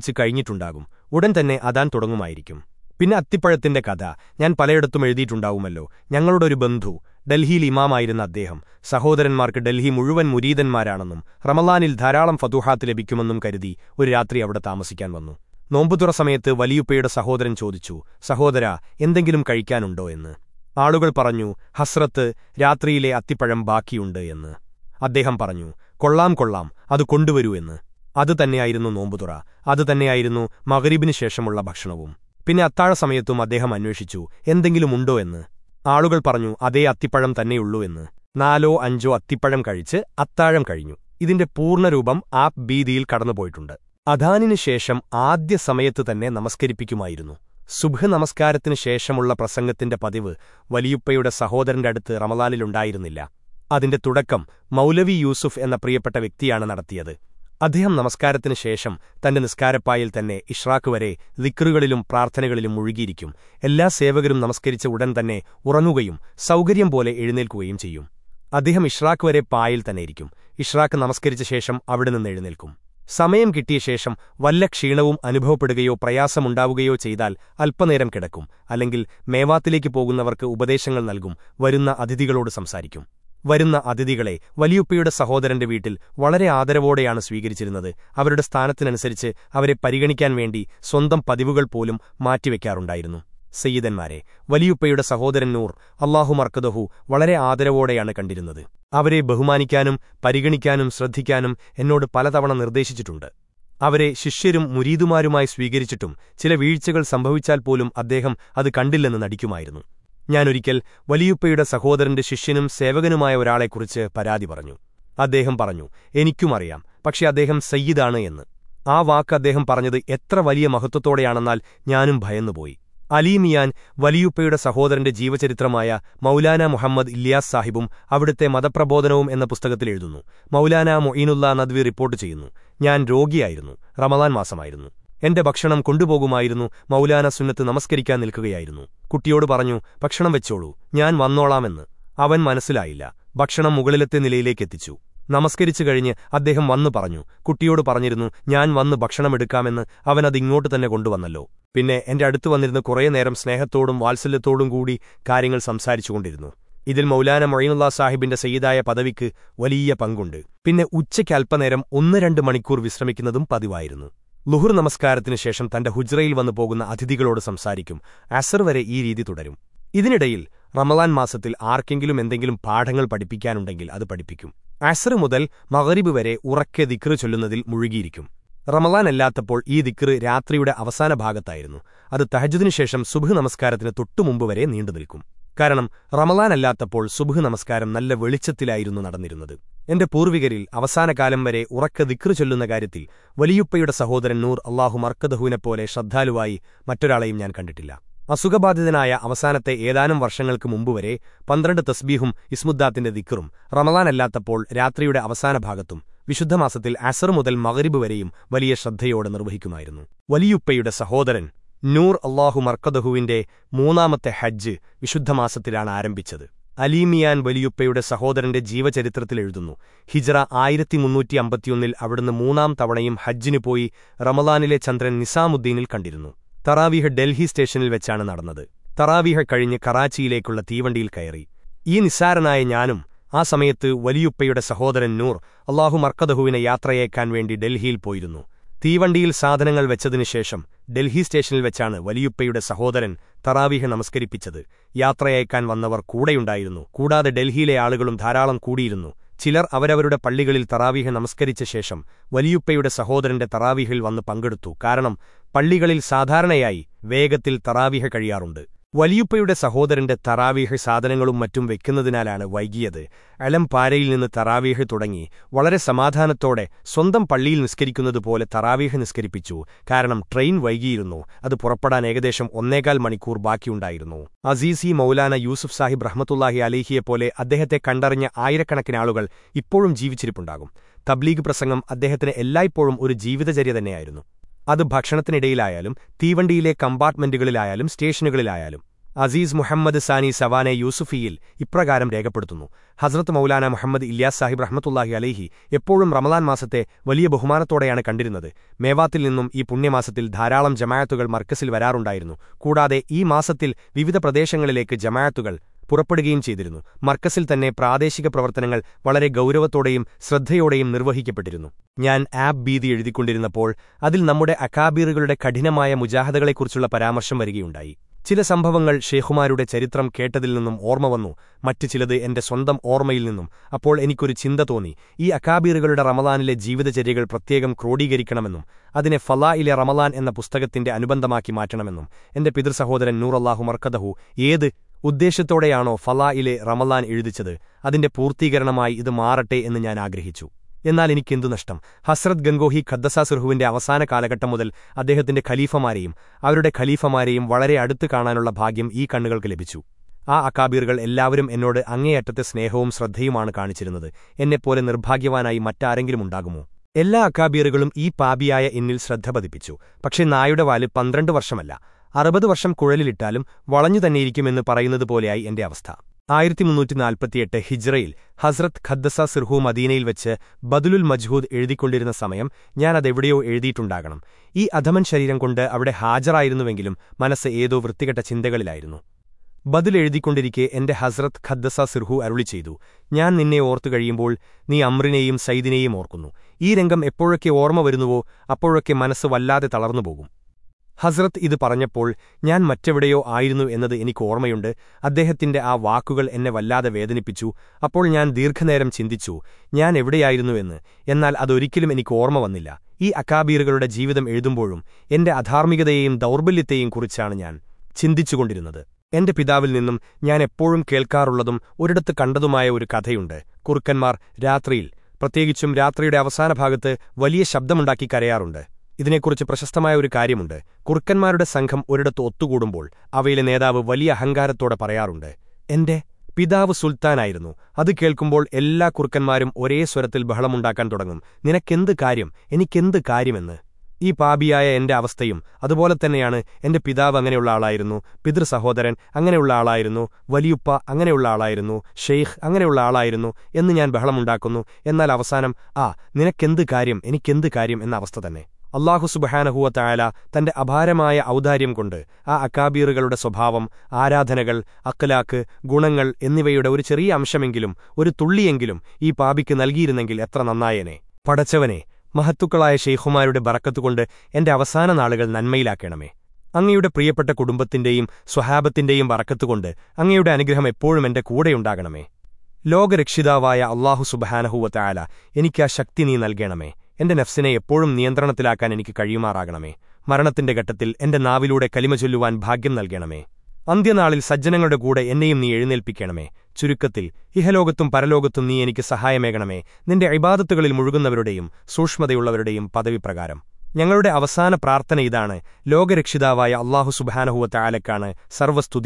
کم تے ادا پہ کت یا پہڑت لو ںل سہورن ڈھلی موریدنگ رملانی دھارا فدوحات لرتری اب تا مو نوبر سمےت ولی سہودرن چوچو سہورا لہو آپ ہسرت ری اتی باقی ادہم پر کم ادرو ادی نوب ادیا مغریب پہ ات سمتمنچ آل گلو ادے اتیم تے نالو اچھا کچھ اتم کچھ اب پو روپم آپ بھى کڑان شيشم آدت سمتت نمسكمس كار شيشم پرسنگ تر پوئپپيٹ سہيدر كوتلال ابکم مولوی یوسف ودہم نمسکار شہر نسکار پائیل تک اشراک لارتھ نکل مجھے سیوکرم نمسک سوکرمکم ادہم اشراک پائیل تھیشا نمسکری شم کم ویڑوں پڑ گیاسوت ایرک ابھی میوتی ابدیو سیک وتھے ولی سہ ویٹ وغیرہ آدروڑا سوی کچھ پریگان ویم پریوک میٹک سیدن ولی سہورنرکد وغیرہ آدروڑا کنر بہم كہ پریگان شرد كہ پل تردیٹ شیشم مريد سویكچم چل ویكل سمبر چالہم ادھی كوئی یا ولی سہو ریوکر پاس پہ ادم سا آ واکد مہتیال پوائلی ملی سہور کے جیوچریت مولانا محمد الیبم ابڑتے مت پربوت مولانا موئن ندی ریپٹ روگی رمدان مسائل ایمن کن پوک مولان سند نمسکو یا منسلائی مغل نلکتی نمسکری کچھ ادہ وکمکم تک کنو پہ کمر اساتی کارس مولان موین ساحبی سی دا پی ولی پنگ پہچکلپرمکم پ لہر نمسکار شہر ہُجر وتیس استی تھی رمل مس آرک پاٹ پڑھی پیانے اب پڑھی اصر مل مغریبر ارکے دکر چل میری رملان پو درتری سبب نمس میرے نیو نکم کار رانا سمسم نل ویڑ پوری کالم ویکھیپ سہو رن نور الا مرک شردالوائی مٹرم یادیت نایاں ورشو پندر تسبیم امداد دکھلان پہانت مسر مل مغریبر ولی شرد ولی سہورن نور الاحو مرکدو ٹر مجھ مسا آرم چلی ملی سہور ٹریجر آئیتی موڑی حج رم لان چندرنسامدی کن تراویح ڈھشنی وچایح کچھ کراچی لڑکی تیوڈیل کئی نسار نایات ولی سہودرن نور ارک یاتھیل پو تیویل سا ویم ڈیشنی وچا ولی سہورن تراویح نمسری پہ یاتر ڈھے آل گاڑم کور چلر عروج پڑک ترایح نمسری شیشم ولی سہور تارایحل وار پڑ سا دار ویگ تر تراویح کھیر ولی سہر تارای ساد ول پی تراویح وغیرہ سمدانت پیلک تراویح نسکریو کار ٹرین وکد منک باقی ازیس مولانا یوسف ساحب برہم تول الی ادری کنکن آل گلپ جیوچ تبلیگ پرسن ادہ تینپیت چر ت ابتی تھی تیون لیے کمپارٹمنٹ اسٹشنل ازیز محمد سانی سوانے یوسفیلپرکار ریکپت مولانا محمد صاحب رحمت افرم رمداً ولی بہت کن متی پس دھارا جمات مرکسی ورا روڈا یس پرد لو جمایات مرکسی تک پرا دیشک پروتنگ ویم شردیپن آپ بید اب نمبر اکابی کٹنہ پریمرشم وی چل سمبر شےخمر چریت وورمیک رملانے جیو چرکم کوروڈیم ادھر فلا رملان پہ ابند پیت سہو نوراح مرکدو ای ادشتیامل اب پوتھیر ادارے ایسے آگے حسرت گنگوی خدس سرخون کے لال گٹو ادیفمر خلفم وغیرہ کا باغیم کنکلک لبھی آ اکابیم سنہوں شردیوانے پولی گوا اکابی پاپیا شرد پیپ نا وای پندر ورشم اربدرشمل وڑن تھیم آئی ہی حسرت خدس سیرہ مدیل ودل مجھو کمانتوتی ادمن شروع کن اب ہاجر منسو و چھت بدلکے ہزرت خدس سیرہ اردو یا سئی دور اوپکے منسوس وارک حزرپن مچ آئی ادہ تک وا و دیر نمک چو یاد وی اکابی جیوتمبر ادارمکت دوربل کھچ چھ پیتم کار کم اورتر پرتریڈ ولی شبدمنٹیا ادھر پرشستنبی اہمارتیا پیتا سلتان ادکا کمرے بہتمنٹ نارم کے کاریہم پاپیاست ادوت پیتاگ پیت سہورن اگلا آپ ولی آر شیخ اگن آہم آ نکارند کاروستان اللہحانہوت تپارکر سوبا آرادکل اکلا گرویٹ اور چیز امشمر یو پاپی نلکی ریت نائے پڑچ مہتوکا شےخمر بڑکت ناڑ گر نمکے پرٹبتی سوحاپتی وڑکت اُٹھے اہم کورکم لوگ رکاح سبحانہ تینکا شکتی نی نل گے اب نفس ایپ ناکان کی مرنتی نایو کلچن نلک نا سجم نیپے چیزوکت پہر لوگ تم نیچے سہا میری مل گئی سوشمت پدار پرتنتان لوگرکانہ تالک سروست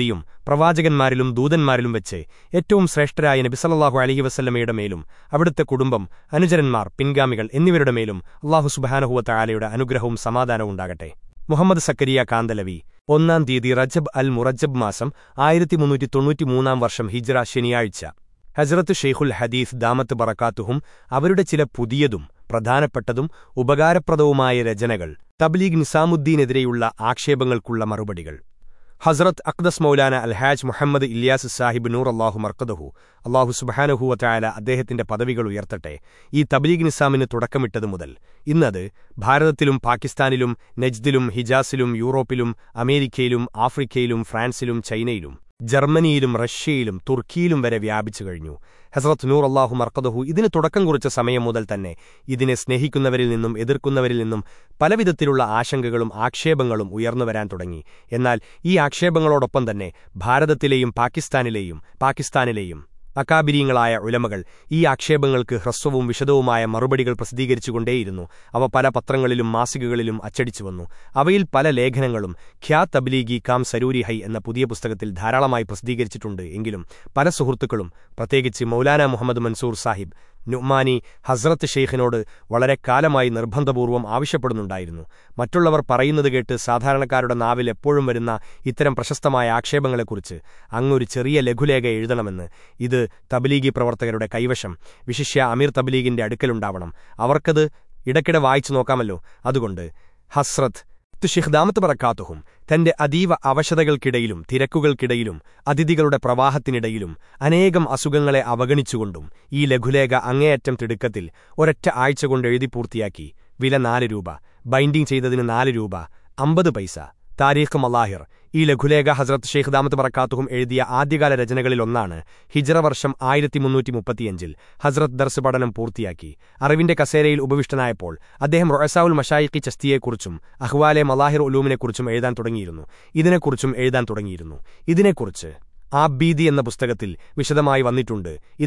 پروچکن دودن وے ایٹو شرشرا نبسلاح وسلم ابڑبم ارجرمر پنگام الہ اب گرہ سمادانے محمد سکری کاندل تیجبل مجبب مسم آئی تیم ورشم ہنچ حزر شیخ دامت برکات چل پان پایا رچ تبلگ نسا مدی نے آر پڑ حز اختس مولان الحاج محمد ساحب نوراح مرکد الاح سبحانہ ادہ تدویل یو تبلگ نسا من کمیت پاکستان نجد ہو روپیل آفرکم چائن لوگ جرمنی لوگ رشیل ترکیل واپسی کچھ حسرت نوراح مرکدہ سمت تے ادے اسلک آپ آپ پاکستان لاکھ اکابی المکل یو آپ کو ہرسم وشدو مربڑ پرچ پل پتلک پل لیا تبلی گی خروری ہر دھارا پرسم پل سمجھے مولانا محمد منصوبہ نانی حسوڈ وغیرہ کالبند پوش پڑھائی مٹرور پر سادارکار ناویلپست آپ چیز لکھو لکھن تبلگی پرورت کئی وشمن وشیش امیر تبلگی اڑکل وائچ نوکا مو اد شدام پڑکا تک اتو گلک یوگا پروتی تمختی آوریا پیسہ ملا یعنی لکھو لیک حزرت شیخ دامد آدک رچنگل ہجر ورشم آئی حزرت درس پٹن پوری اربر ابوشن ادہسا مشاخی چستار الو میچ آیسوٹ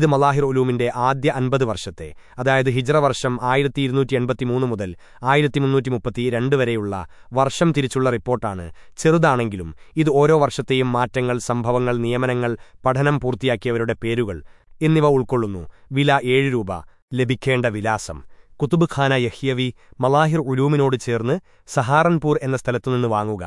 ملاحر الومی آدمی ابرشتے ادا ہرشم آئیتی ملتی مر ورشم یوٹا آئل وشت سمبر نیم پٹن پوتی پیکہ وبک واسبان یح ملار اومی چیز سہارن پوتت واگ گ